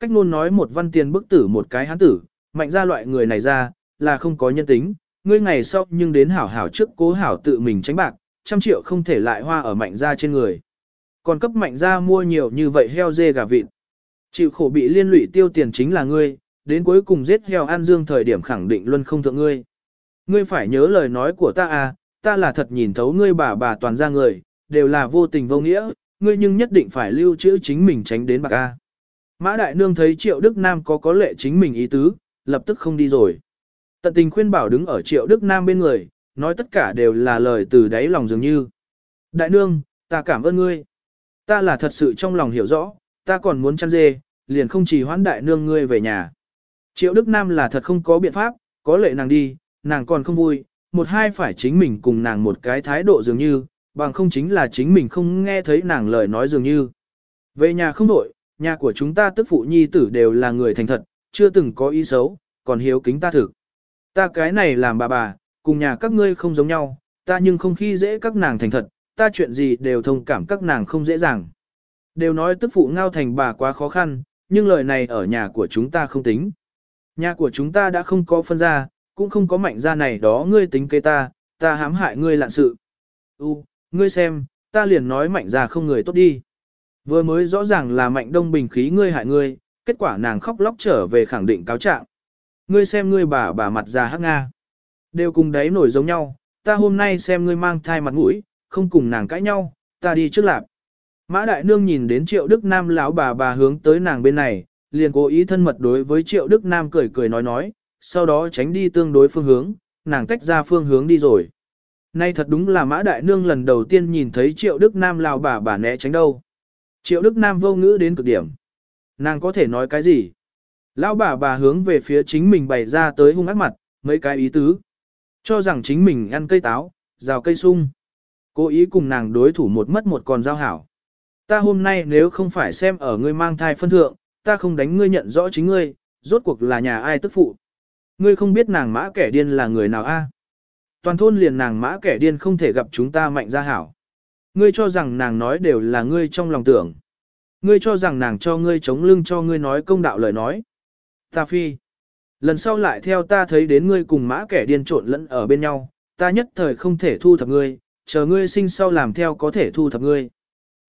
cách luôn nói một văn tiền bức tử một cái hán tử, mạnh ra loại người này ra, là không có nhân tính, ngươi ngày sau nhưng đến hảo hảo trước cố hảo tự mình tránh bạc, trăm triệu không thể lại hoa ở mạnh ra trên người. Còn cấp mạnh ra mua nhiều như vậy heo dê gà vịt. Chịu khổ bị liên lụy tiêu tiền chính là ngươi, đến cuối cùng giết heo an dương thời điểm khẳng định luôn không thượng ngươi. Ngươi phải nhớ lời nói của ta à, ta là thật nhìn thấu ngươi bà bà toàn ra người, đều là vô tình vô nghĩa, ngươi nhưng nhất định phải lưu trữ chính mình tránh đến bạc a. Mã Đại Nương thấy Triệu Đức Nam có có lệ chính mình ý tứ, lập tức không đi rồi. Tận tình khuyên bảo đứng ở Triệu Đức Nam bên người, nói tất cả đều là lời từ đáy lòng dường như. Đại Nương, ta cảm ơn ngươi. Ta là thật sự trong lòng hiểu rõ, ta còn muốn chăn dê, liền không chỉ hoãn Đại Nương ngươi về nhà. Triệu Đức Nam là thật không có biện pháp, có lệ nàng đi, nàng còn không vui, một hai phải chính mình cùng nàng một cái thái độ dường như, bằng không chính là chính mình không nghe thấy nàng lời nói dường như. Về nhà không đổi, nhà của chúng ta tức phụ nhi tử đều là người thành thật, chưa từng có ý xấu, còn hiếu kính ta thực. Ta cái này làm bà bà, cùng nhà các ngươi không giống nhau, ta nhưng không khi dễ các nàng thành thật, ta chuyện gì đều thông cảm các nàng không dễ dàng. Đều nói tức phụ ngao thành bà quá khó khăn, nhưng lời này ở nhà của chúng ta không tính. Nhà của chúng ta đã không có phân ra, cũng không có mạnh ra này đó ngươi tính kế ta, ta hãm hại ngươi lạn sự. U, ngươi xem, ta liền nói mạnh ra không người tốt đi. Vừa mới rõ ràng là mạnh đông bình khí ngươi hại ngươi, kết quả nàng khóc lóc trở về khẳng định cáo trạng. Ngươi xem ngươi bà bà mặt già hắc nga. Đều cùng đấy nổi giống nhau, ta hôm nay xem ngươi mang thai mặt mũi, không cùng nàng cãi nhau, ta đi trước lạp. Mã Đại Nương nhìn đến Triệu Đức Nam lão bà bà hướng tới nàng bên này, liền cố ý thân mật đối với Triệu Đức Nam cười cười nói nói, sau đó tránh đi tương đối phương hướng, nàng tách ra phương hướng đi rồi. Nay thật đúng là Mã Đại Nương lần đầu tiên nhìn thấy Triệu Đức Nam lão bà bà né tránh đâu. Triệu Đức Nam vô ngữ đến cực điểm. Nàng có thể nói cái gì? Lão bà bà hướng về phía chính mình bày ra tới hung ác mặt, mấy cái ý tứ. Cho rằng chính mình ăn cây táo, rào cây sung. Cố ý cùng nàng đối thủ một mất một còn giao hảo. Ta hôm nay nếu không phải xem ở ngươi mang thai phân thượng, ta không đánh ngươi nhận rõ chính ngươi, rốt cuộc là nhà ai tức phụ. Ngươi không biết nàng mã kẻ điên là người nào a? Toàn thôn liền nàng mã kẻ điên không thể gặp chúng ta mạnh ra hảo. Ngươi cho rằng nàng nói đều là ngươi trong lòng tưởng. Ngươi cho rằng nàng cho ngươi chống lưng cho ngươi nói công đạo lời nói. Ta phi. Lần sau lại theo ta thấy đến ngươi cùng mã kẻ điên trộn lẫn ở bên nhau, ta nhất thời không thể thu thập ngươi, chờ ngươi sinh sau làm theo có thể thu thập ngươi.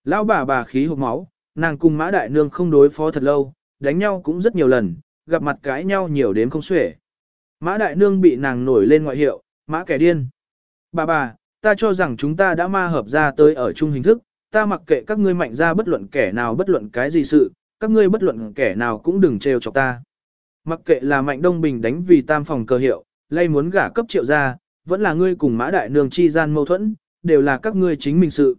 Lão bà bà khí hộp máu, nàng cùng mã đại nương không đối phó thật lâu, đánh nhau cũng rất nhiều lần, gặp mặt cãi nhau nhiều đến không xuể. Mã đại nương bị nàng nổi lên ngoại hiệu, mã kẻ điên. Bà bà, ta cho rằng chúng ta đã ma hợp ra tới ở chung hình thức, ta mặc kệ các ngươi mạnh ra bất luận kẻ nào bất luận cái gì sự, các ngươi bất luận kẻ nào cũng đừng trêu chọc ta. Mặc kệ là mạnh đông bình đánh vì tam phòng cơ hiệu, lay muốn gả cấp triệu ra, vẫn là ngươi cùng mã đại nương chi gian mâu thuẫn, đều là các ngươi chính mình sự.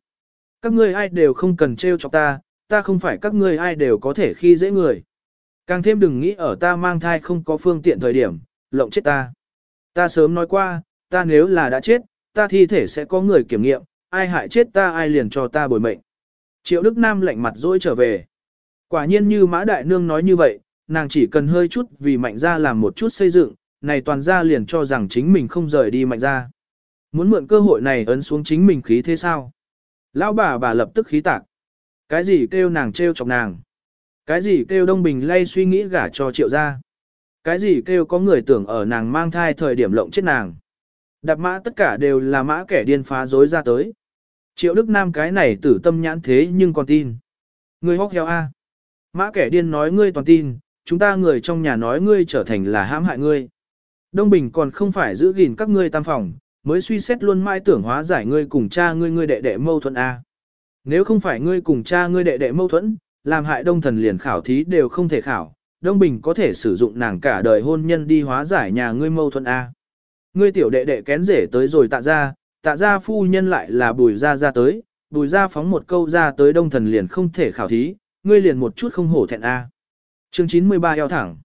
Các ngươi ai đều không cần trêu chọc ta, ta không phải các ngươi ai đều có thể khi dễ người. Càng thêm đừng nghĩ ở ta mang thai không có phương tiện thời điểm, lộng chết ta. Ta sớm nói qua, ta nếu là đã chết, ta thi thể sẽ có người kiểm nghiệm, ai hại chết ta ai liền cho ta bồi mệnh. Triệu Đức Nam lạnh mặt dỗi trở về. Quả nhiên như Mã Đại Nương nói như vậy, nàng chỉ cần hơi chút vì mạnh ra làm một chút xây dựng, này toàn ra liền cho rằng chính mình không rời đi mạnh ra. Muốn mượn cơ hội này ấn xuống chính mình khí thế sao? Lão bà bà lập tức khí tạc. Cái gì kêu nàng trêu chọc nàng? Cái gì kêu Đông Bình lay suy nghĩ gả cho triệu ra? Cái gì kêu có người tưởng ở nàng mang thai thời điểm lộng chết nàng? Đạp mã tất cả đều là mã kẻ điên phá dối ra tới. Triệu Đức Nam cái này tử tâm nhãn thế nhưng còn tin. Ngươi hóc heo A. Mã kẻ điên nói ngươi toàn tin, chúng ta người trong nhà nói ngươi trở thành là hãm hại ngươi. Đông Bình còn không phải giữ gìn các ngươi tam phòng, mới suy xét luôn mai tưởng hóa giải ngươi cùng cha ngươi ngươi đệ đệ mâu thuẫn A. Nếu không phải ngươi cùng cha ngươi đệ đệ mâu thuẫn, làm hại đông thần liền khảo thí đều không thể khảo, Đông Bình có thể sử dụng nàng cả đời hôn nhân đi hóa giải nhà ngươi mâu thuẫn A. Ngươi tiểu đệ đệ kén rể tới rồi tạ ra, tạ gia phu nhân lại là bùi gia ra tới, bùi gia phóng một câu ra tới đông thần liền không thể khảo thí, ngươi liền một chút không hổ thẹn a. À. Chương 93 eo thẳng.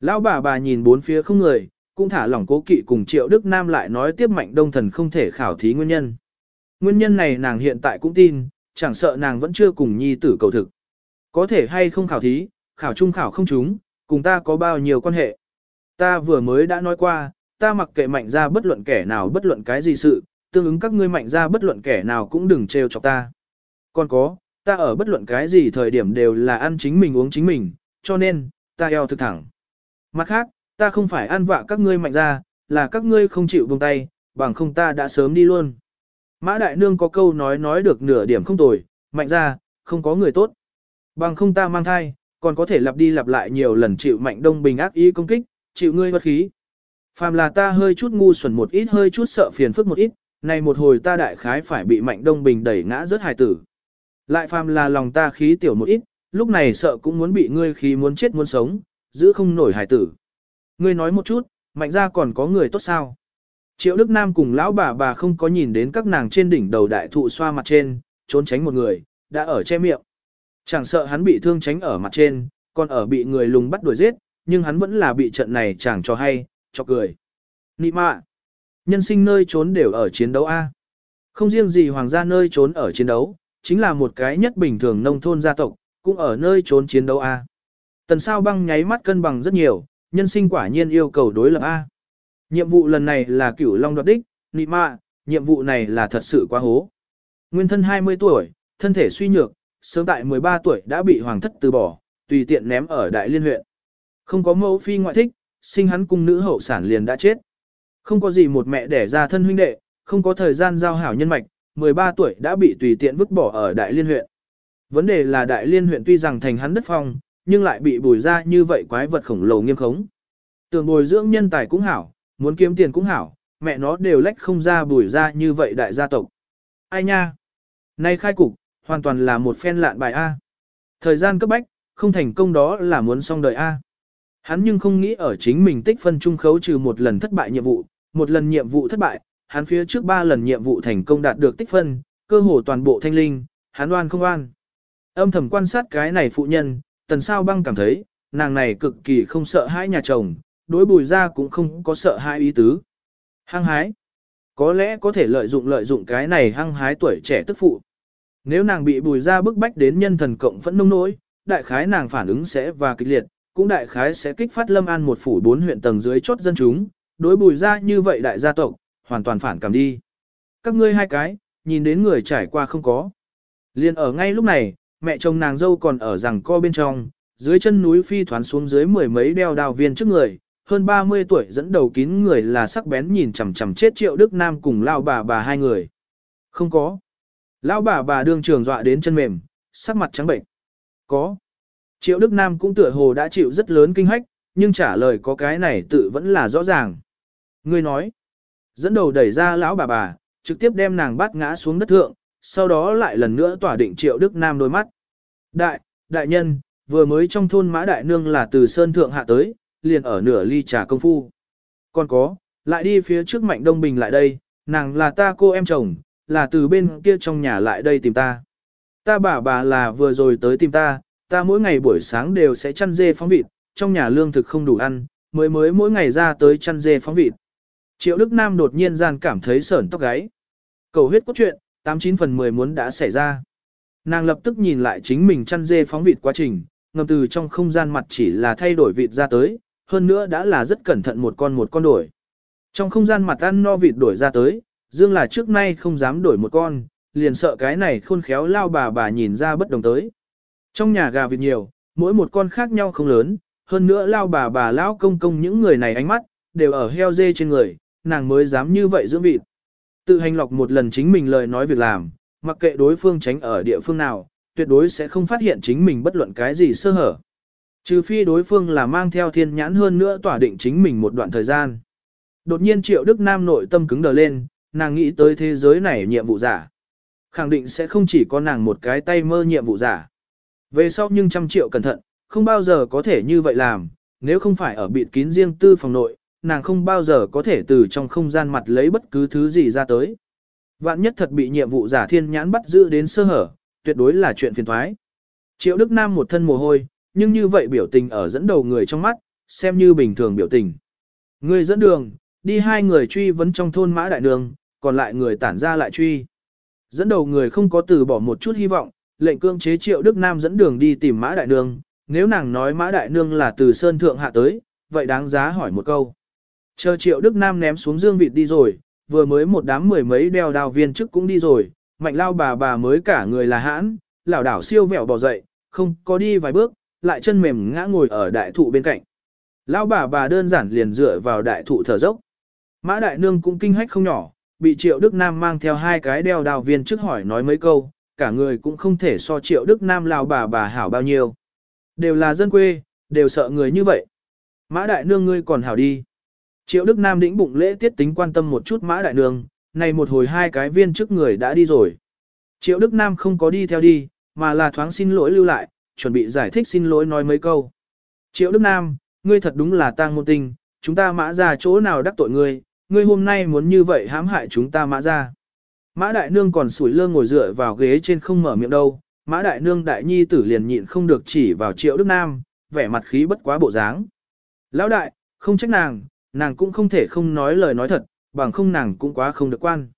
Lão bà bà nhìn bốn phía không người, cũng thả lỏng cố kỵ cùng triệu Đức Nam lại nói tiếp mạnh đông thần không thể khảo thí nguyên nhân. Nguyên nhân này nàng hiện tại cũng tin, chẳng sợ nàng vẫn chưa cùng nhi tử cầu thực. Có thể hay không khảo thí, khảo trung khảo không chúng, cùng ta có bao nhiêu quan hệ. Ta vừa mới đã nói qua, ta mặc kệ mạnh ra bất luận kẻ nào bất luận cái gì sự, tương ứng các ngươi mạnh ra bất luận kẻ nào cũng đừng trêu chọc ta. Còn có, ta ở bất luận cái gì thời điểm đều là ăn chính mình uống chính mình, cho nên, ta eo thực thẳng. Mặt khác, ta không phải ăn vạ các ngươi mạnh ra, là các ngươi không chịu buông tay, bằng không ta đã sớm đi luôn. Mã Đại Nương có câu nói nói được nửa điểm không tồi, mạnh ra, không có người tốt. Bằng không ta mang thai, còn có thể lặp đi lặp lại nhiều lần chịu mạnh đông bình ác ý công kích, chịu ngươi vật khí. Phàm là ta hơi chút ngu xuẩn một ít hơi chút sợ phiền phức một ít, này một hồi ta đại khái phải bị mạnh đông bình đẩy ngã rất hài tử. Lại phàm là lòng ta khí tiểu một ít, lúc này sợ cũng muốn bị ngươi khí muốn chết muốn sống, giữ không nổi hài tử. Ngươi nói một chút, mạnh ra còn có người tốt sao? Triệu Đức Nam cùng lão bà bà không có nhìn đến các nàng trên đỉnh đầu đại thụ xoa mặt trên, trốn tránh một người, đã ở che miệng. Chẳng sợ hắn bị thương tránh ở mặt trên, còn ở bị người lùng bắt đuổi giết, nhưng hắn vẫn là bị trận này chẳng cho hay, cho cười. Nị mạ, nhân sinh nơi trốn đều ở chiến đấu A. Không riêng gì hoàng gia nơi trốn ở chiến đấu, chính là một cái nhất bình thường nông thôn gia tộc, cũng ở nơi trốn chiến đấu A. Tần sao băng nháy mắt cân bằng rất nhiều, nhân sinh quả nhiên yêu cầu đối lập A. Nhiệm vụ lần này là cửu long đoạt đích, nị mạ, nhiệm vụ này là thật sự quá hố. Nguyên thân 20 tuổi, thân thể suy nhược, sớm tại 13 tuổi đã bị hoàng thất từ bỏ, tùy tiện ném ở đại liên huyện. Không có mẫu phi ngoại thích, sinh hắn cung nữ hậu sản liền đã chết. Không có gì một mẹ đẻ ra thân huynh đệ, không có thời gian giao hảo nhân mạch, 13 tuổi đã bị tùy tiện vứt bỏ ở đại liên huyện. Vấn đề là đại liên huyện tuy rằng thành hắn đất phong, nhưng lại bị bùi ra như vậy quái vật khổng lồ nghiêm khống. Tường bồi dưỡng nhân tài cũng hảo, muốn kiếm tiền cũng hảo, mẹ nó đều lách không ra bùi ra như vậy đại gia tộc. Ai nha? Nay khai cục, hoàn toàn là một phen lạn bài A. Thời gian cấp bách, không thành công đó là muốn xong đời A. Hắn nhưng không nghĩ ở chính mình tích phân trung khấu trừ một lần thất bại nhiệm vụ, một lần nhiệm vụ thất bại, hắn phía trước ba lần nhiệm vụ thành công đạt được tích phân, cơ hồ toàn bộ thanh linh, hắn oan không oan. Âm thầm quan sát cái này phụ nhân, tần sao băng cảm thấy, nàng này cực kỳ không sợ hãi nhà chồng, đối bùi ra cũng không có sợ hãi ý tứ. Hăng hái. Có lẽ có thể lợi dụng lợi dụng cái này hăng hái tuổi trẻ tức phụ. Nếu nàng bị bùi ra bức bách đến nhân thần cộng phẫn nông nỗi, đại khái nàng phản ứng sẽ và kịch liệt, cũng đại khái sẽ kích phát lâm an một phủ bốn huyện tầng dưới chốt dân chúng, đối bùi ra như vậy đại gia tộc, hoàn toàn phản cảm đi. Các ngươi hai cái, nhìn đến người trải qua không có. Liên ở ngay lúc này, mẹ chồng nàng dâu còn ở rằng co bên trong, dưới chân núi phi thoán xuống dưới mười mấy đeo đào viên trước người, hơn 30 tuổi dẫn đầu kín người là sắc bén nhìn chằm chằm chết triệu Đức Nam cùng lao bà bà hai người. Không có. Lão bà bà đương trường dọa đến chân mềm, sắc mặt trắng bệnh. Có. Triệu Đức Nam cũng tựa hồ đã chịu rất lớn kinh hách, nhưng trả lời có cái này tự vẫn là rõ ràng. Ngươi nói. Dẫn đầu đẩy ra lão bà bà, trực tiếp đem nàng bắt ngã xuống đất thượng, sau đó lại lần nữa tỏa định Triệu Đức Nam đôi mắt. Đại, đại nhân, vừa mới trong thôn Mã Đại Nương là từ Sơn Thượng hạ tới, liền ở nửa ly trà công phu. Còn có, lại đi phía trước Mạnh Đông Bình lại đây, nàng là ta cô em chồng, là từ bên kia trong nhà lại đây tìm ta. Ta bà bà là vừa rồi tới tìm ta, ta mỗi ngày buổi sáng đều sẽ chăn dê phóng vịt, trong nhà lương thực không đủ ăn, mới mới mỗi ngày ra tới chăn dê phóng vịt. Triệu Đức Nam đột nhiên gian cảm thấy sởn tóc gáy. Cầu huyết cốt truyện, 89 phần 10 muốn đã xảy ra. Nàng lập tức nhìn lại chính mình chăn dê phóng vịt quá trình, ngầm từ trong không gian mặt chỉ là thay đổi vịt ra tới, hơn nữa đã là rất cẩn thận một con một con đổi. Trong không gian mặt ăn no vịt đổi ra tới, Dương là trước nay không dám đổi một con, liền sợ cái này khôn khéo lao bà bà nhìn ra bất đồng tới. Trong nhà gà vịt nhiều, mỗi một con khác nhau không lớn, hơn nữa lao bà bà lão công công những người này ánh mắt, đều ở heo dê trên người, nàng mới dám như vậy dưỡng vịt. Tự hành lọc một lần chính mình lời nói việc làm, mặc kệ đối phương tránh ở địa phương nào, tuyệt đối sẽ không phát hiện chính mình bất luận cái gì sơ hở. Trừ phi đối phương là mang theo thiên nhãn hơn nữa tỏa định chính mình một đoạn thời gian. Đột nhiên triệu Đức Nam nội tâm cứng đờ lên, nàng nghĩ tới thế giới này nhiệm vụ giả. Khẳng định sẽ không chỉ có nàng một cái tay mơ nhiệm vụ giả. Về sau nhưng trăm triệu cẩn thận, không bao giờ có thể như vậy làm, nếu không phải ở bịt kín riêng tư phòng nội, nàng không bao giờ có thể từ trong không gian mặt lấy bất cứ thứ gì ra tới. Vạn nhất thật bị nhiệm vụ giả thiên nhãn bắt giữ đến sơ hở, tuyệt đối là chuyện phiền thoái. Triệu Đức Nam một thân mồ hôi, nhưng như vậy biểu tình ở dẫn đầu người trong mắt, xem như bình thường biểu tình. Người dẫn đường, đi hai người truy vấn trong thôn mã đại đường, còn lại người tản ra lại truy. Dẫn đầu người không có từ bỏ một chút hy vọng, lệnh cương chế triệu Đức Nam dẫn đường đi tìm mã đại đường. nếu nàng nói mã đại nương là từ sơn thượng hạ tới, vậy đáng giá hỏi một câu. Chờ triệu Đức Nam ném xuống dương vịt đi rồi, vừa mới một đám mười mấy đeo đào viên chức cũng đi rồi, mạnh lao bà bà mới cả người là hãn, lảo đảo siêu vẹo bò dậy, không có đi vài bước, lại chân mềm ngã ngồi ở đại thụ bên cạnh. Lão bà bà đơn giản liền dựa vào đại thụ thở dốc. Mã đại nương cũng kinh hách không nhỏ, bị Triệu Đức Nam mang theo hai cái đeo đào viên trước hỏi nói mấy câu, cả người cũng không thể so Triệu Đức Nam lão bà bà hảo bao nhiêu. Đều là dân quê, đều sợ người như vậy. Mã đại nương ngươi còn hảo đi. Triệu Đức Nam đĩnh bụng lễ tiết tính quan tâm một chút mã đại nương, này một hồi hai cái viên trước người đã đi rồi. Triệu Đức Nam không có đi theo đi, mà là thoáng xin lỗi lưu lại, chuẩn bị giải thích xin lỗi nói mấy câu. Triệu Đức Nam, ngươi thật đúng là tang môn tinh, chúng ta mã ra chỗ nào đắc tội ngươi, ngươi hôm nay muốn như vậy hãm hại chúng ta mã ra. Mã đại nương còn sủi lơ ngồi dựa vào ghế trên không mở miệng đâu, mã đại nương đại nhi tử liền nhịn không được chỉ vào triệu Đức Nam, vẻ mặt khí bất quá bộ dáng. Lão đại, không trách nàng, nàng cũng không thể không nói lời nói thật, bằng không nàng cũng quá không được quan.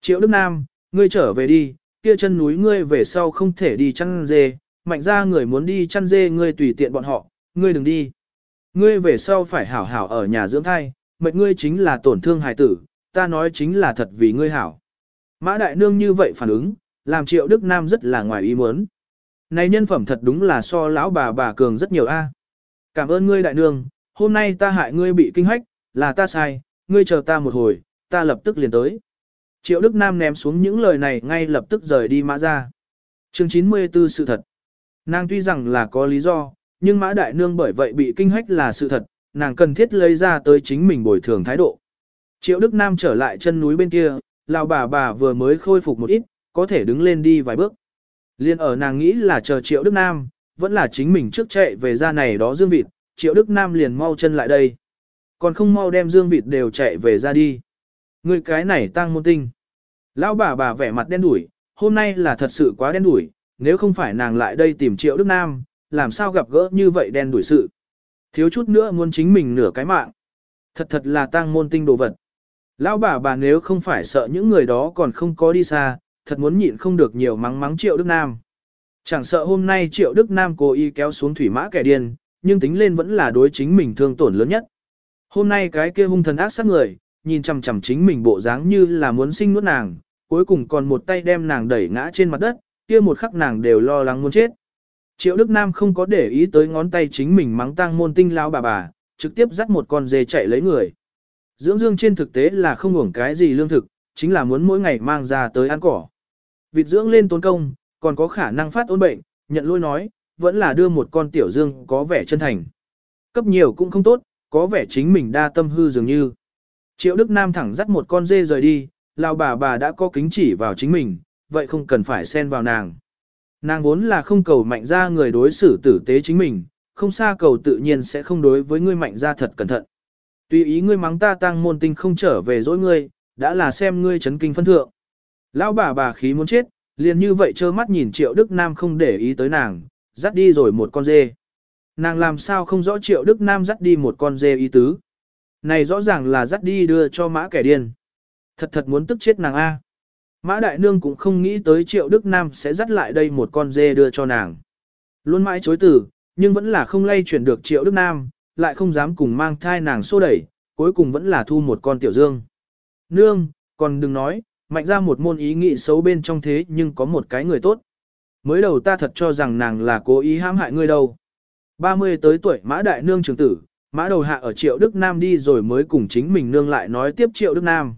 Triệu Đức Nam, ngươi trở về đi, kia chân núi ngươi về sau không thể đi chăn dê, mạnh ra người muốn đi chăn dê ngươi tùy tiện bọn họ, ngươi đừng đi. Ngươi về sau phải hảo hảo ở nhà dưỡng thai, mệt ngươi chính là tổn thương hài tử, ta nói chính là thật vì ngươi hảo. Mã Đại Nương như vậy phản ứng, làm Triệu Đức Nam rất là ngoài ý muốn. Này nhân phẩm thật đúng là so lão bà bà cường rất nhiều a. Cảm ơn ngươi Đại Nương, hôm nay ta hại ngươi bị kinh hách, là ta sai, ngươi chờ ta một hồi, ta lập tức liền tới. Triệu Đức Nam ném xuống những lời này ngay lập tức rời đi mã ra. Chương 94 sự thật. Nàng tuy rằng là có lý do, nhưng mã đại nương bởi vậy bị kinh hách là sự thật, nàng cần thiết lấy ra tới chính mình bồi thường thái độ. Triệu Đức Nam trở lại chân núi bên kia, lão bà bà vừa mới khôi phục một ít, có thể đứng lên đi vài bước. Liên ở nàng nghĩ là chờ Triệu Đức Nam, vẫn là chính mình trước chạy về ra này đó dương vịt, Triệu Đức Nam liền mau chân lại đây. Còn không mau đem dương vịt đều chạy về ra đi. Người cái này tăng môn tinh. Lão bà bà vẻ mặt đen đủi, hôm nay là thật sự quá đen đủi, nếu không phải nàng lại đây tìm Triệu Đức Nam, làm sao gặp gỡ như vậy đen đủi sự. Thiếu chút nữa muốn chính mình nửa cái mạng. Thật thật là tăng môn tinh đồ vật. Lão bà bà nếu không phải sợ những người đó còn không có đi xa, thật muốn nhịn không được nhiều mắng mắng Triệu Đức Nam. Chẳng sợ hôm nay Triệu Đức Nam cố ý kéo xuống thủy mã kẻ điên, nhưng tính lên vẫn là đối chính mình thương tổn lớn nhất. Hôm nay cái kia hung thần ác sát người, nhìn chằm chằm chính mình bộ dáng như là muốn sinh nuốt nàng, cuối cùng còn một tay đem nàng đẩy ngã trên mặt đất, kia một khắc nàng đều lo lắng muốn chết. Triệu Đức Nam không có để ý tới ngón tay chính mình mắng tang môn tinh lao bà bà, trực tiếp dắt một con dê chạy lấy người. Dưỡng dương trên thực tế là không hưởng cái gì lương thực, chính là muốn mỗi ngày mang ra tới ăn cỏ. Vịt dưỡng lên tốn công, còn có khả năng phát ôn bệnh, nhận lôi nói, vẫn là đưa một con tiểu dương có vẻ chân thành. Cấp nhiều cũng không tốt, có vẻ chính mình đa tâm hư dường như. Triệu Đức Nam thẳng dắt một con dê rời đi, lao bà bà đã có kính chỉ vào chính mình, vậy không cần phải xen vào nàng. Nàng vốn là không cầu mạnh ra người đối xử tử tế chính mình, không xa cầu tự nhiên sẽ không đối với ngươi mạnh ra thật cẩn thận. Tùy ý ngươi mắng ta tăng môn tinh không trở về dỗi ngươi, đã là xem ngươi chấn kinh phân thượng. Lão bà bà khí muốn chết, liền như vậy trơ mắt nhìn Triệu Đức Nam không để ý tới nàng, dắt đi rồi một con dê. Nàng làm sao không rõ Triệu Đức Nam dắt đi một con dê ý tứ. Này rõ ràng là dắt đi đưa cho mã kẻ điên. Thật thật muốn tức chết nàng A. Mã Đại Nương cũng không nghĩ tới Triệu Đức Nam sẽ dắt lại đây một con dê đưa cho nàng. Luôn mãi chối từ, nhưng vẫn là không lay chuyển được Triệu Đức Nam, lại không dám cùng mang thai nàng xô đẩy, cuối cùng vẫn là thu một con tiểu dương. Nương, còn đừng nói, mạnh ra một môn ý nghĩ xấu bên trong thế nhưng có một cái người tốt. Mới đầu ta thật cho rằng nàng là cố ý hãm hại ngươi đâu. 30 tới tuổi Mã Đại Nương trưởng tử, Mã đầu hạ ở Triệu Đức Nam đi rồi mới cùng chính mình nương lại nói tiếp Triệu Đức Nam.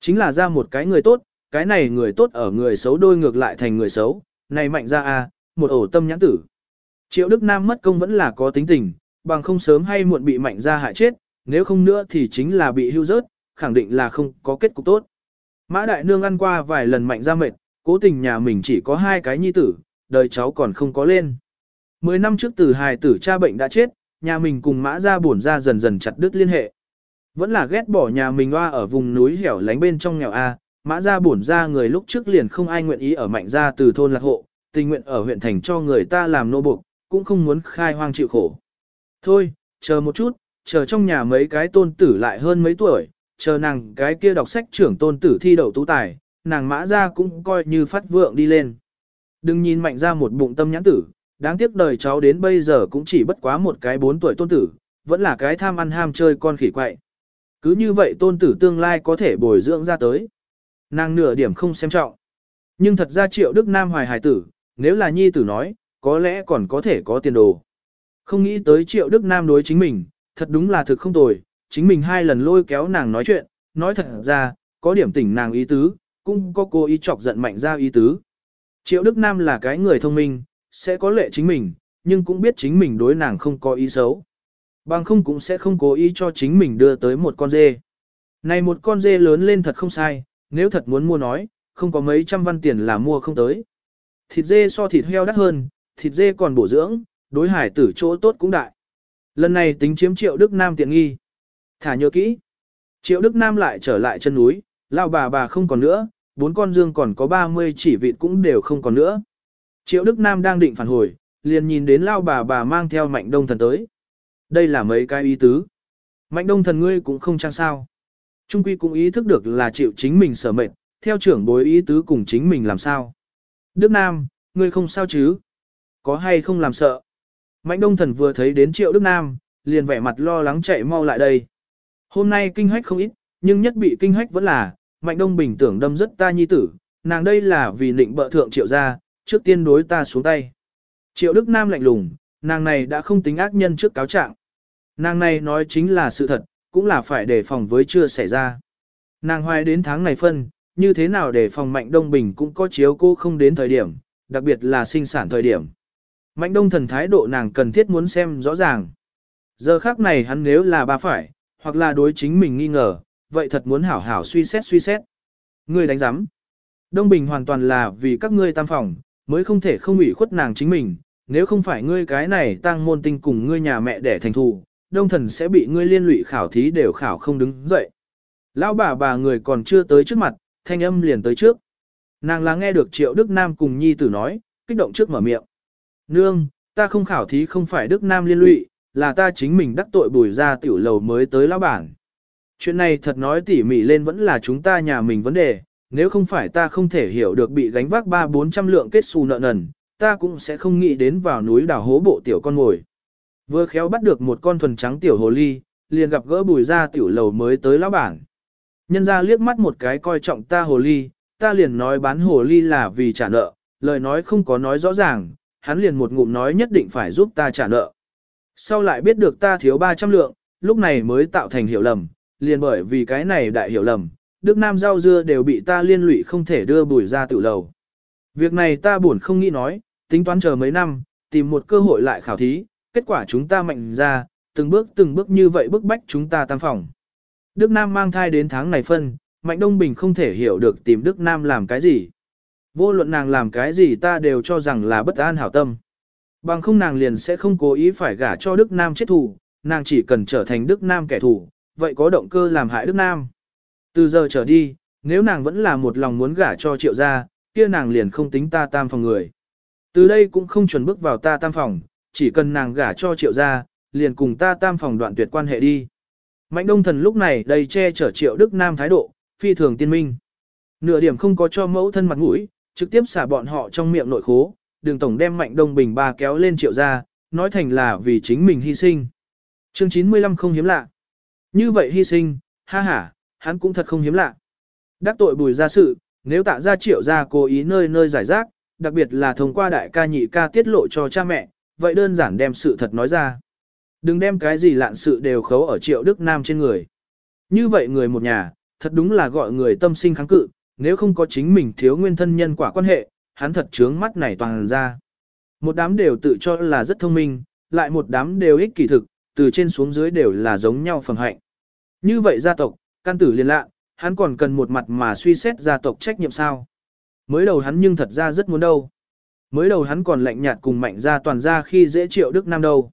Chính là ra một cái người tốt, cái này người tốt ở người xấu đôi ngược lại thành người xấu, này mạnh ra a, một ổ tâm nhãn tử. Triệu Đức Nam mất công vẫn là có tính tình, bằng không sớm hay muộn bị mạnh ra hại chết, nếu không nữa thì chính là bị hưu rớt, khẳng định là không có kết cục tốt. Mã Đại Nương ăn qua vài lần mạnh ra mệt, cố tình nhà mình chỉ có hai cái nhi tử, đời cháu còn không có lên. Mười năm trước từ hài tử cha bệnh đã chết, nhà mình cùng mã ra buồn ra dần dần chặt đứt liên hệ. Vẫn là ghét bỏ nhà mình hoa ở vùng núi hẻo lánh bên trong nghèo A, mã ra buồn ra người lúc trước liền không ai nguyện ý ở mạnh ra từ thôn lạc hộ, tình nguyện ở huyện thành cho người ta làm nô buộc, cũng không muốn khai hoang chịu khổ. Thôi, chờ một chút, chờ trong nhà mấy cái tôn tử lại hơn mấy tuổi, chờ nàng cái kia đọc sách trưởng tôn tử thi đậu tú tài, nàng mã ra cũng coi như phát vượng đi lên. Đừng nhìn mạnh ra một bụng tâm nhãn tử, đáng tiếc đời cháu đến bây giờ cũng chỉ bất quá một cái bốn tuổi tôn tử, vẫn là cái tham ăn ham chơi con khỉ quậy. Cứ như vậy tôn tử tương lai có thể bồi dưỡng ra tới. Nàng nửa điểm không xem trọng. Nhưng thật ra triệu Đức Nam hoài hài tử, nếu là nhi tử nói, có lẽ còn có thể có tiền đồ. Không nghĩ tới triệu Đức Nam đối chính mình, thật đúng là thực không tồi, chính mình hai lần lôi kéo nàng nói chuyện, nói thật ra, có điểm tỉnh nàng ý tứ, cũng có cô ý chọc giận mạnh ra ý tứ. Triệu Đức Nam là cái người thông minh, sẽ có lệ chính mình, nhưng cũng biết chính mình đối nàng không có ý xấu. Bằng không cũng sẽ không cố ý cho chính mình đưa tới một con dê. Này một con dê lớn lên thật không sai, nếu thật muốn mua nói, không có mấy trăm văn tiền là mua không tới. Thịt dê so thịt heo đắt hơn, thịt dê còn bổ dưỡng, đối hải tử chỗ tốt cũng đại. Lần này tính chiếm triệu Đức Nam tiện nghi. Thả nhớ kỹ. Triệu Đức Nam lại trở lại chân núi, lao bà bà không còn nữa, bốn con dương còn có 30 chỉ vịt cũng đều không còn nữa. Triệu Đức Nam đang định phản hồi, liền nhìn đến lao bà bà mang theo mạnh đông thần tới. Đây là mấy cái ý tứ. Mạnh đông thần ngươi cũng không trang sao. Trung quy cũng ý thức được là chịu chính mình sở mệnh, theo trưởng bối ý tứ cùng chính mình làm sao. Đức Nam, ngươi không sao chứ? Có hay không làm sợ? Mạnh đông thần vừa thấy đến triệu Đức Nam, liền vẻ mặt lo lắng chạy mau lại đây. Hôm nay kinh hách không ít, nhưng nhất bị kinh hách vẫn là, Mạnh Đông Bình tưởng đâm rất ta nhi tử, nàng đây là vì định bợ thượng triệu gia, trước tiên đối ta xuống tay. Triệu Đức Nam lạnh lùng, nàng này đã không tính ác nhân trước cáo trạng. Nàng này nói chính là sự thật, cũng là phải đề phòng với chưa xảy ra. Nàng hoài đến tháng này phân, như thế nào để phòng Mạnh Đông Bình cũng có chiếu cô không đến thời điểm, đặc biệt là sinh sản thời điểm. Mạnh Đông thần thái độ nàng cần thiết muốn xem rõ ràng. Giờ khác này hắn nếu là ba phải, hoặc là đối chính mình nghi ngờ, vậy thật muốn hảo hảo suy xét suy xét. Ngươi đánh giám. Đông Bình hoàn toàn là vì các ngươi tam phòng, mới không thể không ủy khuất nàng chính mình, nếu không phải ngươi cái này tăng môn tinh cùng ngươi nhà mẹ để thành thù, đông thần sẽ bị ngươi liên lụy khảo thí đều khảo không đứng dậy. Lão bà bà người còn chưa tới trước mặt, thanh âm liền tới trước. Nàng là nghe được Triệu Đức Nam cùng Nhi tử nói, kích động trước mở miệng. Nương, ta không khảo thí không phải Đức Nam liên lụy, là ta chính mình đắc tội bùi ra tiểu lầu mới tới lão bản. Chuyện này thật nói tỉ mỉ lên vẫn là chúng ta nhà mình vấn đề, nếu không phải ta không thể hiểu được bị gánh vác ba bốn trăm lượng kết xù nợ nần, ta cũng sẽ không nghĩ đến vào núi đào hố bộ tiểu con ngồi. Vừa khéo bắt được một con thuần trắng tiểu hồ ly, liền gặp gỡ bùi ra tiểu lầu mới tới lão bản. Nhân ra liếc mắt một cái coi trọng ta hồ ly, ta liền nói bán hồ ly là vì trả nợ, lời nói không có nói rõ ràng, hắn liền một ngụm nói nhất định phải giúp ta trả nợ. Sau lại biết được ta thiếu 300 lượng, lúc này mới tạo thành hiểu lầm, liền bởi vì cái này đại hiểu lầm, Đức Nam rau dưa đều bị ta liên lụy không thể đưa bùi ra tự lầu. Việc này ta buồn không nghĩ nói, tính toán chờ mấy năm, tìm một cơ hội lại khảo thí, kết quả chúng ta mạnh ra, từng bước từng bước như vậy bức bách chúng ta tam phòng. Đức Nam mang thai đến tháng này phân, Mạnh Đông Bình không thể hiểu được tìm Đức Nam làm cái gì. Vô luận nàng làm cái gì ta đều cho rằng là bất an hảo tâm. Bằng không nàng liền sẽ không cố ý phải gả cho Đức Nam chết thù, nàng chỉ cần trở thành Đức Nam kẻ thù, vậy có động cơ làm hại Đức Nam. Từ giờ trở đi, nếu nàng vẫn là một lòng muốn gả cho triệu gia, kia nàng liền không tính ta tam phòng người. Từ đây cũng không chuẩn bước vào ta tam phòng, chỉ cần nàng gả cho triệu gia, liền cùng ta tam phòng đoạn tuyệt quan hệ đi. Mạnh đông thần lúc này đầy che chở triệu Đức Nam thái độ, phi thường tiên minh. Nửa điểm không có cho mẫu thân mặt mũi, trực tiếp xả bọn họ trong miệng nội khố, đường tổng đem mạnh đông bình ba kéo lên triệu gia, nói thành là vì chính mình hy sinh. Chương 95 không hiếm lạ. Như vậy hy sinh, ha ha, hắn cũng thật không hiếm lạ. Đắc tội bùi ra sự, nếu tạ ra triệu ra cố ý nơi nơi giải rác, đặc biệt là thông qua đại ca nhị ca tiết lộ cho cha mẹ, vậy đơn giản đem sự thật nói ra. Đừng đem cái gì lạn sự đều khấu ở triệu Đức Nam trên người. Như vậy người một nhà, thật đúng là gọi người tâm sinh kháng cự, nếu không có chính mình thiếu nguyên thân nhân quả quan hệ, hắn thật trướng mắt này toàn ra. Một đám đều tự cho là rất thông minh, lại một đám đều ích kỷ thực, từ trên xuống dưới đều là giống nhau phẩm hạnh. Như vậy gia tộc, căn tử liên lạ, hắn còn cần một mặt mà suy xét gia tộc trách nhiệm sao. Mới đầu hắn nhưng thật ra rất muốn đâu. Mới đầu hắn còn lạnh nhạt cùng mạnh ra toàn ra khi dễ triệu Đức Nam đâu.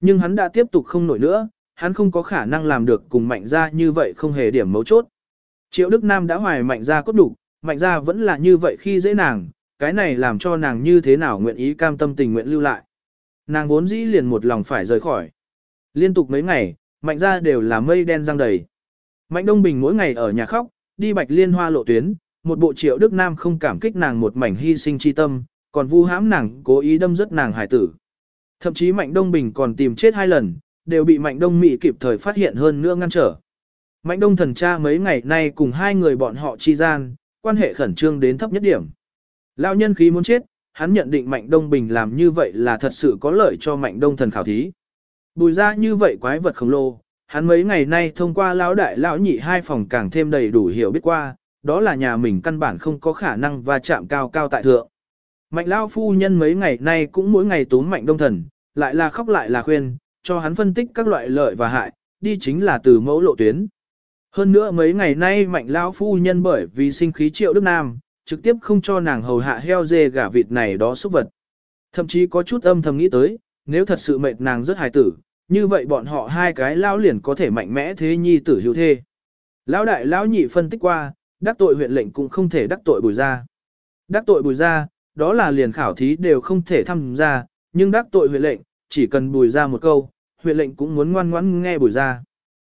Nhưng hắn đã tiếp tục không nổi nữa, hắn không có khả năng làm được cùng mạnh ra như vậy không hề điểm mấu chốt. Triệu Đức Nam đã hoài mạnh ra cốt đủ, mạnh ra vẫn là như vậy khi dễ nàng, cái này làm cho nàng như thế nào nguyện ý cam tâm tình nguyện lưu lại. Nàng vốn dĩ liền một lòng phải rời khỏi. Liên tục mấy ngày, mạnh ra đều là mây đen răng đầy. Mạnh Đông Bình mỗi ngày ở nhà khóc, đi bạch liên hoa lộ tuyến, một bộ triệu Đức Nam không cảm kích nàng một mảnh hy sinh chi tâm, còn vu hãm nàng cố ý đâm rất nàng hải tử. Thậm chí Mạnh Đông Bình còn tìm chết hai lần, đều bị Mạnh Đông Mỹ kịp thời phát hiện hơn nữa ngăn trở. Mạnh Đông thần cha mấy ngày nay cùng hai người bọn họ chi gian, quan hệ khẩn trương đến thấp nhất điểm. Lão nhân khí muốn chết, hắn nhận định Mạnh Đông Bình làm như vậy là thật sự có lợi cho Mạnh Đông thần khảo thí. Bùi ra như vậy quái vật khổng lồ, hắn mấy ngày nay thông qua lão đại lão nhị hai phòng càng thêm đầy đủ hiểu biết qua, đó là nhà mình căn bản không có khả năng va chạm cao cao tại thượng. Mạnh Lão phu nhân mấy ngày nay cũng mỗi ngày tốn mạnh đông thần, lại là khóc lại là khuyên, cho hắn phân tích các loại lợi và hại, đi chính là từ mẫu lộ tuyến. Hơn nữa mấy ngày nay mạnh Lão phu nhân bởi vì sinh khí triệu Đức Nam, trực tiếp không cho nàng hầu hạ heo dê gà vịt này đó xúc vật. Thậm chí có chút âm thầm nghĩ tới, nếu thật sự mệt nàng rất hài tử, như vậy bọn họ hai cái lao liền có thể mạnh mẽ thế nhi tử hữu thê. Lão đại lão nhị phân tích qua, đắc tội huyện lệnh cũng không thể đắc tội bùi gia Đắc tội bùi gia đó là liền khảo thí đều không thể tham gia, nhưng đắc tội huyện lệnh, chỉ cần bùi gia một câu, huyện lệnh cũng muốn ngoan ngoãn nghe bùi gia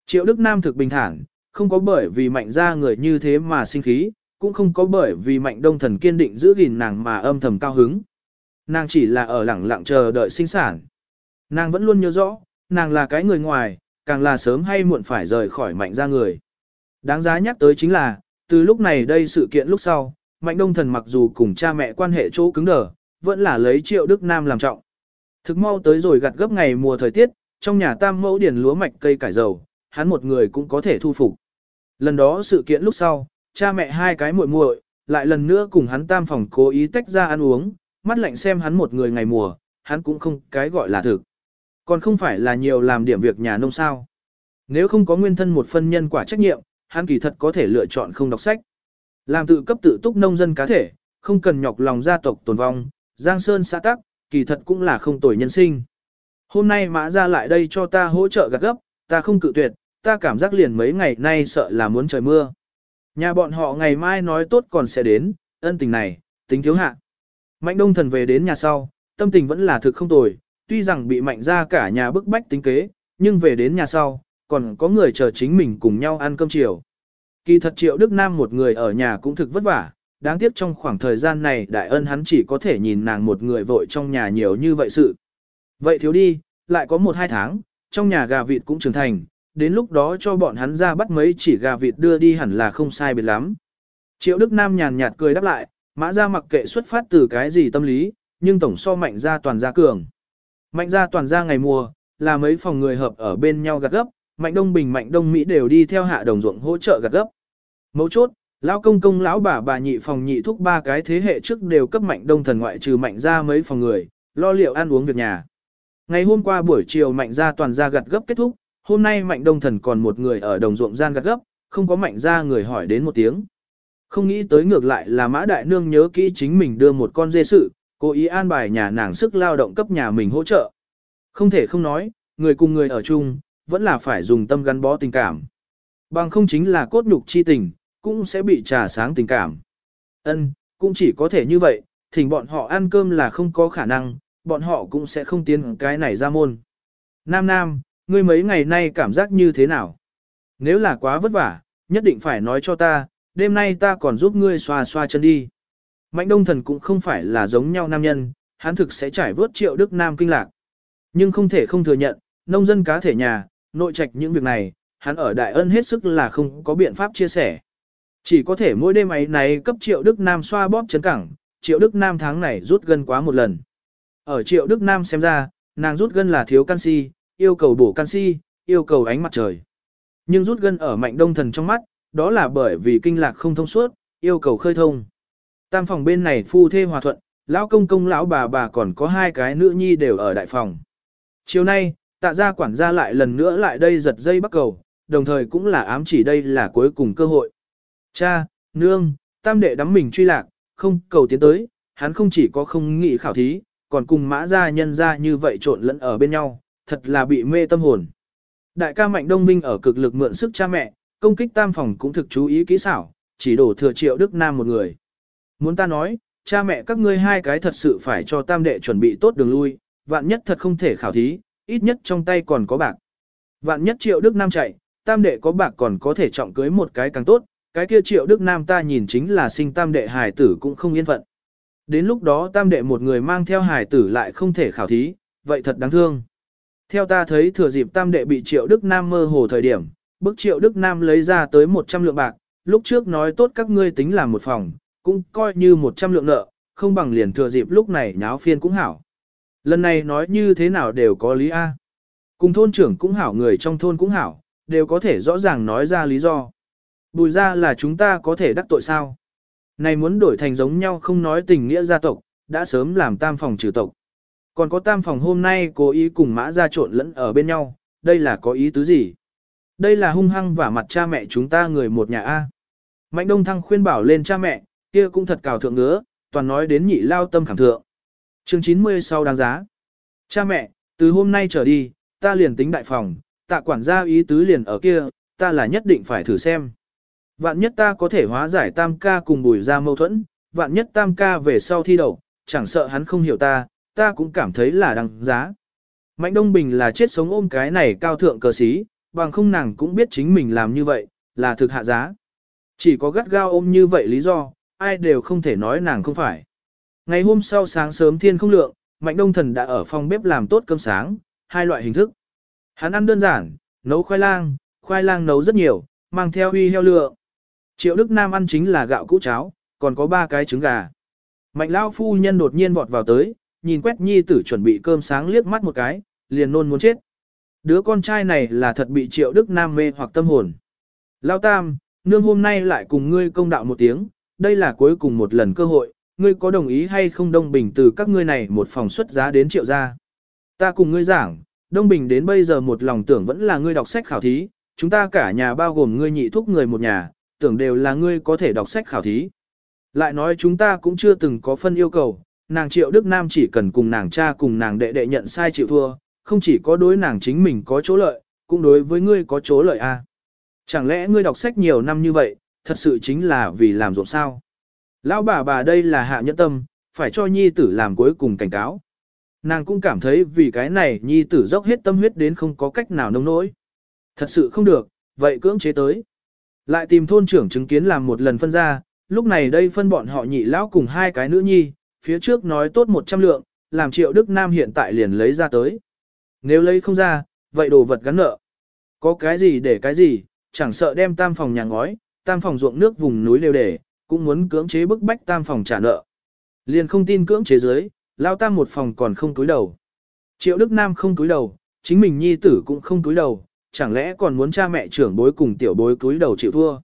Triệu Đức Nam thực bình thản, không có bởi vì mạnh gia người như thế mà sinh khí, cũng không có bởi vì mạnh đông thần kiên định giữ gìn nàng mà âm thầm cao hứng. Nàng chỉ là ở lẳng lặng chờ đợi sinh sản. Nàng vẫn luôn nhớ rõ, nàng là cái người ngoài, càng là sớm hay muộn phải rời khỏi mạnh ra người. Đáng giá nhắc tới chính là, từ lúc này đây sự kiện lúc sau, mạnh đông thần mặc dù cùng cha mẹ quan hệ chỗ cứng đờ, vẫn là lấy triệu Đức Nam làm trọng. Thực mau tới rồi gặt gấp ngày mùa thời tiết, trong nhà tam mẫu điển lúa mạch cây cải dầu, hắn một người cũng có thể thu phục. Lần đó sự kiện lúc sau, cha mẹ hai cái muội muội lại lần nữa cùng hắn tam phòng cố ý tách ra ăn uống, mắt lạnh xem hắn một người ngày mùa, hắn cũng không cái gọi là thực. Còn không phải là nhiều làm điểm việc nhà nông sao. Nếu không có nguyên thân một phân nhân quả trách nhiệm, hắn kỳ thật có thể lựa chọn không đọc sách. Làm tự cấp tự túc nông dân cá thể, không cần nhọc lòng gia tộc tồn vong, Giang Sơn xã tắc, kỳ thật cũng là không tồi nhân sinh. Hôm nay mã ra lại đây cho ta hỗ trợ gặt gấp, ta không cự tuyệt, ta cảm giác liền mấy ngày nay sợ là muốn trời mưa. Nhà bọn họ ngày mai nói tốt còn sẽ đến, ân tình này, tính thiếu hạ. Mạnh đông thần về đến nhà sau, tâm tình vẫn là thực không tồi, tuy rằng bị mạnh ra cả nhà bức bách tính kế, nhưng về đến nhà sau, còn có người chờ chính mình cùng nhau ăn cơm chiều. Kỳ thật triệu Đức Nam một người ở nhà cũng thực vất vả, đáng tiếc trong khoảng thời gian này đại ân hắn chỉ có thể nhìn nàng một người vội trong nhà nhiều như vậy sự. Vậy thiếu đi, lại có một hai tháng, trong nhà gà vịt cũng trưởng thành, đến lúc đó cho bọn hắn ra bắt mấy chỉ gà vịt đưa đi hẳn là không sai biệt lắm. Triệu Đức Nam nhàn nhạt cười đáp lại, mã ra mặc kệ xuất phát từ cái gì tâm lý, nhưng tổng so mạnh ra toàn gia cường. Mạnh ra toàn gia ngày mùa, là mấy phòng người hợp ở bên nhau gặt gấp, mạnh đông bình mạnh đông Mỹ đều đi theo hạ đồng ruộng hỗ trợ gặt gấp. Mấu chốt, lão công công lão bà bà nhị phòng nhị thúc ba cái thế hệ trước đều cấp mạnh đông thần ngoại trừ mạnh ra mấy phòng người, lo liệu ăn uống việc nhà. Ngày hôm qua buổi chiều mạnh ra toàn gia gặt gấp kết thúc, hôm nay mạnh đông thần còn một người ở đồng ruộng gian gặt gấp, không có mạnh ra người hỏi đến một tiếng. Không nghĩ tới ngược lại là mã đại nương nhớ kỹ chính mình đưa một con dê sự, cố ý an bài nhà nàng sức lao động cấp nhà mình hỗ trợ. Không thể không nói, người cùng người ở chung, vẫn là phải dùng tâm gắn bó tình cảm. Bằng không chính là cốt nhục chi tình, cũng sẽ bị trà sáng tình cảm. Ân, cũng chỉ có thể như vậy, thỉnh bọn họ ăn cơm là không có khả năng, bọn họ cũng sẽ không tiến cái này ra môn. Nam Nam, ngươi mấy ngày nay cảm giác như thế nào? Nếu là quá vất vả, nhất định phải nói cho ta, đêm nay ta còn giúp ngươi xoa xoa chân đi. Mạnh đông thần cũng không phải là giống nhau nam nhân, hắn thực sẽ trải vớt triệu đức nam kinh lạc. Nhưng không thể không thừa nhận, nông dân cá thể nhà, nội trạch những việc này, hắn ở đại ân hết sức là không có biện pháp chia sẻ. Chỉ có thể mỗi đêm ấy này cấp triệu Đức Nam xoa bóp chấn cẳng, triệu Đức Nam tháng này rút gân quá một lần. Ở triệu Đức Nam xem ra, nàng rút gân là thiếu canxi, yêu cầu bổ canxi, yêu cầu ánh mặt trời. Nhưng rút gân ở mạnh đông thần trong mắt, đó là bởi vì kinh lạc không thông suốt, yêu cầu khơi thông. Tam phòng bên này phu thê hòa thuận, lão công công lão bà bà còn có hai cái nữ nhi đều ở đại phòng. Chiều nay, tạ gia quản gia lại lần nữa lại đây giật dây bắt cầu, đồng thời cũng là ám chỉ đây là cuối cùng cơ hội. Cha, nương, tam đệ đắm mình truy lạc, không cầu tiến tới, hắn không chỉ có không nghĩ khảo thí, còn cùng mã gia nhân gia như vậy trộn lẫn ở bên nhau, thật là bị mê tâm hồn. Đại ca Mạnh Đông Minh ở cực lực mượn sức cha mẹ, công kích tam phòng cũng thực chú ý kỹ xảo, chỉ đổ thừa triệu Đức Nam một người. Muốn ta nói, cha mẹ các ngươi hai cái thật sự phải cho tam đệ chuẩn bị tốt đường lui, vạn nhất thật không thể khảo thí, ít nhất trong tay còn có bạc. Vạn nhất triệu Đức Nam chạy, tam đệ có bạc còn có thể trọng cưới một cái càng tốt, cái kia triệu Đức Nam ta nhìn chính là sinh tam đệ hài tử cũng không yên phận. Đến lúc đó tam đệ một người mang theo hài tử lại không thể khảo thí, vậy thật đáng thương. Theo ta thấy thừa dịp tam đệ bị triệu Đức Nam mơ hồ thời điểm, bức triệu Đức Nam lấy ra tới 100 lượng bạc, lúc trước nói tốt các ngươi tính làm một phòng, cũng coi như 100 lượng nợ, không bằng liền thừa dịp lúc này nháo phiên cũng hảo. Lần này nói như thế nào đều có lý A. Cùng thôn trưởng cũng hảo người trong thôn cũng hảo, đều có thể rõ ràng nói ra lý do. Bùi ra là chúng ta có thể đắc tội sao? Này muốn đổi thành giống nhau không nói tình nghĩa gia tộc, đã sớm làm tam phòng trừ tộc. Còn có tam phòng hôm nay cố ý cùng mã ra trộn lẫn ở bên nhau, đây là có ý tứ gì? Đây là hung hăng và mặt cha mẹ chúng ta người một nhà A. Mạnh Đông Thăng khuyên bảo lên cha mẹ, kia cũng thật cào thượng ngứa, toàn nói đến nhị lao tâm khảm thượng. Chương 90 sau đáng giá. Cha mẹ, từ hôm nay trở đi, ta liền tính đại phòng, tạ quản gia ý tứ liền ở kia, ta là nhất định phải thử xem. Vạn nhất ta có thể hóa giải tam ca cùng bùi ra mâu thuẫn, vạn nhất tam ca về sau thi đầu, chẳng sợ hắn không hiểu ta, ta cũng cảm thấy là đáng giá. Mạnh Đông Bình là chết sống ôm cái này cao thượng cờ sĩ, bằng không nàng cũng biết chính mình làm như vậy, là thực hạ giá. Chỉ có gắt gao ôm như vậy lý do, ai đều không thể nói nàng không phải. Ngày hôm sau sáng sớm thiên không lượng, Mạnh Đông Thần đã ở phòng bếp làm tốt cơm sáng, hai loại hình thức. Hắn ăn đơn giản, nấu khoai lang, khoai lang nấu rất nhiều, mang theo huy heo lựa. Triệu Đức Nam ăn chính là gạo cũ cháo, còn có ba cái trứng gà. Mạnh Lao phu nhân đột nhiên vọt vào tới, nhìn quét nhi tử chuẩn bị cơm sáng liếc mắt một cái, liền nôn muốn chết. Đứa con trai này là thật bị Triệu Đức Nam mê hoặc tâm hồn. Lao Tam, nương hôm nay lại cùng ngươi công đạo một tiếng, đây là cuối cùng một lần cơ hội, ngươi có đồng ý hay không Đông Bình từ các ngươi này một phòng xuất giá đến triệu gia. Ta cùng ngươi giảng, Đông Bình đến bây giờ một lòng tưởng vẫn là ngươi đọc sách khảo thí, chúng ta cả nhà bao gồm ngươi nhị thúc người một nhà, tưởng đều là ngươi có thể đọc sách khảo thí. Lại nói chúng ta cũng chưa từng có phân yêu cầu, nàng triệu Đức Nam chỉ cần cùng nàng cha cùng nàng đệ đệ nhận sai chịu thua, không chỉ có đối nàng chính mình có chỗ lợi, cũng đối với ngươi có chỗ lợi a. À. Chẳng lẽ ngươi đọc sách nhiều năm như vậy, thật sự chính là vì làm ruộng sao? Lão bà bà đây là hạ nhẫn tâm, phải cho nhi tử làm cuối cùng cảnh cáo. Nàng cũng cảm thấy vì cái này nhi tử dốc hết tâm huyết đến không có cách nào nông nỗi. Thật sự không được, vậy cưỡng chế tới. Lại tìm thôn trưởng chứng kiến làm một lần phân ra, lúc này đây phân bọn họ nhị lão cùng hai cái nữ nhi, phía trước nói tốt 100 lượng, làm triệu Đức Nam hiện tại liền lấy ra tới. Nếu lấy không ra, vậy đồ vật gắn nợ. Có cái gì để cái gì, chẳng sợ đem tam phòng nhà ngói, tam phòng ruộng nước vùng núi đều để, cũng muốn cưỡng chế bức bách tam phòng trả nợ. Liền không tin cưỡng chế dưới, lao tam một phòng còn không túi đầu. Triệu Đức Nam không túi đầu, chính mình nhi tử cũng không túi đầu, chẳng lẽ còn muốn cha mẹ trưởng bối cùng tiểu bối túi đầu chịu thua.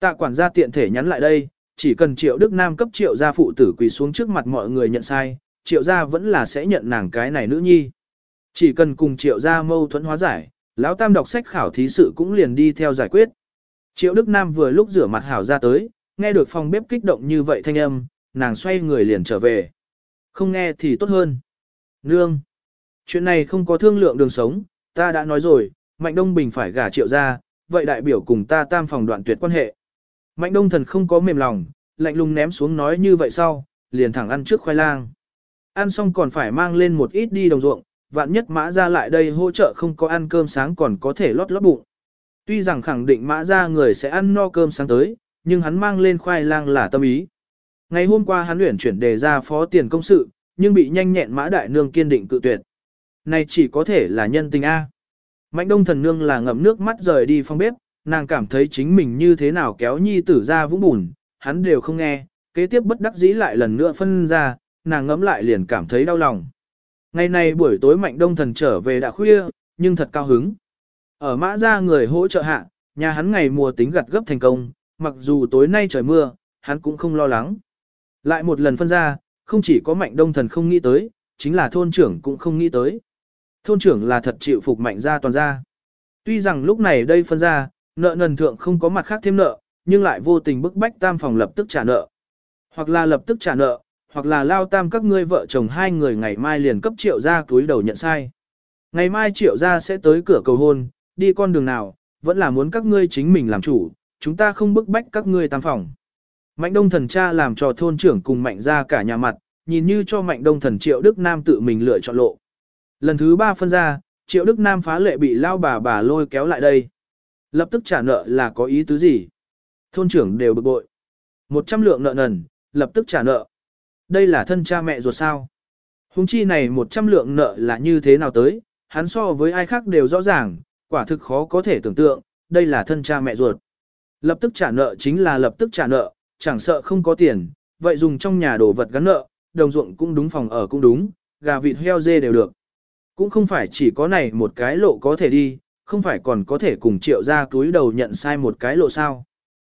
Tạ quản gia tiện thể nhắn lại đây, chỉ cần Triệu Đức Nam cấp Triệu gia phụ tử quỳ xuống trước mặt mọi người nhận sai, Triệu gia vẫn là sẽ nhận nàng cái này nữ nhi. Chỉ cần cùng Triệu gia mâu thuẫn hóa giải, lão tam đọc sách khảo thí sự cũng liền đi theo giải quyết. Triệu Đức Nam vừa lúc rửa mặt hảo ra tới, nghe được phòng bếp kích động như vậy thanh âm, nàng xoay người liền trở về. Không nghe thì tốt hơn. Nương. Chuyện này không có thương lượng đường sống, ta đã nói rồi, Mạnh Đông Bình phải gả triệu ra, vậy đại biểu cùng ta tam phòng đoạn tuyệt quan hệ. Mạnh Đông Thần không có mềm lòng, lạnh lùng ném xuống nói như vậy sau, liền thẳng ăn trước khoai lang. Ăn xong còn phải mang lên một ít đi đồng ruộng, vạn nhất mã ra lại đây hỗ trợ không có ăn cơm sáng còn có thể lót lót bụng. Tuy rằng khẳng định mã ra người sẽ ăn no cơm sáng tới, nhưng hắn mang lên khoai lang là tâm ý. Ngày hôm qua hắn luyện chuyển đề ra phó tiền công sự, nhưng bị nhanh nhẹn mã đại nương kiên định cự tuyệt. Này chỉ có thể là nhân tình A. Mạnh đông thần nương là ngậm nước mắt rời đi phong bếp, nàng cảm thấy chính mình như thế nào kéo nhi tử ra vũng bùn, hắn đều không nghe, kế tiếp bất đắc dĩ lại lần nữa phân ra, nàng ngẫm lại liền cảm thấy đau lòng. Ngày này buổi tối mạnh đông thần trở về đã khuya, nhưng thật cao hứng. Ở mã ra người hỗ trợ hạ, nhà hắn ngày mùa tính gặt gấp thành công, mặc dù tối nay trời mưa, hắn cũng không lo lắng. Lại một lần phân ra, không chỉ có mạnh đông thần không nghĩ tới, chính là thôn trưởng cũng không nghĩ tới. Thôn trưởng là thật chịu phục mạnh ra toàn ra. Tuy rằng lúc này đây phân ra, nợ nần thượng không có mặt khác thêm nợ, nhưng lại vô tình bức bách tam phòng lập tức trả nợ. Hoặc là lập tức trả nợ, hoặc là lao tam các ngươi vợ chồng hai người ngày mai liền cấp triệu ra túi đầu nhận sai. Ngày mai triệu ra sẽ tới cửa cầu hôn, đi con đường nào, vẫn là muốn các ngươi chính mình làm chủ, chúng ta không bức bách các ngươi tam phòng. Mạnh đông thần cha làm cho thôn trưởng cùng mạnh ra cả nhà mặt, nhìn như cho mạnh đông thần triệu Đức Nam tự mình lựa chọn lộ. Lần thứ ba phân ra, triệu Đức Nam phá lệ bị lao bà bà lôi kéo lại đây. Lập tức trả nợ là có ý tứ gì? Thôn trưởng đều bực bội. Một trăm lượng nợ nần, lập tức trả nợ. Đây là thân cha mẹ ruột sao? Hùng chi này một trăm lượng nợ là như thế nào tới, hắn so với ai khác đều rõ ràng, quả thực khó có thể tưởng tượng, đây là thân cha mẹ ruột. Lập tức trả nợ chính là lập tức trả nợ, chẳng sợ không có tiền, vậy dùng trong nhà đồ vật gắn nợ, đồng ruộng cũng đúng phòng ở cũng đúng, gà vịt heo dê đều được. Cũng không phải chỉ có này một cái lộ có thể đi, không phải còn có thể cùng triệu ra túi đầu nhận sai một cái lộ sao.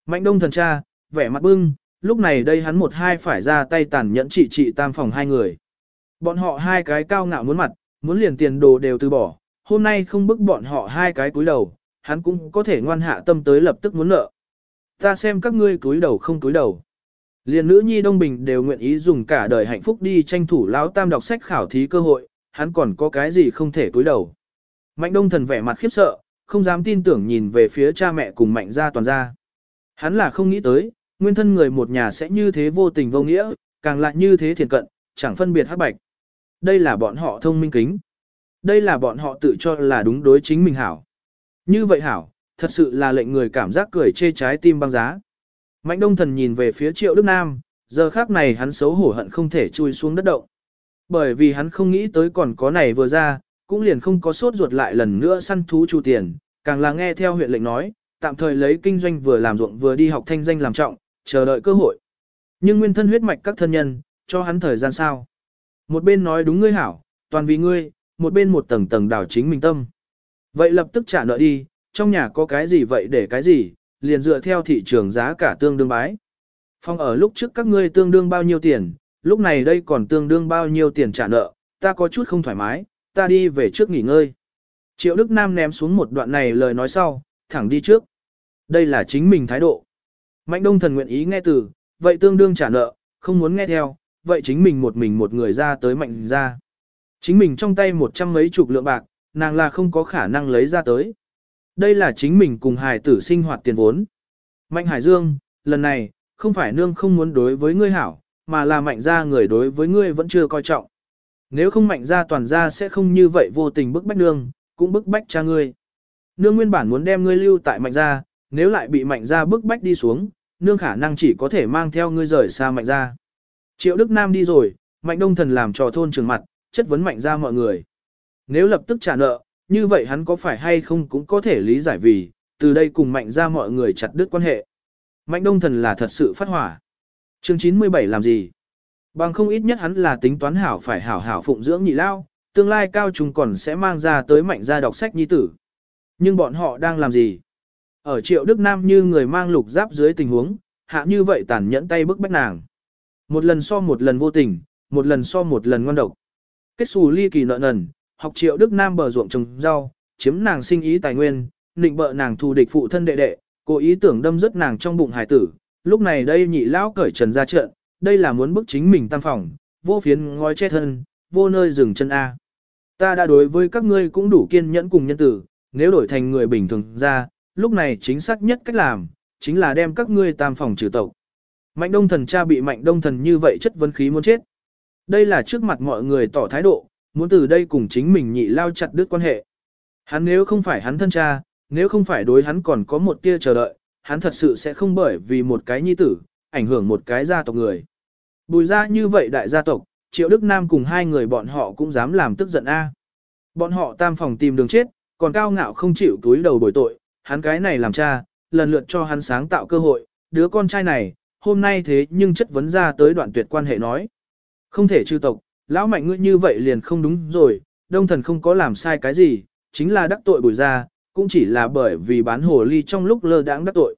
Mạnh đông thần cha, vẻ mặt bưng, lúc này đây hắn một hai phải ra tay tàn nhẫn trị trị tam phòng hai người. Bọn họ hai cái cao ngạo muốn mặt, muốn liền tiền đồ đều từ bỏ, hôm nay không bức bọn họ hai cái cúi đầu, hắn cũng có thể ngoan hạ tâm tới lập tức muốn nợ. Ta xem các ngươi cúi đầu không cúi đầu. Liền nữ nhi Đông Bình đều nguyện ý dùng cả đời hạnh phúc đi tranh thủ lão tam đọc sách khảo thí cơ hội, hắn còn có cái gì không thể cúi đầu. Mạnh đông thần vẻ mặt khiếp sợ, không dám tin tưởng nhìn về phía cha mẹ cùng mạnh gia toàn gia. Hắn là không nghĩ tới, nguyên thân người một nhà sẽ như thế vô tình vô nghĩa, càng lại như thế thiền cận, chẳng phân biệt hắc bạch. Đây là bọn họ thông minh kính. Đây là bọn họ tự cho là đúng đối chính mình hảo. Như vậy hảo, thật sự là lệnh người cảm giác cười chê trái tim băng giá. Mạnh đông thần nhìn về phía triệu Đức Nam, giờ khác này hắn xấu hổ hận không thể chui xuống đất động. Bởi vì hắn không nghĩ tới còn có này vừa ra, cũng liền không có sốt ruột lại lần nữa săn thú chu tiền, càng là nghe theo huyện lệnh nói, tạm thời lấy kinh doanh vừa làm ruộng vừa đi học thanh danh làm trọng, chờ đợi cơ hội. Nhưng nguyên thân huyết mạch các thân nhân, cho hắn thời gian sao. Một bên nói đúng ngươi hảo, toàn vì ngươi, một bên một tầng tầng đảo chính mình tâm. Vậy lập tức trả nợ đi, trong nhà có cái gì vậy để cái gì, liền dựa theo thị trường giá cả tương đương bái. Phong ở lúc trước các ngươi tương đương bao nhiêu tiền, lúc này đây còn tương đương bao nhiêu tiền trả nợ, ta có chút không thoải mái, ta đi về trước nghỉ ngơi. Triệu Đức Nam ném xuống một đoạn này lời nói sau, thẳng đi trước. Đây là chính mình thái độ. Mạnh đông thần nguyện ý nghe từ, vậy tương đương trả nợ, không muốn nghe theo, vậy chính mình một mình một người ra tới mạnh ra. Chính mình trong tay một trăm mấy chục lượng bạc, nàng là không có khả năng lấy ra tới. Đây là chính mình cùng hài tử sinh hoạt tiền vốn. Mạnh Hải Dương, lần này, không phải nương không muốn đối với ngươi hảo, mà là mạnh ra người đối với ngươi vẫn chưa coi trọng. Nếu không mạnh ra toàn ra sẽ không như vậy vô tình bức bách nương, cũng bức bách cha ngươi. Nương nguyên bản muốn đem ngươi lưu tại mạnh ra, nếu lại bị mạnh ra bức bách đi xuống, nương khả năng chỉ có thể mang theo ngươi rời xa mạnh ra. Triệu Đức Nam đi rồi, mạnh đông thần làm trò thôn trường mặt, chất vấn mạnh ra mọi người. Nếu lập tức trả nợ, như vậy hắn có phải hay không cũng có thể lý giải vì, từ đây cùng mạnh ra mọi người chặt đứt quan hệ. Mạnh đông thần là thật sự phát hỏa. Chương 97 làm gì? Bằng không ít nhất hắn là tính toán hảo phải hảo hảo phụng dưỡng nhị lao, tương lai cao trùng còn sẽ mang ra tới mạnh ra đọc sách nhi tử. Nhưng bọn họ đang làm gì? Ở triệu Đức Nam như người mang lục giáp dưới tình huống, hạ như vậy tàn nhẫn tay bức bách nàng. Một lần so một lần vô tình, một lần so một lần ngon độc. Kết xù ly kỳ nợ nần, học triệu Đức Nam bờ ruộng trồng rau, chiếm nàng sinh ý tài nguyên, định bợ nàng thù địch phụ thân đệ đệ, cố ý tưởng đâm rất nàng trong bụng hải tử. Lúc này đây nhị lão cởi trần ra trận, đây là muốn bức chính mình tam phòng, vô phiến ngói che thân, vô nơi dừng chân A. Ta đã đối với các ngươi cũng đủ kiên nhẫn cùng nhân tử, nếu đổi thành người bình thường ra, lúc này chính xác nhất cách làm, chính là đem các ngươi tam phòng trừ tộc. Mạnh đông thần cha bị mạnh đông thần như vậy chất vấn khí muốn chết. Đây là trước mặt mọi người tỏ thái độ, muốn từ đây cùng chính mình nhị lao chặt đứt quan hệ. Hắn nếu không phải hắn thân cha, nếu không phải đối hắn còn có một tia chờ đợi, hắn thật sự sẽ không bởi vì một cái nhi tử, ảnh hưởng một cái gia tộc người. Bùi ra như vậy đại gia tộc, Triệu Đức Nam cùng hai người bọn họ cũng dám làm tức giận A. Bọn họ tam phòng tìm đường chết, còn cao ngạo không chịu túi đầu bồi tội, hắn cái này làm cha, lần lượt cho hắn sáng tạo cơ hội, đứa con trai này, hôm nay thế nhưng chất vấn ra tới đoạn tuyệt quan hệ nói. Không thể trừ tộc, lão mạnh ngươi như vậy liền không đúng rồi, đông thần không có làm sai cái gì, chính là đắc tội bùi ra, cũng chỉ là bởi vì bán hồ ly trong lúc lơ đãng đắc tội.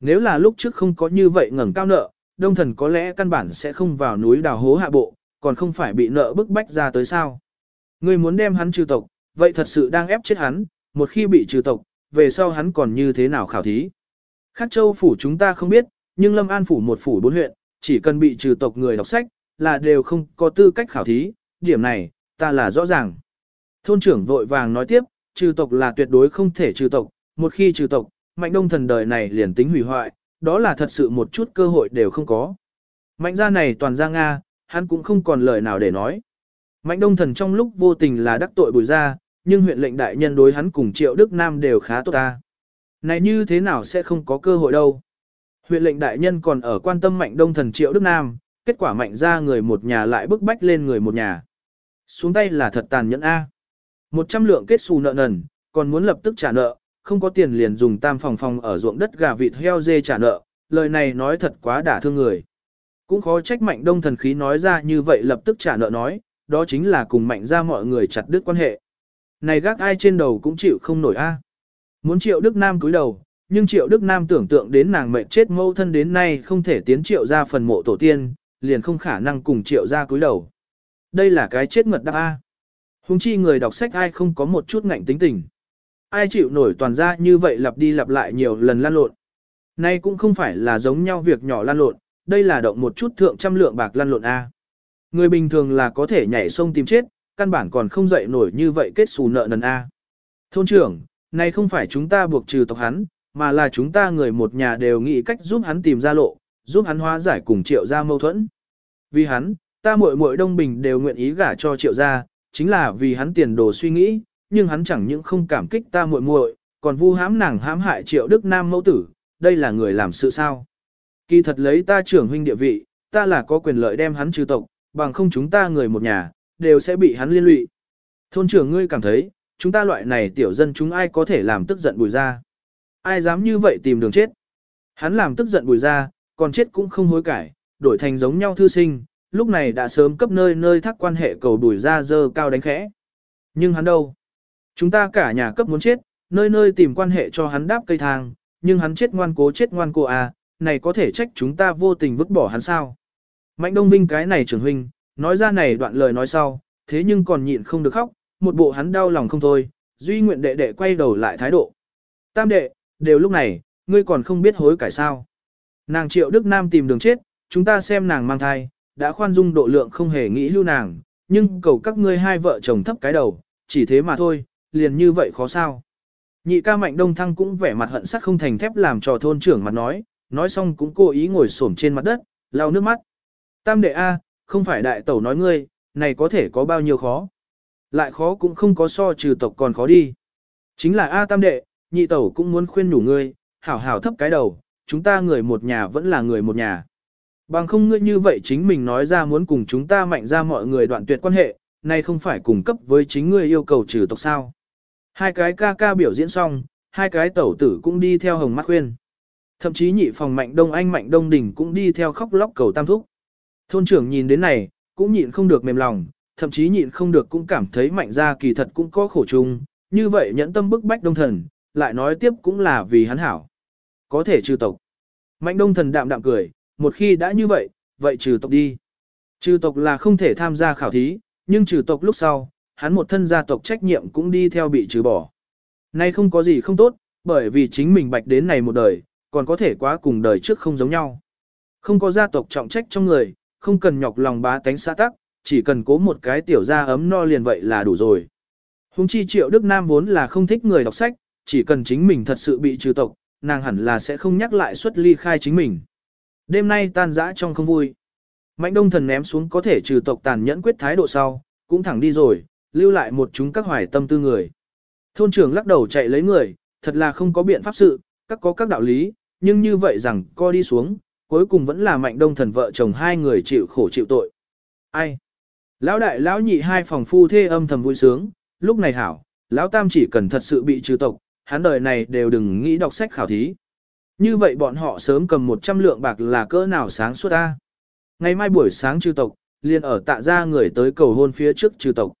Nếu là lúc trước không có như vậy ngẩng cao nợ, đông thần có lẽ căn bản sẽ không vào núi đào hố hạ bộ, còn không phải bị nợ bức bách ra tới sao. Ngươi muốn đem hắn trừ tộc, vậy thật sự đang ép chết hắn, một khi bị trừ tộc, về sau hắn còn như thế nào khảo thí. Khát châu phủ chúng ta không biết, nhưng lâm an phủ một phủ bốn huyện, chỉ cần bị trừ tộc người đọc sách, là đều không có tư cách khảo thí, điểm này, ta là rõ ràng. Thôn trưởng vội vàng nói tiếp, trừ tộc là tuyệt đối không thể trừ tộc, một khi trừ tộc, mạnh đông thần đời này liền tính hủy hoại, đó là thật sự một chút cơ hội đều không có. Mạnh gia này toàn ra Nga, hắn cũng không còn lời nào để nói. Mạnh đông thần trong lúc vô tình là đắc tội bùi gia, nhưng huyện lệnh đại nhân đối hắn cùng triệu Đức Nam đều khá tốt ta. Này như thế nào sẽ không có cơ hội đâu. Huyện lệnh đại nhân còn ở quan tâm mạnh đông thần triệu Đức Nam, kết quả mạnh ra người một nhà lại bức bách lên người một nhà. Xuống tay là thật tàn nhẫn A. Một trăm lượng kết xù nợ nần, còn muốn lập tức trả nợ, không có tiền liền dùng tam phòng phòng ở ruộng đất gà vịt heo dê trả nợ, lời này nói thật quá đả thương người. Cũng khó trách mạnh đông thần khí nói ra như vậy lập tức trả nợ nói, đó chính là cùng mạnh ra mọi người chặt đứt quan hệ. Này gác ai trên đầu cũng chịu không nổi a. Muốn triệu Đức Nam cúi đầu, nhưng triệu Đức Nam tưởng tượng đến nàng mệnh chết mâu thân đến nay không thể tiến triệu ra phần mộ tổ tiên, liền không khả năng cùng triệu ra cúi đầu. Đây là cái chết ngật đáp A. Hùng chi người đọc sách ai không có một chút ngạnh tính tình. Ai chịu nổi toàn ra như vậy lặp đi lặp lại nhiều lần lan lộn. Nay cũng không phải là giống nhau việc nhỏ lan lộn, đây là động một chút thượng trăm lượng bạc lan lộn A. Người bình thường là có thể nhảy sông tìm chết, căn bản còn không dậy nổi như vậy kết xù nợ nần A. Thôn trưởng, này không phải chúng ta buộc trừ tộc hắn, mà là chúng ta người một nhà đều nghĩ cách giúp hắn tìm ra lộ, giúp hắn hóa giải cùng triệu gia mâu thuẫn. Vì hắn, ta muội muội Đông Bình đều nguyện ý gả cho triệu gia, chính là vì hắn tiền đồ suy nghĩ, nhưng hắn chẳng những không cảm kích ta muội muội, còn vu hãm nàng hãm hại triệu Đức Nam mẫu tử, đây là người làm sự sao. Kỳ thật lấy ta trưởng huynh địa vị, ta là có quyền lợi đem hắn trừ tộc, bằng không chúng ta người một nhà, đều sẽ bị hắn liên lụy. Thôn trưởng ngươi cảm thấy, chúng ta loại này tiểu dân chúng ai có thể làm tức giận bùi ra. Ai dám như vậy tìm đường chết. Hắn làm tức giận bùi ra, còn chết cũng không hối cải, đổi thành giống nhau thư sinh, lúc này đã sớm cấp nơi nơi thác quan hệ cầu đuổi ra dơ cao đánh khẽ. Nhưng hắn đâu? Chúng ta cả nhà cấp muốn chết, nơi nơi tìm quan hệ cho hắn đáp cây thang, nhưng hắn chết ngoan cố chết ngoan cố à, này có thể trách chúng ta vô tình vứt bỏ hắn sao? Mạnh Đông Vinh cái này trưởng huynh, nói ra này đoạn lời nói sau, thế nhưng còn nhịn không được khóc, một bộ hắn đau lòng không thôi, duy nguyện đệ đệ quay đầu lại thái độ. Tam đệ, đều lúc này, ngươi còn không biết hối cải sao. Nàng triệu Đức Nam tìm đường chết, chúng ta xem nàng mang thai, đã khoan dung độ lượng không hề nghĩ lưu nàng, nhưng cầu các ngươi hai vợ chồng thấp cái đầu, chỉ thế mà thôi, liền như vậy khó sao. Nhị ca mạnh đông thăng cũng vẻ mặt hận sắc không thành thép làm trò thôn trưởng mặt nói, nói xong cũng cố ý ngồi xổm trên mặt đất, lau nước mắt. Tam đệ A, không phải đại tẩu nói ngươi, này có thể có bao nhiêu khó. Lại khó cũng không có so trừ tộc còn khó đi. Chính là A tam đệ, nhị tẩu cũng muốn khuyên nhủ ngươi, hảo hảo thấp cái đầu, chúng ta người một nhà vẫn là người một nhà. Bằng không ngươi như vậy chính mình nói ra muốn cùng chúng ta mạnh ra mọi người đoạn tuyệt quan hệ, nay không phải cùng cấp với chính ngươi yêu cầu trừ tộc sao. Hai cái ca ca biểu diễn xong, hai cái tẩu tử cũng đi theo hồng mắt khuyên. Thậm chí nhị phòng mạnh đông anh mạnh đông đỉnh cũng đi theo khóc lóc cầu tam thúc. Thôn trưởng nhìn đến này, cũng nhịn không được mềm lòng, thậm chí nhịn không được cũng cảm thấy mạnh ra kỳ thật cũng có khổ chung, như vậy nhẫn tâm bức bách đông thần, lại nói tiếp cũng là vì hắn hảo. Có thể trừ tộc. Mạnh đông thần đạm đạm cười, một khi đã như vậy, vậy trừ tộc đi. Trừ tộc là không thể tham gia khảo thí, nhưng trừ tộc lúc sau, hắn một thân gia tộc trách nhiệm cũng đi theo bị trừ bỏ. Nay không có gì không tốt, bởi vì chính mình bạch đến này một đời, còn có thể quá cùng đời trước không giống nhau. Không có gia tộc trọng trách trong người, không cần nhọc lòng bá tánh xã tắc, chỉ cần cố một cái tiểu gia ấm no liền vậy là đủ rồi. Hùng chi triệu Đức Nam vốn là không thích người đọc sách, chỉ cần chính mình thật sự bị trừ tộc, nàng hẳn là sẽ không nhắc lại xuất ly khai chính mình. Đêm nay tan dã trong không vui. Mạnh đông thần ném xuống có thể trừ tộc tàn nhẫn quyết thái độ sau, cũng thẳng đi rồi, lưu lại một chúng các hoài tâm tư người. Thôn trưởng lắc đầu chạy lấy người, thật là không có biện pháp sự, các có các đạo lý, nhưng như vậy rằng co đi xuống, cuối cùng vẫn là mạnh đông thần vợ chồng hai người chịu khổ chịu tội. Ai? Lão đại lão nhị hai phòng phu thê âm thầm vui sướng, lúc này hảo, lão tam chỉ cần thật sự bị trừ tộc, hắn đời này đều đừng nghĩ đọc sách khảo thí. Như vậy bọn họ sớm cầm 100 lượng bạc là cỡ nào sáng suốt ta. Ngày mai buổi sáng trừ tộc, liền ở tạ ra người tới cầu hôn phía trước trừ tộc.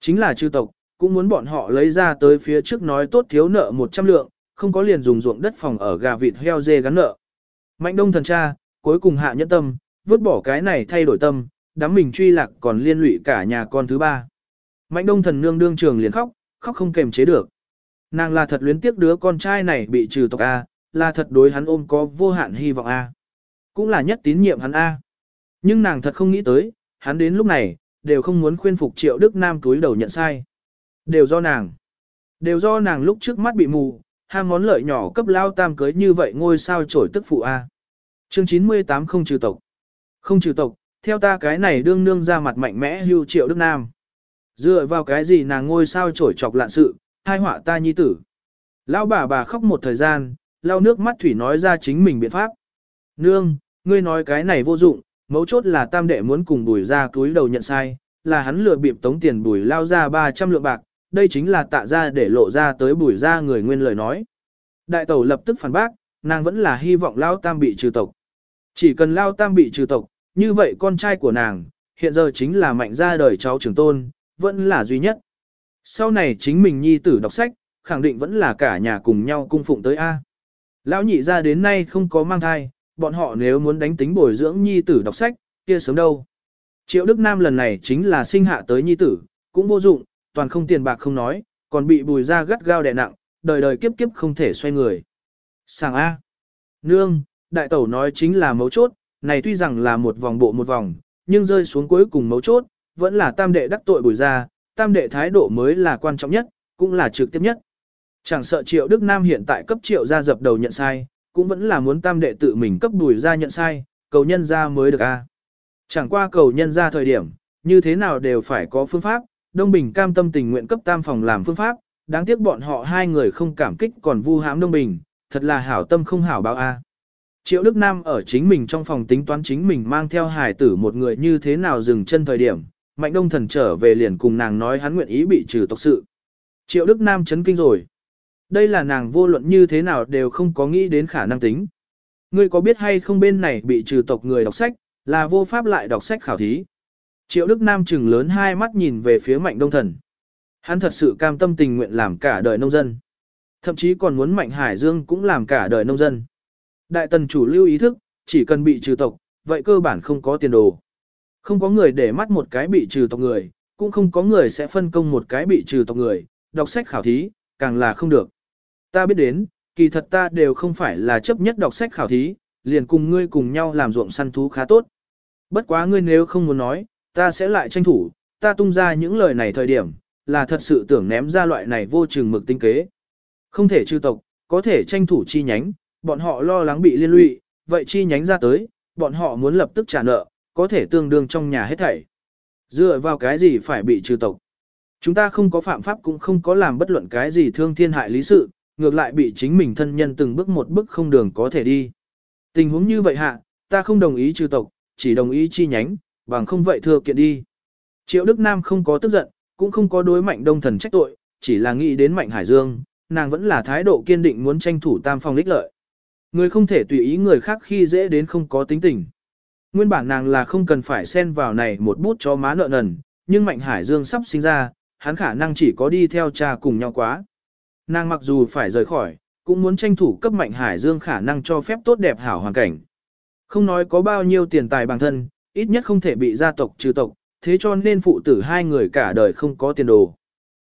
Chính là trừ tộc, cũng muốn bọn họ lấy ra tới phía trước nói tốt thiếu nợ 100 lượng, không có liền dùng ruộng đất phòng ở gà vịt heo dê gắn nợ. Mạnh đông thần cha, cuối cùng hạ nhẫn tâm, vứt bỏ cái này thay đổi tâm, đám mình truy lạc còn liên lụy cả nhà con thứ ba. Mạnh đông thần nương đương trường liền khóc, khóc không kềm chế được. Nàng là thật luyến tiếc đứa con trai này bị trừ tộc A, là thật đối hắn ôm có vô hạn hy vọng A. Cũng là nhất tín nhiệm hắn A. Nhưng nàng thật không nghĩ tới, hắn đến lúc này, đều không muốn khuyên phục triệu Đức Nam túi đầu nhận sai. Đều do nàng. Đều do nàng lúc trước mắt bị mù, ham món lợi nhỏ cấp lao tam cưới như vậy ngôi sao trổi tức phụ A. Chương 98 không trừ tộc. Không trừ tộc, theo ta cái này đương nương ra mặt mạnh mẽ hưu triệu Đức Nam. Dựa vào cái gì nàng ngôi sao trổi chọc lạn sự, hai họa ta nhi tử. Lão bà bà khóc một thời gian, lau nước mắt thủy nói ra chính mình biện pháp. Nương, ngươi nói cái này vô dụng, mấu chốt là tam đệ muốn cùng bùi ra túi đầu nhận sai, là hắn lừa bịp tống tiền bùi lao ra 300 lượng bạc, đây chính là tạ ra để lộ ra tới bùi ra người nguyên lời nói. Đại tẩu lập tức phản bác, nàng vẫn là hy vọng lao tam bị trừ tộc. Chỉ cần lao tam bị trừ tộc, như vậy con trai của nàng, hiện giờ chính là mạnh gia đời cháu trưởng tôn, vẫn là duy nhất. Sau này chính mình nhi tử đọc sách, khẳng định vẫn là cả nhà cùng nhau cung phụng tới A. Lão nhị ra đến nay không có mang thai, bọn họ nếu muốn đánh tính bồi dưỡng nhi tử đọc sách, kia sớm đâu. Triệu Đức Nam lần này chính là sinh hạ tới nhi tử, cũng vô dụng, toàn không tiền bạc không nói, còn bị bùi ra gắt gao đè nặng, đời đời kiếp kiếp không thể xoay người. Sàng A. Nương, đại tẩu nói chính là mấu chốt, này tuy rằng là một vòng bộ một vòng, nhưng rơi xuống cuối cùng mấu chốt, vẫn là tam đệ đắc tội bùi ra, tam đệ thái độ mới là quan trọng nhất, cũng là trực tiếp nhất. Chẳng sợ triệu Đức Nam hiện tại cấp triệu ra dập đầu nhận sai, cũng vẫn là muốn tam đệ tự mình cấp đùi ra nhận sai, cầu nhân ra mới được a. Chẳng qua cầu nhân ra thời điểm, như thế nào đều phải có phương pháp, Đông Bình cam tâm tình nguyện cấp tam phòng làm phương pháp, đáng tiếc bọn họ hai người không cảm kích còn vu hãm Đông Bình, thật là hảo tâm không hảo báo a. Triệu Đức Nam ở chính mình trong phòng tính toán chính mình mang theo hài tử một người như thế nào dừng chân thời điểm, Mạnh Đông Thần trở về liền cùng nàng nói hắn nguyện ý bị trừ tộc sự. Triệu Đức Nam chấn kinh rồi. Đây là nàng vô luận như thế nào đều không có nghĩ đến khả năng tính. Ngươi có biết hay không bên này bị trừ tộc người đọc sách, là vô pháp lại đọc sách khảo thí. Triệu Đức Nam chừng lớn hai mắt nhìn về phía Mạnh Đông Thần. Hắn thật sự cam tâm tình nguyện làm cả đời nông dân. Thậm chí còn muốn Mạnh Hải Dương cũng làm cả đời nông dân. Đại tần chủ lưu ý thức, chỉ cần bị trừ tộc, vậy cơ bản không có tiền đồ. Không có người để mắt một cái bị trừ tộc người, cũng không có người sẽ phân công một cái bị trừ tộc người, đọc sách khảo thí, càng là không được. Ta biết đến, kỳ thật ta đều không phải là chấp nhất đọc sách khảo thí, liền cùng ngươi cùng nhau làm ruộng săn thú khá tốt. Bất quá ngươi nếu không muốn nói, ta sẽ lại tranh thủ, ta tung ra những lời này thời điểm, là thật sự tưởng ném ra loại này vô chừng mực tinh kế. Không thể trừ tộc, có thể tranh thủ chi nhánh, bọn họ lo lắng bị liên lụy, vậy chi nhánh ra tới, bọn họ muốn lập tức trả nợ, có thể tương đương trong nhà hết thảy. Dựa vào cái gì phải bị trừ tộc? Chúng ta không có phạm pháp cũng không có làm bất luận cái gì thương thiên hại lý sự, ngược lại bị chính mình thân nhân từng bước một bước không đường có thể đi. Tình huống như vậy hạ, ta không đồng ý trừ tộc, chỉ đồng ý chi nhánh, bằng không vậy thừa kiện đi. Triệu Đức Nam không có tức giận, cũng không có đối mạnh đông thần trách tội, chỉ là nghĩ đến mạnh hải dương, nàng vẫn là thái độ kiên định muốn tranh thủ tam phong lích lợi. Người không thể tùy ý người khác khi dễ đến không có tính tình. Nguyên bản nàng là không cần phải xen vào này một bút cho má nợ nần, nhưng Mạnh Hải Dương sắp sinh ra, hắn khả năng chỉ có đi theo cha cùng nhau quá. Nàng mặc dù phải rời khỏi, cũng muốn tranh thủ cấp Mạnh Hải Dương khả năng cho phép tốt đẹp hảo hoàn cảnh. Không nói có bao nhiêu tiền tài bằng thân, ít nhất không thể bị gia tộc trừ tộc, thế cho nên phụ tử hai người cả đời không có tiền đồ.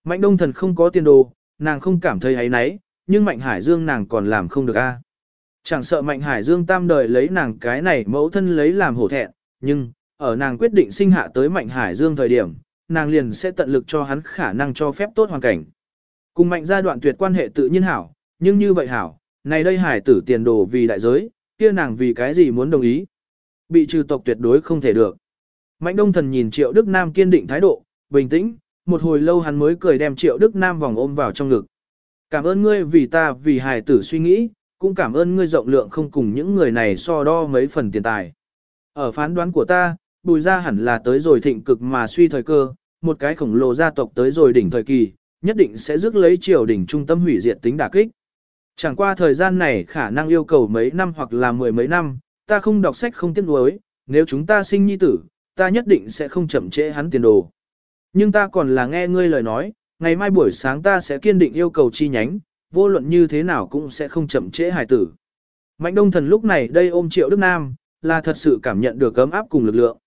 Mạnh Đông Thần không có tiền đồ, nàng không cảm thấy ấy nấy, nhưng Mạnh Hải Dương nàng còn làm không được a. Chẳng sợ Mạnh Hải Dương tam đời lấy nàng cái này mẫu thân lấy làm hổ thẹn, nhưng, ở nàng quyết định sinh hạ tới Mạnh Hải Dương thời điểm, nàng liền sẽ tận lực cho hắn khả năng cho phép tốt hoàn cảnh. Cùng Mạnh gia đoạn tuyệt quan hệ tự nhiên hảo, nhưng như vậy hảo, này đây hải tử tiền đồ vì đại giới, kia nàng vì cái gì muốn đồng ý. Bị trừ tộc tuyệt đối không thể được. Mạnh Đông Thần nhìn Triệu Đức Nam kiên định thái độ, bình tĩnh, một hồi lâu hắn mới cười đem Triệu Đức Nam vòng ôm vào trong ngực. Cảm ơn ngươi vì ta vì hài tử suy nghĩ, cũng cảm ơn ngươi rộng lượng không cùng những người này so đo mấy phần tiền tài. Ở phán đoán của ta, bùi ra hẳn là tới rồi thịnh cực mà suy thời cơ, một cái khổng lồ gia tộc tới rồi đỉnh thời kỳ, nhất định sẽ rước lấy triều đỉnh trung tâm hủy diệt tính đả kích. Chẳng qua thời gian này khả năng yêu cầu mấy năm hoặc là mười mấy năm, ta không đọc sách không tiếc nuối, nếu chúng ta sinh nhi tử, ta nhất định sẽ không chậm trễ hắn tiền đồ. Nhưng ta còn là nghe ngươi lời nói, ngày mai buổi sáng ta sẽ kiên định yêu cầu chi nhánh, vô luận như thế nào cũng sẽ không chậm trễ hài tử. Mạnh đông thần lúc này đây ôm triệu Đức Nam, là thật sự cảm nhận được ấm áp cùng lực lượng.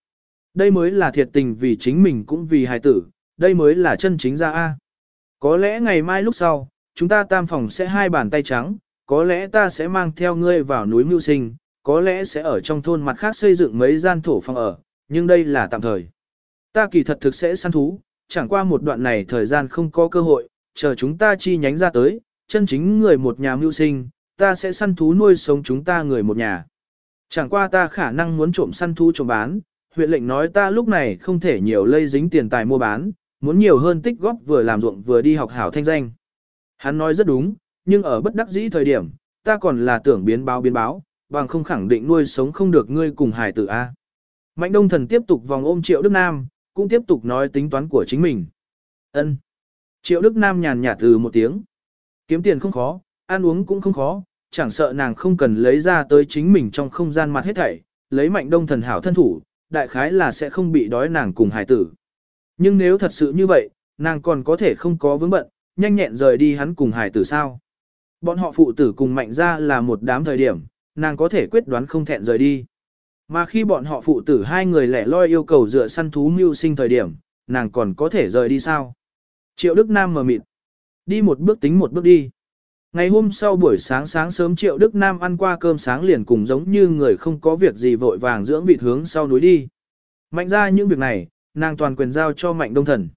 Đây mới là thiệt tình vì chính mình cũng vì hài tử, đây mới là chân chính ra A. Có lẽ ngày mai lúc sau, chúng ta tam phòng sẽ hai bàn tay trắng, có lẽ ta sẽ mang theo ngươi vào núi mưu sinh, có lẽ sẽ ở trong thôn mặt khác xây dựng mấy gian thổ phòng ở, nhưng đây là tạm thời. Ta kỳ thật thực sẽ săn thú, chẳng qua một đoạn này thời gian không có cơ hội, chờ chúng ta chi nhánh ra tới, chân chính người một nhà mưu sinh, ta sẽ săn thú nuôi sống chúng ta người một nhà. Chẳng qua ta khả năng muốn trộm săn thú trộm bán, huyện lệnh nói ta lúc này không thể nhiều lây dính tiền tài mua bán, muốn nhiều hơn tích góp vừa làm ruộng vừa đi học hảo thanh danh. Hắn nói rất đúng, nhưng ở bất đắc dĩ thời điểm, ta còn là tưởng biến báo biến báo, bằng không khẳng định nuôi sống không được ngươi cùng hải tử A. Mạnh đông thần tiếp tục vòng ôm Triệu Đức Nam, cũng tiếp tục nói tính toán của chính mình. ân Triệu Đức Nam nhàn nhạt từ một tiếng. Kiếm tiền không khó, ăn uống cũng không khó, chẳng sợ nàng không cần lấy ra tới chính mình trong không gian mặt hết thảy, lấy mạnh đông thần hảo thân thủ, đại khái là sẽ không bị đói nàng cùng Hải tử. Nhưng nếu thật sự như vậy, nàng còn có thể không có vướng bận, nhanh nhẹn rời đi hắn cùng Hải tử sao. Bọn họ phụ tử cùng mạnh ra là một đám thời điểm, nàng có thể quyết đoán không thẹn rời đi. Mà khi bọn họ phụ tử hai người lẻ loi yêu cầu dựa săn thú mưu sinh thời điểm, nàng còn có thể rời đi sao? Triệu Đức Nam mở mịt. Đi một bước tính một bước đi. Ngày hôm sau buổi sáng sáng sớm Triệu Đức Nam ăn qua cơm sáng liền cùng giống như người không có việc gì vội vàng dưỡng vị hướng sau núi đi. Mạnh ra những việc này, nàng toàn quyền giao cho mạnh đông thần.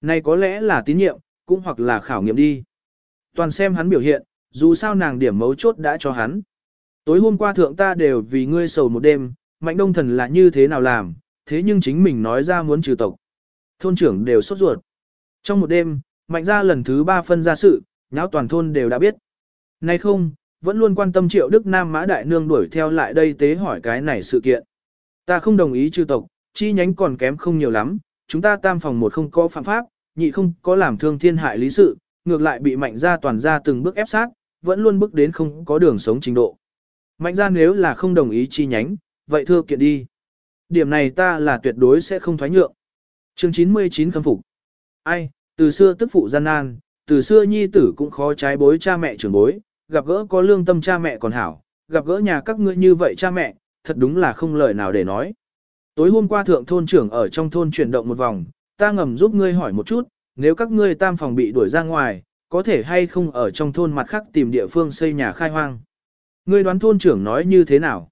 Này có lẽ là tín nhiệm, cũng hoặc là khảo nghiệm đi. Toàn xem hắn biểu hiện, dù sao nàng điểm mấu chốt đã cho hắn. Tối hôm qua thượng ta đều vì ngươi sầu một đêm, mạnh đông thần là như thế nào làm, thế nhưng chính mình nói ra muốn trừ tộc. Thôn trưởng đều sốt ruột. Trong một đêm, mạnh ra lần thứ ba phân ra sự, nháo toàn thôn đều đã biết. Nay không, vẫn luôn quan tâm triệu Đức Nam Mã Đại Nương đuổi theo lại đây tế hỏi cái này sự kiện. Ta không đồng ý trừ tộc, chi nhánh còn kém không nhiều lắm, chúng ta tam phòng một không có phạm pháp, nhị không có làm thương thiên hại lý sự, ngược lại bị mạnh ra toàn ra từng bước ép sát, vẫn luôn bước đến không có đường sống trình độ. Mạnh ra nếu là không đồng ý chi nhánh, vậy thưa kiện đi. Điểm này ta là tuyệt đối sẽ không thoái nhượng. Chương 99 khâm phục. Ai, từ xưa tức phụ gian nan, từ xưa nhi tử cũng khó trái bối cha mẹ trưởng bối, gặp gỡ có lương tâm cha mẹ còn hảo, gặp gỡ nhà các ngươi như vậy cha mẹ, thật đúng là không lời nào để nói. Tối hôm qua thượng thôn trưởng ở trong thôn chuyển động một vòng, ta ngầm giúp ngươi hỏi một chút, nếu các ngươi tam phòng bị đuổi ra ngoài, có thể hay không ở trong thôn mặt khác tìm địa phương xây nhà khai hoang. Ngươi đoán thôn trưởng nói như thế nào?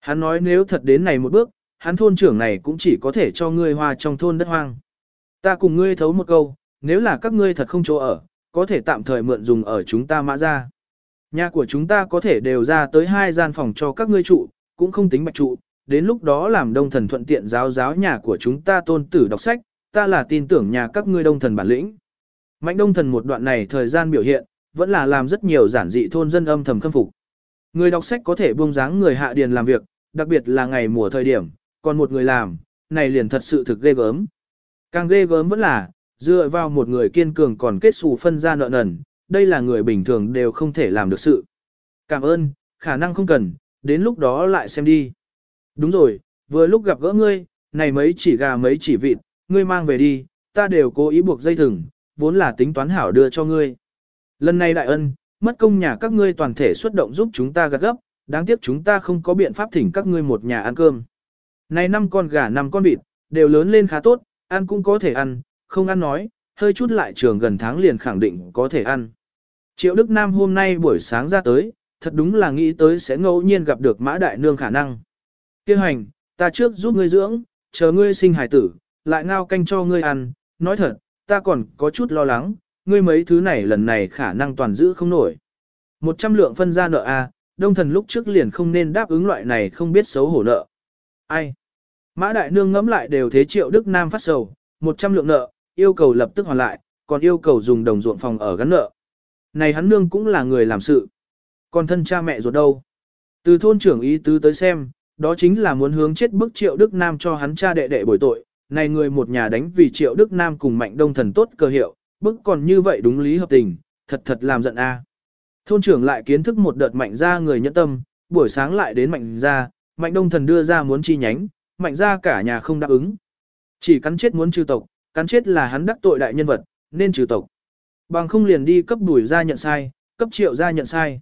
Hắn nói nếu thật đến này một bước, hắn thôn trưởng này cũng chỉ có thể cho ngươi hoa trong thôn đất hoang. Ta cùng ngươi thấu một câu, nếu là các ngươi thật không chỗ ở, có thể tạm thời mượn dùng ở chúng ta mã ra. Nhà của chúng ta có thể đều ra tới hai gian phòng cho các ngươi trụ, cũng không tính bạch trụ, đến lúc đó làm đông thần thuận tiện giáo giáo nhà của chúng ta tôn tử đọc sách, ta là tin tưởng nhà các ngươi đông thần bản lĩnh. Mạnh đông thần một đoạn này thời gian biểu hiện, vẫn là làm rất nhiều giản dị thôn dân âm thầm khâm phục. Người đọc sách có thể buông dáng người hạ điền làm việc, đặc biệt là ngày mùa thời điểm, còn một người làm, này liền thật sự thực ghê gớm. Càng ghê gớm vẫn là, dựa vào một người kiên cường còn kết xù phân ra nợ nần, đây là người bình thường đều không thể làm được sự. Cảm ơn, khả năng không cần, đến lúc đó lại xem đi. Đúng rồi, vừa lúc gặp gỡ ngươi, này mấy chỉ gà mấy chỉ vịt, ngươi mang về đi, ta đều cố ý buộc dây thừng, vốn là tính toán hảo đưa cho ngươi. Lần này đại ân, mất công nhà các ngươi toàn thể xuất động giúp chúng ta gặt gấp, đáng tiếc chúng ta không có biện pháp thỉnh các ngươi một nhà ăn cơm. Này năm con gà năm con vịt, đều lớn lên khá tốt, ăn cũng có thể ăn, không ăn nói, hơi chút lại trường gần tháng liền khẳng định có thể ăn. Triệu Đức Nam hôm nay buổi sáng ra tới, thật đúng là nghĩ tới sẽ ngẫu nhiên gặp được Mã Đại Nương khả năng. Kêu hành, ta trước giúp ngươi dưỡng, chờ ngươi sinh hải tử, lại ngao canh cho ngươi ăn, nói thật, ta còn có chút lo lắng, ngươi mấy thứ này lần này khả năng toàn giữ không nổi. Một trăm lượng phân ra nợ A, đông thần lúc trước liền không nên đáp ứng loại này không biết xấu hổ nợ. Ai? Mã Đại Nương ngẫm lại đều thế triệu Đức Nam phát sầu, một trăm lượng nợ, yêu cầu lập tức hoàn lại, còn yêu cầu dùng đồng ruộng phòng ở gắn nợ. Này hắn nương cũng là người làm sự. Còn thân cha mẹ ruột đâu? Từ thôn trưởng ý tứ tới xem, đó chính là muốn hướng chết bức triệu Đức Nam cho hắn cha đệ đệ bồi tội. Này người một nhà đánh vì triệu Đức Nam cùng mạnh đông thần tốt cơ hiệu, bức còn như vậy đúng lý hợp tình, thật thật làm giận a. À. Thôn trưởng lại kiến thức một đợt mạnh ra người nhẫn tâm, buổi sáng lại đến mạnh ra, mạnh đông thần đưa ra muốn chi nhánh, mạnh ra cả nhà không đáp ứng. Chỉ cắn chết muốn trừ tộc, cắn chết là hắn đắc tội đại nhân vật, nên trừ tộc. Bằng không liền đi cấp đuổi ra nhận sai, cấp triệu ra nhận sai.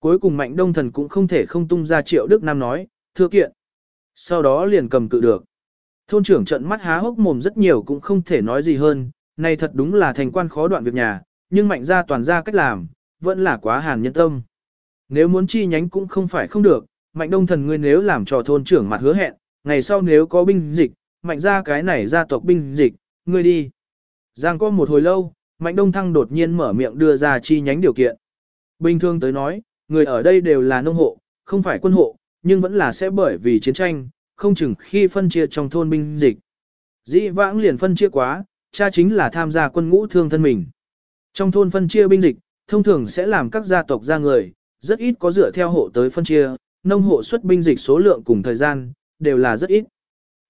Cuối cùng mạnh đông thần cũng không thể không tung ra triệu Đức Nam nói, thưa kiện. Sau đó liền cầm cự được. Thôn trưởng trận mắt há hốc mồm rất nhiều cũng không thể nói gì hơn, này thật đúng là thành quan khó đoạn việc nhà, nhưng mạnh ra toàn ra cách làm, vẫn là quá hàn nhân tâm. Nếu muốn chi nhánh cũng không phải không được, mạnh đông thần ngươi nếu làm cho thôn trưởng mặt hứa hẹn, ngày sau nếu có binh dịch, mạnh ra cái này gia tộc binh dịch, ngươi đi. Giang có một hồi lâu, mạnh đông thăng đột nhiên mở miệng đưa ra chi nhánh điều kiện. Bình thường tới nói, người ở đây đều là nông hộ, không phải quân hộ, nhưng vẫn là sẽ bởi vì chiến tranh, không chừng khi phân chia trong thôn binh dịch. Dĩ vãng liền phân chia quá, cha chính là tham gia quân ngũ thương thân mình. Trong thôn phân chia binh dịch, thông thường sẽ làm các gia tộc ra người, rất ít có dựa theo hộ tới phân chia, nông hộ xuất binh dịch số lượng cùng thời gian, đều là rất ít.